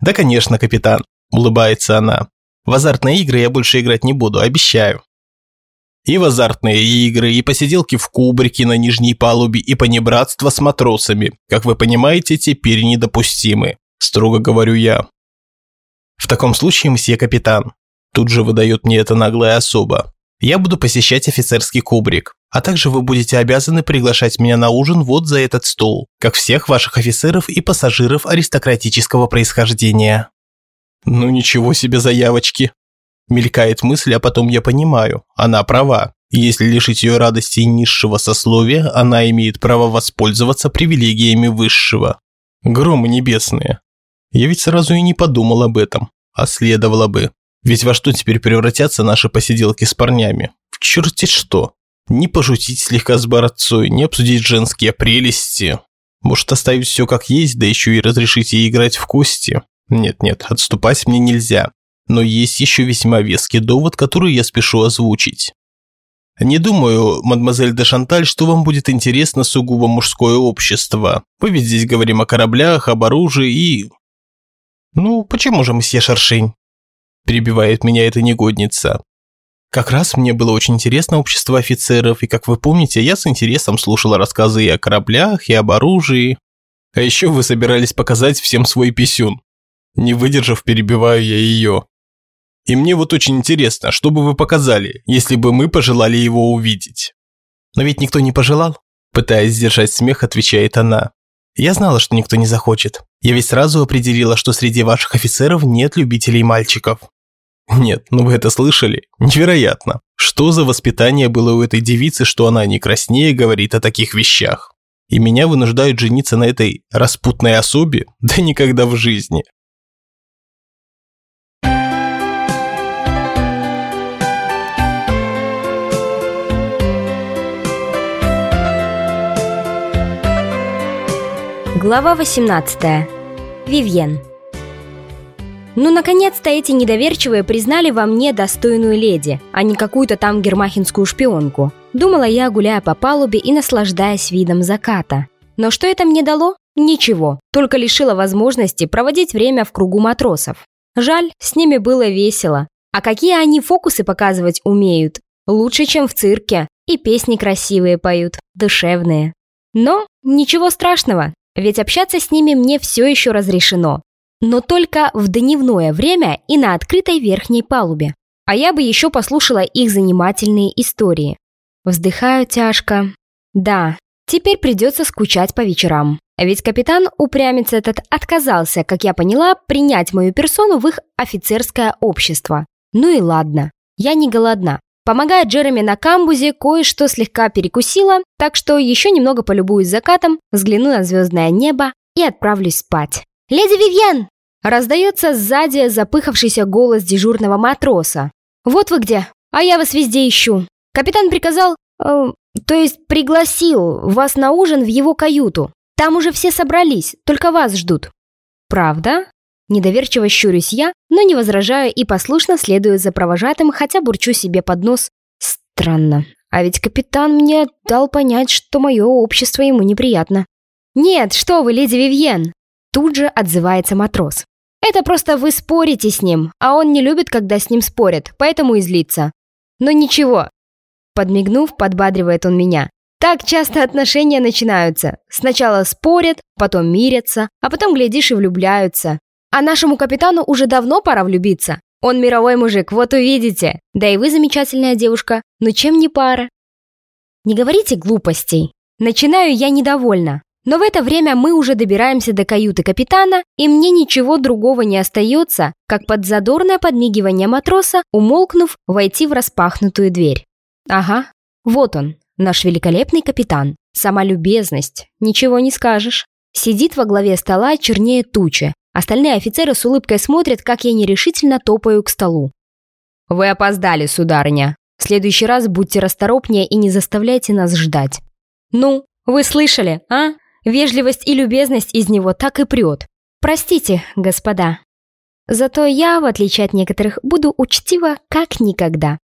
Да, конечно, капитан, улыбается она. В азартные игры я больше играть не буду, обещаю. И в азартные игры, и посиделки в кубрике на нижней палубе, и понебратство с матросами, как вы понимаете, теперь недопустимы, строго говорю я. В таком случае, мсье капитан, тут же выдает мне эта наглая особа, я буду посещать офицерский кубрик, а также вы будете обязаны приглашать меня на ужин вот за этот стол, как всех ваших офицеров и пассажиров аристократического происхождения». «Ну ничего себе заявочки!» Мелькает мысль, а потом я понимаю, она права. Если лишить ее радости низшего сословия, она имеет право воспользоваться привилегиями высшего. Громы небесные. Я ведь сразу и не подумал об этом, а следовало бы. Ведь во что теперь превратятся наши посиделки с парнями? В черти что. Не пошутить слегка с борцой, не обсудить женские прелести. Может оставить все как есть, да еще и разрешить ей играть в кости? Нет-нет, отступать мне нельзя. Но есть еще весьма веский довод, который я спешу озвучить. Не думаю, мадемуазель де Шанталь, что вам будет интересно сугубо мужское общество. Мы ведь здесь говорим о кораблях, об оружии и... Ну, почему же, месье Шаршень? Перебивает меня эта негодница. Как раз мне было очень интересно общество офицеров, и, как вы помните, я с интересом слушала рассказы и о кораблях, и об оружии. А еще вы собирались показать всем свой писюн. Не выдержав, перебиваю я ее. И мне вот очень интересно, что бы вы показали, если бы мы пожелали его увидеть. Но ведь никто не пожелал, пытаясь сдержать смех, отвечает она. Я знала, что никто не захочет. Я ведь сразу определила, что среди ваших офицеров нет любителей мальчиков. Нет, ну вы это слышали? Невероятно. Что за воспитание было у этой девицы, что она не краснее говорит о таких вещах? И меня вынуждают жениться на этой распутной особе? Да никогда в жизни. Глава 18. Вивьен. Ну, наконец-то эти недоверчивые признали во мне достойную леди, а не какую-то там гермахинскую шпионку. Думала я, гуляя по палубе и наслаждаясь видом заката. Но что это мне дало? Ничего, только лишило возможности проводить время в кругу матросов. Жаль, с ними было весело. А какие они фокусы показывать умеют? Лучше, чем в цирке. И песни красивые поют, душевные. Но ничего страшного, ведь общаться с ними мне все еще разрешено но только в дневное время и на открытой верхней палубе. А я бы еще послушала их занимательные истории. Вздыхаю тяжко. Да, теперь придется скучать по вечерам. Ведь капитан упрямец этот отказался, как я поняла, принять мою персону в их офицерское общество. Ну и ладно, я не голодна. Помогая Джереми на камбузе, кое-что слегка перекусила, так что еще немного полюбуюсь закатом, взгляну на звездное небо и отправлюсь спать. «Леди Вивьен!» Раздается сзади запыхавшийся голос дежурного матроса. «Вот вы где! А я вас везде ищу. Капитан приказал, э, то есть пригласил вас на ужин в его каюту. Там уже все собрались, только вас ждут». «Правда?» Недоверчиво щурюсь я, но не возражаю и послушно следую за провожатым, хотя бурчу себе под нос. Странно. А ведь капитан мне дал понять, что мое общество ему неприятно. «Нет, что вы, леди Вивьен!» Тут же отзывается матрос. «Это просто вы спорите с ним, а он не любит, когда с ним спорят, поэтому и злится. Но ничего». Подмигнув, подбадривает он меня. Так часто отношения начинаются. Сначала спорят, потом мирятся, а потом, глядишь, и влюбляются. А нашему капитану уже давно пора влюбиться. Он мировой мужик, вот увидите. Да и вы замечательная девушка. Ну чем не пара? Не говорите глупостей. Начинаю я недовольна. Но в это время мы уже добираемся до каюты капитана, и мне ничего другого не остается, как под задорное подмигивание матроса, умолкнув, войти в распахнутую дверь. Ага, вот он, наш великолепный капитан. Сама любезность, ничего не скажешь. Сидит во главе стола чернее тучи, Остальные офицеры с улыбкой смотрят, как я нерешительно топаю к столу. «Вы опоздали, сударыня. В следующий раз будьте расторопнее и не заставляйте нас ждать». «Ну, вы слышали, а? Вежливость и любезность из него так и прет. Простите, господа. Зато я, в отличие от некоторых, буду учтива как никогда.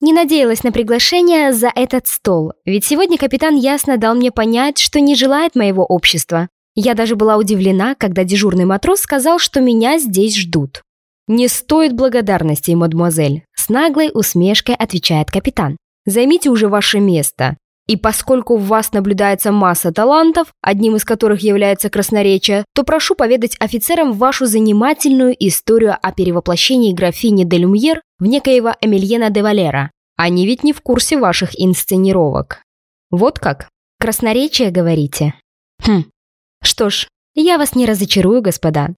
Не надеялась на приглашение за этот стол, ведь сегодня капитан ясно дал мне понять, что не желает моего общества. Я даже была удивлена, когда дежурный матрос сказал, что меня здесь ждут. «Не стоит благодарности, мадемуазель», — с наглой усмешкой отвечает капитан. «Займите уже ваше место. И поскольку в вас наблюдается масса талантов, одним из которых является красноречие, то прошу поведать офицерам вашу занимательную историю о перевоплощении графини де Люмьер в некоего Эмильена де Валера. Они ведь не в курсе ваших инсценировок. Вот как? Красноречие, говорите? Хм, что ж, я вас не разочарую, господа.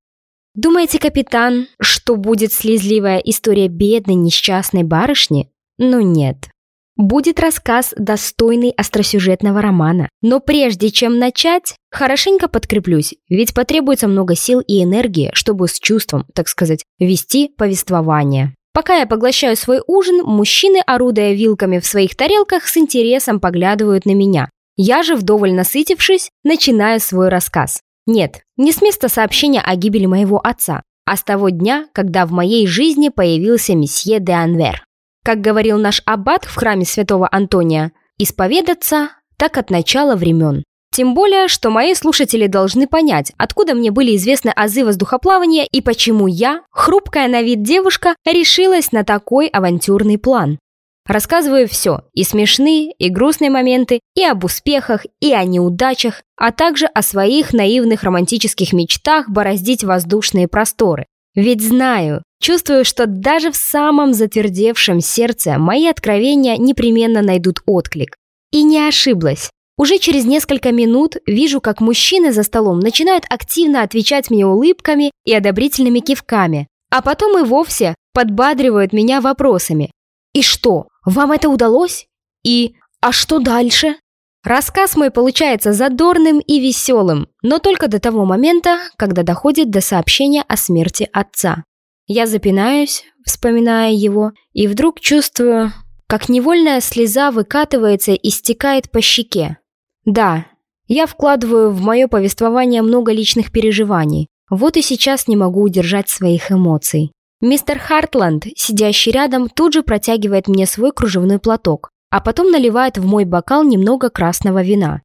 Думаете, капитан, что будет слезливая история бедной несчастной барышни? Ну нет. Будет рассказ, достойный остросюжетного романа. Но прежде чем начать, хорошенько подкреплюсь, ведь потребуется много сил и энергии, чтобы с чувством, так сказать, вести повествование. Пока я поглощаю свой ужин, мужчины, орудуя вилками в своих тарелках, с интересом поглядывают на меня. Я же, вдоволь насытившись, начинаю свой рассказ. Нет, не с места сообщения о гибели моего отца, а с того дня, когда в моей жизни появился месье де Анвер. Как говорил наш аббат в храме святого Антония, исповедаться так от начала времен. Тем более, что мои слушатели должны понять, откуда мне были известны азы воздухоплавания и почему я, хрупкая на вид девушка, решилась на такой авантюрный план. Рассказываю все, и смешные, и грустные моменты, и об успехах, и о неудачах, а также о своих наивных романтических мечтах бороздить воздушные просторы. Ведь знаю, чувствую, что даже в самом затвердевшем сердце мои откровения непременно найдут отклик. И не ошиблась. Уже через несколько минут вижу, как мужчины за столом начинают активно отвечать мне улыбками и одобрительными кивками, а потом и вовсе подбадривают меня вопросами. И что, вам это удалось? И а что дальше? Рассказ мой получается задорным и веселым, но только до того момента, когда доходит до сообщения о смерти отца. Я запинаюсь, вспоминая его, и вдруг чувствую, как невольная слеза выкатывается и стекает по щеке. Да, я вкладываю в мое повествование много личных переживаний, вот и сейчас не могу удержать своих эмоций. Мистер Хартланд, сидящий рядом, тут же протягивает мне свой кружевной платок, а потом наливает в мой бокал немного красного вина.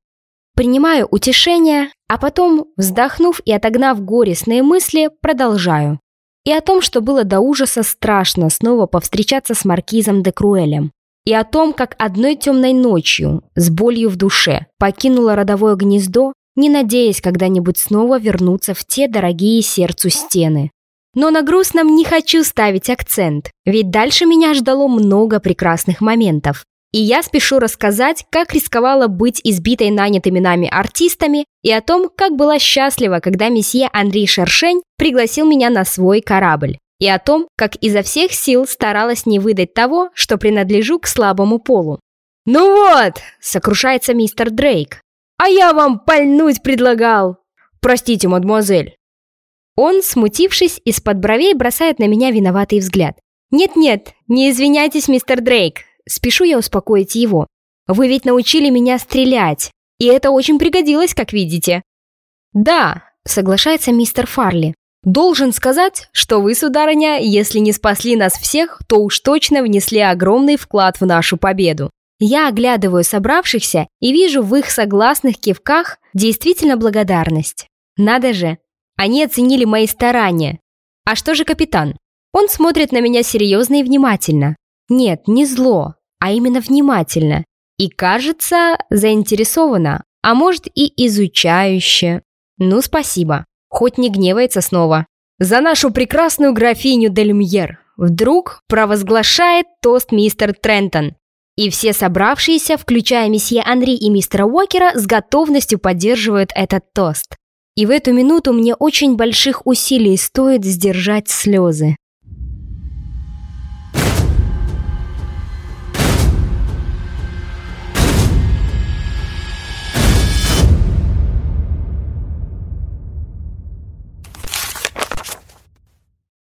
Принимаю утешение, а потом, вздохнув и отогнав горестные мысли, продолжаю. И о том, что было до ужаса страшно снова повстречаться с маркизом де Круэлем. И о том, как одной темной ночью, с болью в душе, покинула родовое гнездо, не надеясь когда-нибудь снова вернуться в те дорогие сердцу стены. Но на грустном не хочу ставить акцент, ведь дальше меня ждало много прекрасных моментов. И я спешу рассказать, как рисковала быть избитой нанятыми нами артистами и о том, как была счастлива, когда месье Андрей Шершень пригласил меня на свой корабль. И о том, как изо всех сил старалась не выдать того, что принадлежу к слабому полу. «Ну вот!» – сокрушается мистер Дрейк. «А я вам пальнуть предлагал!» «Простите, мадемуазель, он, смутившись, из-под бровей бросает на меня виноватый взгляд. «Нет-нет, не извиняйтесь, мистер Дрейк. Спешу я успокоить его. Вы ведь научили меня стрелять, и это очень пригодилось, как видите». «Да», — соглашается мистер Фарли. «Должен сказать, что вы, сударыня, если не спасли нас всех, то уж точно внесли огромный вклад в нашу победу. Я оглядываю собравшихся и вижу в их согласных кивках действительно благодарность. Надо же, они оценили мои старания. А что же капитан? Он смотрит на меня серьезно и внимательно. Нет, не зло, а именно внимательно. И, кажется, заинтересована, а может и изучающе. Ну, спасибо. Хоть не гневается снова. За нашу прекрасную графиню Дельмьер. Вдруг провозглашает тост мистер Трентон. И все собравшиеся, включая месье Анри и мистера Уокера, с готовностью поддерживают этот тост. И в эту минуту мне очень больших усилий стоит сдержать слезы.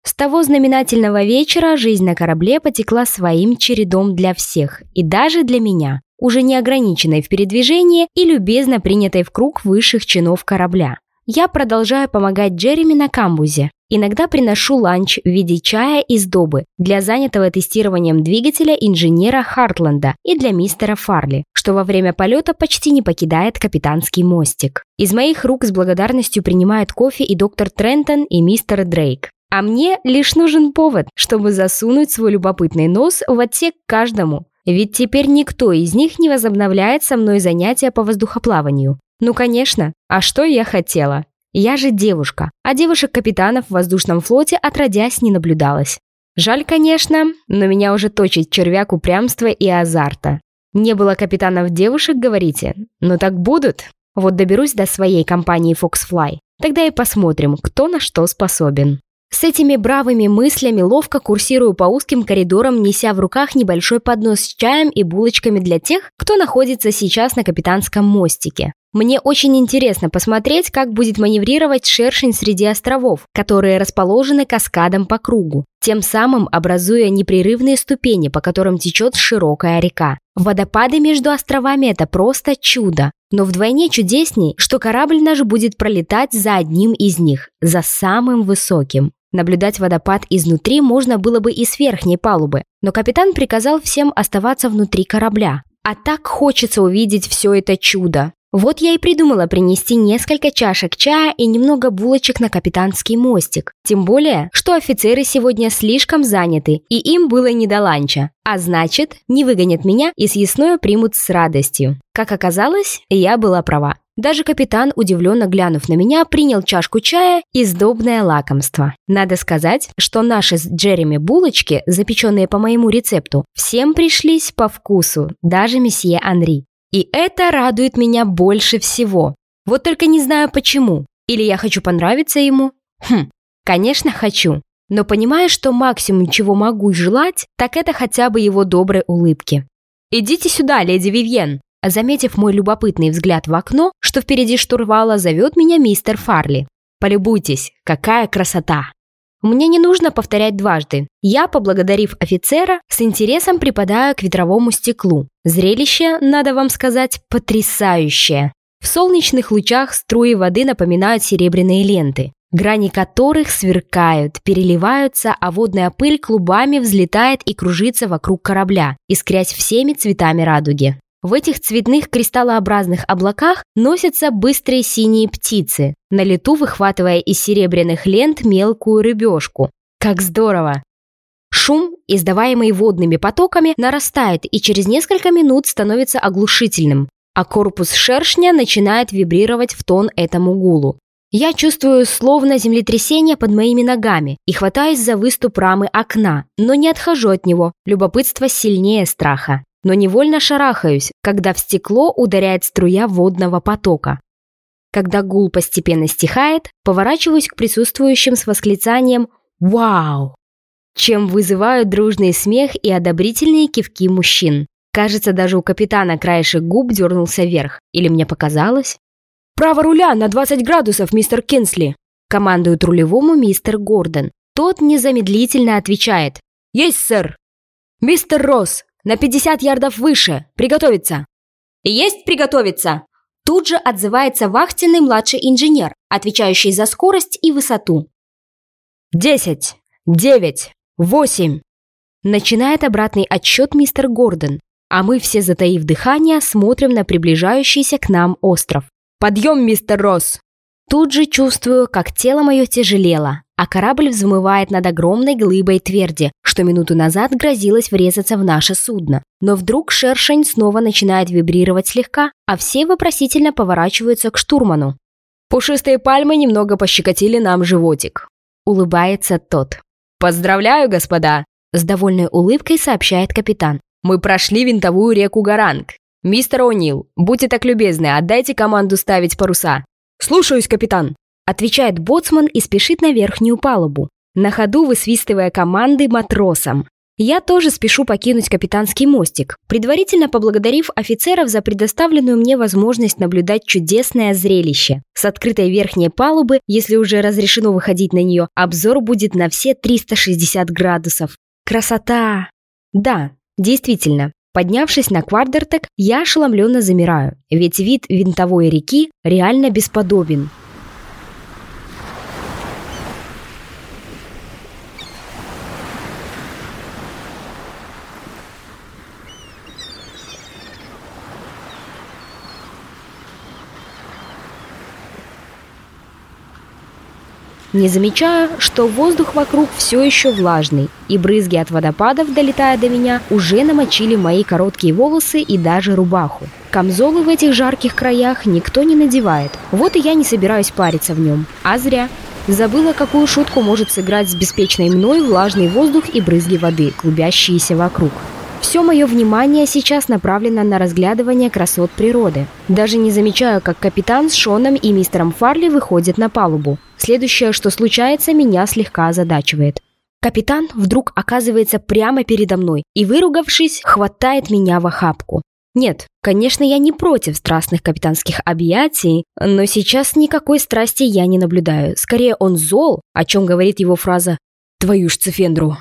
С того знаменательного вечера жизнь на корабле потекла своим чередом для всех, и даже для меня, уже не ограниченной в передвижении и любезно принятой в круг высших чинов корабля. Я продолжаю помогать Джереми на камбузе. Иногда приношу ланч в виде чая из добы для занятого тестированием двигателя инженера Хартленда и для мистера Фарли, что во время полета почти не покидает капитанский мостик. Из моих рук с благодарностью принимают кофе и доктор Трентон и мистер Дрейк. А мне лишь нужен повод, чтобы засунуть свой любопытный нос в отсек каждому. Ведь теперь никто из них не возобновляет со мной занятия по воздухоплаванию. Ну, конечно. А что я хотела? Я же девушка, а девушек-капитанов в воздушном флоте отродясь не наблюдалось. Жаль, конечно, но меня уже точит червяк упрямства и азарта. Не было капитанов девушек, говорите? Ну так будут. Вот доберусь до своей компании Foxfly. Тогда и посмотрим, кто на что способен. С этими бравыми мыслями ловко курсирую по узким коридорам, неся в руках небольшой поднос с чаем и булочками для тех, кто находится сейчас на капитанском мостике. Мне очень интересно посмотреть, как будет маневрировать шершень среди островов, которые расположены каскадом по кругу, тем самым образуя непрерывные ступени, по которым течет широкая река. Водопады между островами – это просто чудо. Но вдвойне чудесней, что корабль наш будет пролетать за одним из них, за самым высоким. Наблюдать водопад изнутри можно было бы и с верхней палубы, но капитан приказал всем оставаться внутри корабля. А так хочется увидеть все это чудо. Вот я и придумала принести несколько чашек чая и немного булочек на капитанский мостик. Тем более, что офицеры сегодня слишком заняты, и им было не до ланча. А значит, не выгонят меня и съестное примут с радостью. Как оказалось, я была права. Даже капитан, удивленно глянув на меня, принял чашку чая и сдобное лакомство. Надо сказать, что наши с Джереми булочки, запеченные по моему рецепту, всем пришлись по вкусу, даже месье Анри. И это радует меня больше всего. Вот только не знаю почему. Или я хочу понравиться ему? Хм, конечно, хочу. Но понимаю, что максимум, чего могу желать, так это хотя бы его доброй улыбки. «Идите сюда, леди Вивьен!» Заметив мой любопытный взгляд в окно, что впереди штурвала, зовет меня мистер Фарли. «Полюбуйтесь, какая красота!» Мне не нужно повторять дважды. Я, поблагодарив офицера, с интересом припадаю к ветровому стеклу. Зрелище, надо вам сказать, потрясающее. В солнечных лучах струи воды напоминают серебряные ленты, грани которых сверкают, переливаются, а водная пыль клубами взлетает и кружится вокруг корабля, искрясь всеми цветами радуги. В этих цветных кристаллообразных облаках носятся быстрые синие птицы, на лету выхватывая из серебряных лент мелкую рыбешку. Как здорово! Шум, издаваемый водными потоками, нарастает и через несколько минут становится оглушительным, а корпус шершня начинает вибрировать в тон этому гулу. Я чувствую словно землетрясение под моими ногами и хватаюсь за выступ рамы окна, но не отхожу от него, любопытство сильнее страха но невольно шарахаюсь, когда в стекло ударяет струя водного потока. Когда гул постепенно стихает, поворачиваюсь к присутствующим с восклицанием «Вау!», чем вызывают дружный смех и одобрительные кивки мужчин. Кажется, даже у капитана краешек губ дернулся вверх. Или мне показалось? «Право руля на 20 градусов, мистер Кинсли!» командует рулевому мистер Гордон. Тот незамедлительно отвечает Есть, сэр. Мистер Росс, на 50 ярдов выше. Приготовиться. Есть приготовиться. Тут же отзывается вахтенный младший инженер, отвечающий за скорость и высоту. Десять, девять, восемь. Начинает обратный отсчет мистер Гордон, а мы все, затаив дыхание, смотрим на приближающийся к нам остров. «Подъем, мистер Росс!» Тут же чувствую, как тело мое тяжелело, а корабль взмывает над огромной глыбой тверди, что минуту назад грозилось врезаться в наше судно. Но вдруг шершень снова начинает вибрировать слегка, а все вопросительно поворачиваются к штурману. Пушистые пальмы немного пощекотили нам животик. Улыбается тот. «Поздравляю, господа!» С довольной улыбкой сообщает капитан. «Мы прошли винтовую реку Гаранг. Мистер О'Нил, будьте так любезны, отдайте команду ставить паруса». «Слушаюсь, капитан», отвечает боцман и спешит на верхнюю палубу, на ходу высвистывая команды матросам. Я тоже спешу покинуть капитанский мостик, предварительно поблагодарив офицеров за предоставленную мне возможность наблюдать чудесное зрелище. С открытой верхней палубы, если уже разрешено выходить на нее, обзор будет на все 360 градусов. Красота! Да, действительно, Поднявшись на квадертек, я ошеломленно замираю, ведь вид винтовой реки реально бесподобен. Не замечаю, что воздух вокруг все еще влажный, и брызги от водопадов, долетая до меня, уже намочили мои короткие волосы и даже рубаху. Камзолы в этих жарких краях никто не надевает, вот и я не собираюсь париться в нем. А зря. Забыла, какую шутку может сыграть с беспечной мной влажный воздух и брызги воды, клубящиеся вокруг. Все мое внимание сейчас направлено на разглядывание красот природы. Даже не замечаю, как капитан с Шоном и мистером Фарли выходят на палубу. Следующее, что случается, меня слегка озадачивает. Капитан вдруг оказывается прямо передо мной и, выругавшись, хватает меня в охапку. Нет, конечно, я не против страстных капитанских объятий, но сейчас никакой страсти я не наблюдаю. Скорее, он зол, о чем говорит его фраза «Твою ж цифендру».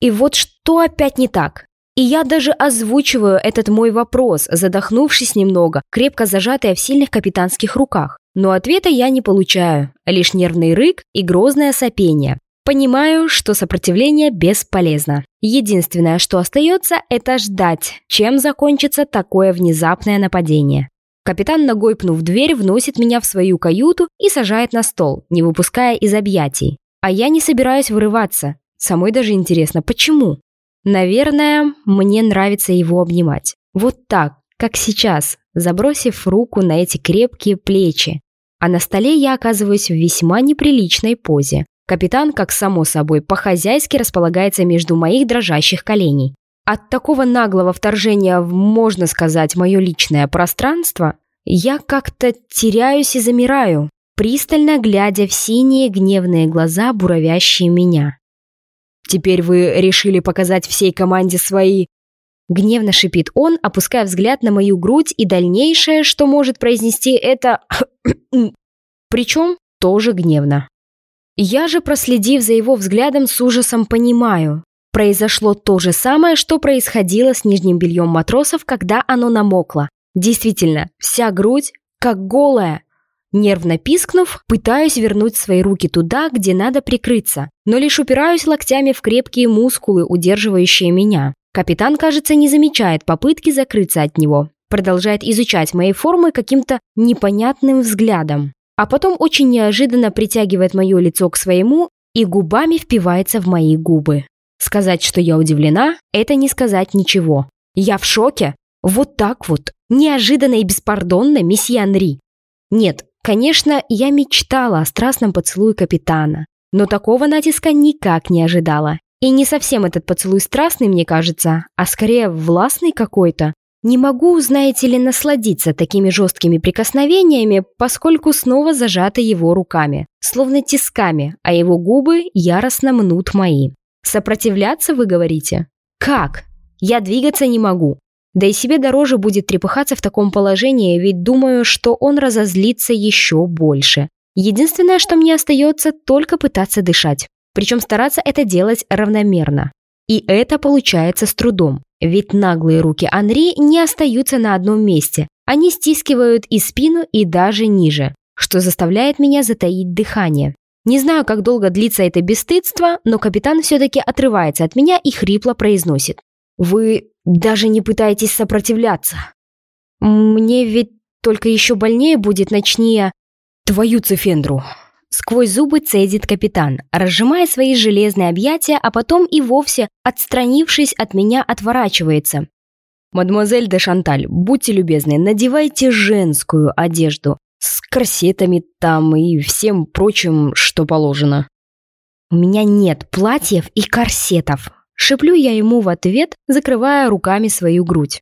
И вот что опять не так. И я даже озвучиваю этот мой вопрос, задохнувшись немного, крепко зажатая в сильных капитанских руках. Но ответа я не получаю, лишь нервный рык и грозное сопение. Понимаю, что сопротивление бесполезно. Единственное, что остается, это ждать, чем закончится такое внезапное нападение. Капитан, ногой пнув дверь, вносит меня в свою каюту и сажает на стол, не выпуская из объятий. А я не собираюсь вырываться. Самой даже интересно, почему? Наверное, мне нравится его обнимать. Вот так, как сейчас, забросив руку на эти крепкие плечи. А на столе я оказываюсь в весьма неприличной позе. Капитан, как само собой, по-хозяйски располагается между моих дрожащих коленей. От такого наглого вторжения в, можно сказать, мое личное пространство, я как-то теряюсь и замираю, пристально глядя в синие гневные глаза, буровящие меня. Теперь вы решили показать всей команде свои...» Гневно шипит он, опуская взгляд на мою грудь, и дальнейшее, что может произнести это... Причем тоже гневно. Я же, проследив за его взглядом, с ужасом понимаю. Произошло то же самое, что происходило с нижним бельем матросов, когда оно намокло. Действительно, вся грудь как голая, Нервно пискнув, пытаюсь вернуть свои руки туда, где надо прикрыться, но лишь упираюсь локтями в крепкие мускулы, удерживающие меня. Капитан, кажется, не замечает попытки закрыться от него. Продолжает изучать мои формы каким-то непонятным взглядом. А потом очень неожиданно притягивает мое лицо к своему и губами впивается в мои губы. Сказать, что я удивлена, это не сказать ничего. Я в шоке. Вот так вот. Неожиданно и беспардонно, месье Анри. Нет, Конечно, я мечтала о страстном поцелуе капитана, но такого натиска никак не ожидала. И не совсем этот поцелуй страстный, мне кажется, а скорее властный какой-то. Не могу, знаете ли, насладиться такими жесткими прикосновениями, поскольку снова зажата его руками, словно тисками, а его губы яростно мнут мои. Сопротивляться, вы говорите? Как? Я двигаться не могу. Да и себе дороже будет трепыхаться в таком положении, ведь думаю, что он разозлится еще больше. Единственное, что мне остается, только пытаться дышать. Причем стараться это делать равномерно. И это получается с трудом. Ведь наглые руки Анри не остаются на одном месте. Они стискивают и спину, и даже ниже, что заставляет меня затаить дыхание. Не знаю, как долго длится это бесстыдство, но капитан все-таки отрывается от меня и хрипло произносит. «Вы даже не пытаетесь сопротивляться». «Мне ведь только еще больнее будет, начни «Твою цифендру!» Сквозь зубы цедит капитан, разжимая свои железные объятия, а потом и вовсе, отстранившись от меня, отворачивается. «Мадемуазель де Шанталь, будьте любезны, надевайте женскую одежду с корсетами там и всем прочим, что положено». «У меня нет платьев и корсетов», — шеплю я ему в ответ, закрывая руками свою грудь.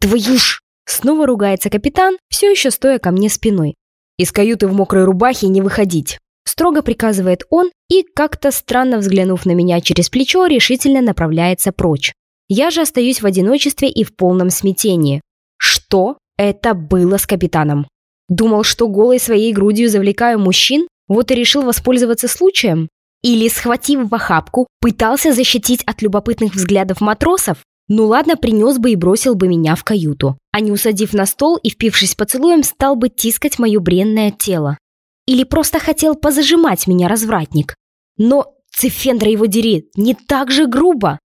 «Твою ж!» — снова ругается капитан, все еще стоя ко мне спиной. Из каюты в мокрой рубахе не выходить. Строго приказывает он и, как-то странно взглянув на меня через плечо, решительно направляется прочь. Я же остаюсь в одиночестве и в полном смятении. Что это было с капитаном? Думал, что голой своей грудью завлекаю мужчин, вот и решил воспользоваться случаем? Или, схватив в охапку, пытался защитить от любопытных взглядов матросов? Ну ладно, принес бы и бросил бы меня в каюту, а не усадив на стол и, впившись поцелуем, стал бы тискать мое бренное тело. Или просто хотел позажимать меня развратник. Но, Цифендра его дери, не так же грубо.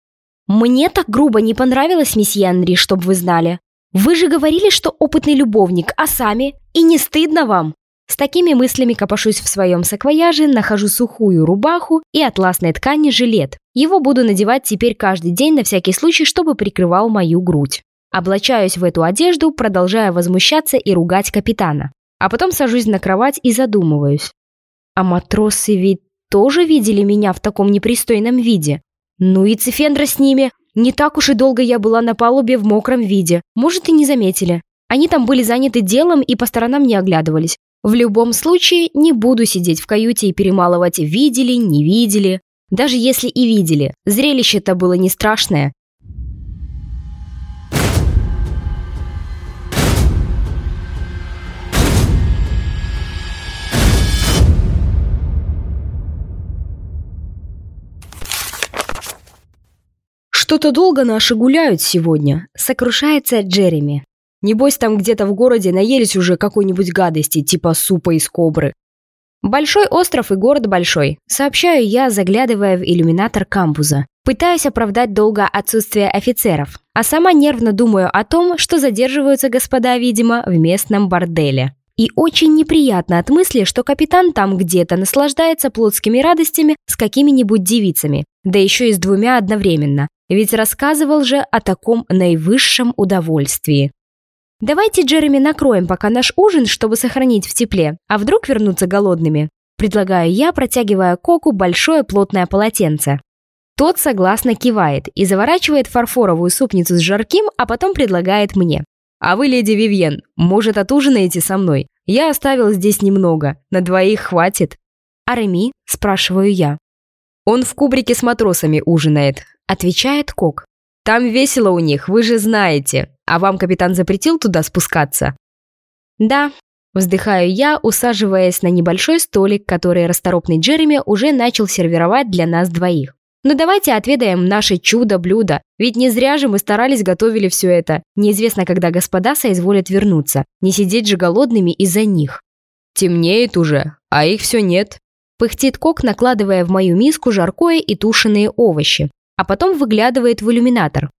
Мне так грубо не понравилось, месье Анри, чтобы вы знали. Вы же говорили, что опытный любовник, а сами? И не стыдно вам? С такими мыслями копошусь в своем саквояже, нахожу сухую рубаху и атласной ткани жилет. Его буду надевать теперь каждый день на всякий случай, чтобы прикрывал мою грудь. Облачаюсь в эту одежду, продолжая возмущаться и ругать капитана. А потом сажусь на кровать и задумываюсь. А матросы ведь тоже видели меня в таком непристойном виде? Ну и цифендра с ними. Не так уж и долго я была на палубе в мокром виде. Может, и не заметили. Они там были заняты делом и по сторонам не оглядывались. В любом случае, не буду сидеть в каюте и перемалывать «видели, не видели». Даже если и видели, зрелище-то было не страшное. «Что-то долго наши гуляют сегодня», — сокрушается Джереми. Небось, там где-то в городе наелись уже какой-нибудь гадости, типа супа из кобры. Большой остров и город большой, сообщаю я, заглядывая в иллюминатор камбуза. Пытаюсь оправдать долго отсутствие офицеров, а сама нервно думаю о том, что задерживаются господа, видимо, в местном борделе. И очень неприятно от мысли, что капитан там где-то наслаждается плотскими радостями с какими-нибудь девицами, да еще и с двумя одновременно, ведь рассказывал же о таком наивысшем удовольствии. «Давайте, Джереми, накроем пока наш ужин, чтобы сохранить в тепле, а вдруг вернуться голодными?» Предлагаю я, протягивая Коку большое плотное полотенце. Тот согласно кивает и заворачивает фарфоровую супницу с жарким, а потом предлагает мне. «А вы, леди Вивьен, может, отужинаете со мной? Я оставил здесь немного, на двоих хватит». «А Реми?» – спрашиваю я. «Он в кубрике с матросами ужинает», – отвечает Кок. «Там весело у них, вы же знаете. А вам капитан запретил туда спускаться?» «Да», – вздыхаю я, усаживаясь на небольшой столик, который расторопный Джереми уже начал сервировать для нас двоих. «Ну давайте отведаем наше чудо-блюдо, ведь не зря же мы старались готовили все это. Неизвестно, когда господа соизволят вернуться, не сидеть же голодными из-за них». «Темнеет уже, а их все нет», – пыхтит Кок, накладывая в мою миску жаркое и тушеные овощи, а потом выглядывает в иллюминатор.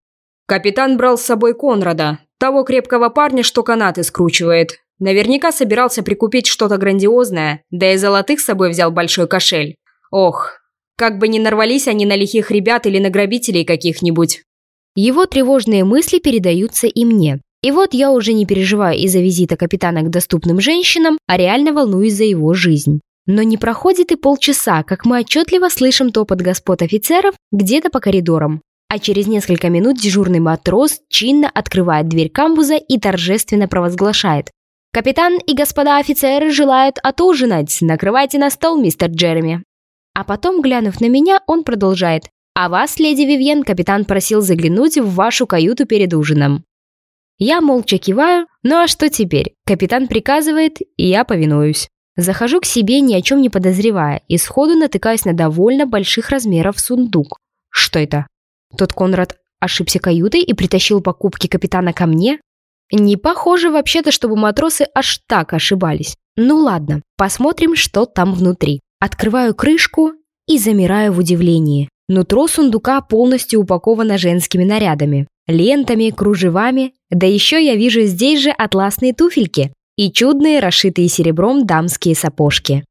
Капитан брал с собой Конрада, того крепкого парня, что канаты скручивает. Наверняка собирался прикупить что-то грандиозное, да и золотых с собой взял большой кошель. Ох, как бы ни нарвались они на лихих ребят или на грабителей каких-нибудь. Его тревожные мысли передаются и мне. И вот я уже не переживаю из-за визита капитана к доступным женщинам, а реально волнуюсь за его жизнь. Но не проходит и полчаса, как мы отчетливо слышим топот господ офицеров где-то по коридорам а через несколько минут дежурный матрос чинно открывает дверь камбуза и торжественно провозглашает. «Капитан и господа офицеры желают отужинать. Накрывайте на стол, мистер Джереми». А потом, глянув на меня, он продолжает. «А вас, леди Вивьен, капитан просил заглянуть в вашу каюту перед ужином». Я молча киваю, ну а что теперь? Капитан приказывает, и я повинуюсь. Захожу к себе, ни о чем не подозревая, и сходу натыкаюсь на довольно больших размеров сундук. Что это? Тот Конрад ошибся каютой и притащил покупки капитана ко мне? Не похоже вообще-то, чтобы матросы аж так ошибались. Ну ладно, посмотрим, что там внутри. Открываю крышку и замираю в удивлении. Нутро сундука полностью упаковано женскими нарядами. Лентами, кружевами, да еще я вижу здесь же атласные туфельки и чудные, расшитые серебром дамские сапожки.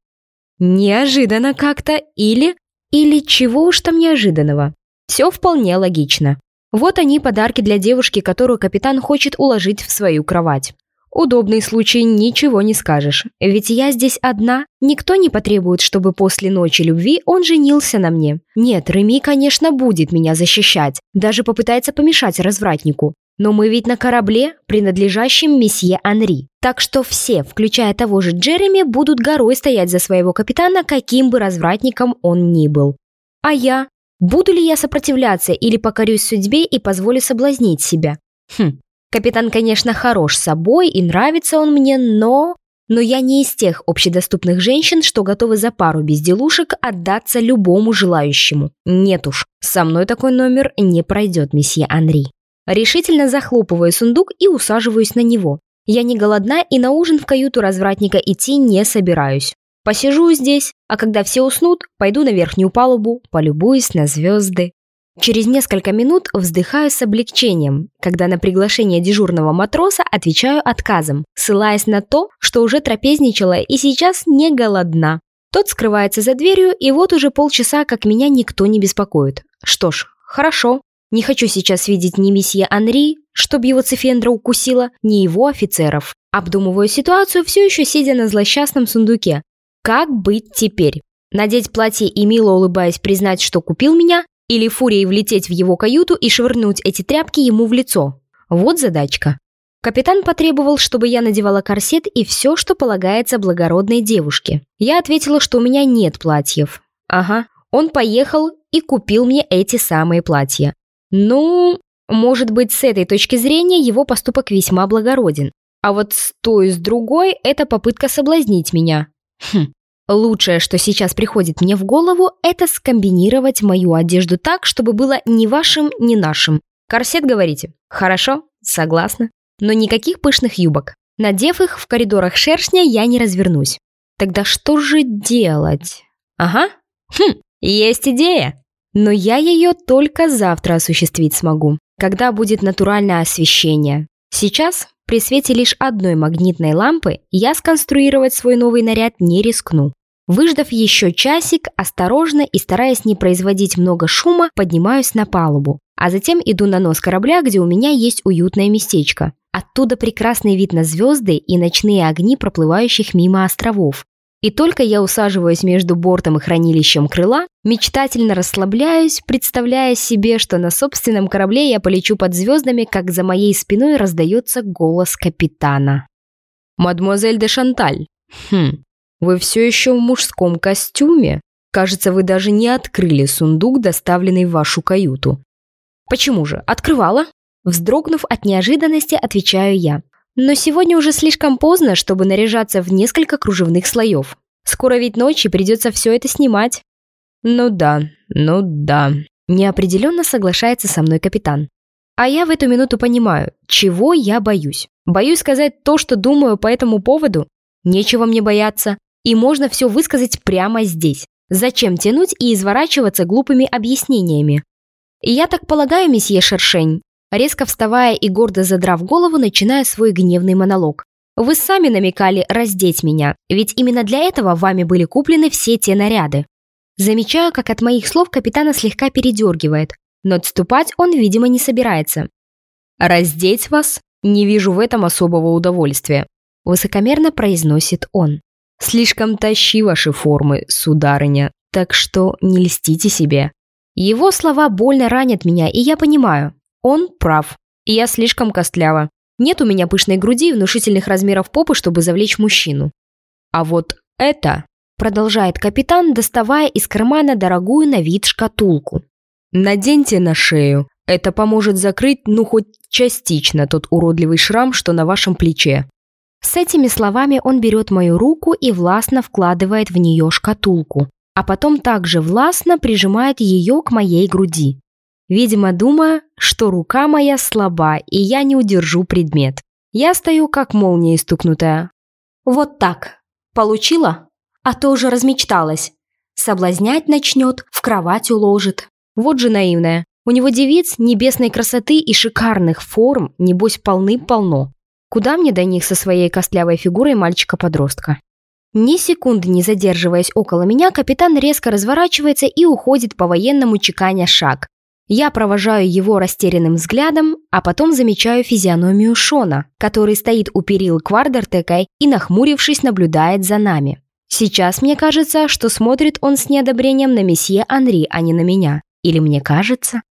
Неожиданно как-то или... Или чего уж там неожиданного. Все вполне логично. Вот они подарки для девушки, которую капитан хочет уложить в свою кровать. Удобный случай, ничего не скажешь. Ведь я здесь одна, никто не потребует, чтобы после ночи любви он женился на мне. Нет, Реми, конечно, будет меня защищать, даже попытается помешать развратнику. Но мы ведь на корабле, принадлежащем месье Анри. Так что все, включая того же Джереми, будут горой стоять за своего капитана, каким бы развратником он ни был. А я? Буду ли я сопротивляться или покорюсь судьбе и позволю соблазнить себя? Хм, капитан, конечно, хорош собой и нравится он мне, но... Но я не из тех общедоступных женщин, что готовы за пару безделушек отдаться любому желающему. Нет уж, со мной такой номер не пройдет, месье Анри. Решительно захлопываю сундук и усаживаюсь на него. Я не голодна и на ужин в каюту развратника идти не собираюсь. Посижу здесь, а когда все уснут, пойду на верхнюю палубу, полюбуюсь на звезды. Через несколько минут вздыхаю с облегчением, когда на приглашение дежурного матроса отвечаю отказом, ссылаясь на то, что уже трапезничала и сейчас не голодна. Тот скрывается за дверью, и вот уже полчаса, как меня никто не беспокоит. Что ж, хорошо. Не хочу сейчас видеть ни месье Анри, чтоб его цифендра укусила, ни его офицеров. Обдумываю ситуацию, все еще сидя на злосчастном сундуке, как быть теперь? Надеть платье и мило улыбаясь признать, что купил меня, или фурией влететь в его каюту и швырнуть эти тряпки ему в лицо? Вот задачка. Капитан потребовал, чтобы я надевала корсет и все, что полагается благородной девушке. Я ответила, что у меня нет платьев. Ага, он поехал и купил мне эти самые платья. Ну, может быть, с этой точки зрения его поступок весьма благороден. А вот с той, с другой, это попытка соблазнить меня. Хм. Лучшее, что сейчас приходит мне в голову, это скомбинировать мою одежду так, чтобы было ни вашим, ни нашим. Корсет, говорите? Хорошо, согласна. Но никаких пышных юбок. Надев их в коридорах шершня, я не развернусь. Тогда что же делать? Ага. Хм, есть идея. Но я ее только завтра осуществить смогу, когда будет натуральное освещение. Сейчас при свете лишь одной магнитной лампы я сконструировать свой новый наряд не рискну. Выждав еще часик, осторожно и стараясь не производить много шума, поднимаюсь на палубу, а затем иду на нос корабля, где у меня есть уютное местечко. Оттуда прекрасный вид на звезды и ночные огни проплывающих мимо островов. И только я усаживаюсь между бортом и хранилищем крыла, мечтательно расслабляюсь, представляя себе, что на собственном корабле я полечу под звездами, как за моей спиной раздается голос капитана. «Мадемуазель де Шанталь, хм, вы все еще в мужском костюме? Кажется, вы даже не открыли сундук, доставленный в вашу каюту». «Почему же? Открывала?» Вздрогнув от неожиданности, отвечаю я. Но сегодня уже слишком поздно, чтобы наряжаться в несколько кружевных слоев. Скоро ведь ночи придется все это снимать. Ну да, ну да. Неопределенно соглашается со мной капитан. А я в эту минуту понимаю, чего я боюсь. Боюсь сказать то, что думаю по этому поводу. Нечего мне бояться. И можно все высказать прямо здесь. Зачем тянуть и изворачиваться глупыми объяснениями? Я так полагаю, месье Шершень, Резко вставая и гордо задрав голову, начиная свой гневный монолог. «Вы сами намекали раздеть меня, ведь именно для этого вами были куплены все те наряды». Замечаю, как от моих слов капитана слегка передергивает, но отступать он, видимо, не собирается. «Раздеть вас? Не вижу в этом особого удовольствия», – высокомерно произносит он. «Слишком тащи ваши формы, сударыня, так что не льстите себе». Его слова больно ранят меня, и я понимаю, он прав. И я слишком костлява. Нет у меня пышной груди и внушительных размеров попы, чтобы завлечь мужчину. А вот это, продолжает капитан, доставая из кармана дорогую на вид шкатулку. Наденьте на шею. Это поможет закрыть, ну, хоть частично тот уродливый шрам, что на вашем плече. С этими словами он берет мою руку и властно вкладывает в нее шкатулку, а потом также властно прижимает ее к моей груди. Видимо, думая, что рука моя слаба, и я не удержу предмет. Я стою как молния истукнутая. Вот так. Получила? А то уже размечталась. Соблазнять начнет, в кровать уложит. Вот же наивная. У него девиц небесной красоты и шикарных форм, небось, полны-полно. Куда мне до них со своей костлявой фигурой мальчика-подростка? Ни секунды не задерживаясь около меня, капитан резко разворачивается и уходит по военному чеканя шаг. Я провожаю его растерянным взглядом, а потом замечаю физиономию Шона, который стоит у перил квардертекой и, нахмурившись, наблюдает за нами. Сейчас мне кажется, что смотрит он с неодобрением на месье Анри, а не на меня. Или мне кажется?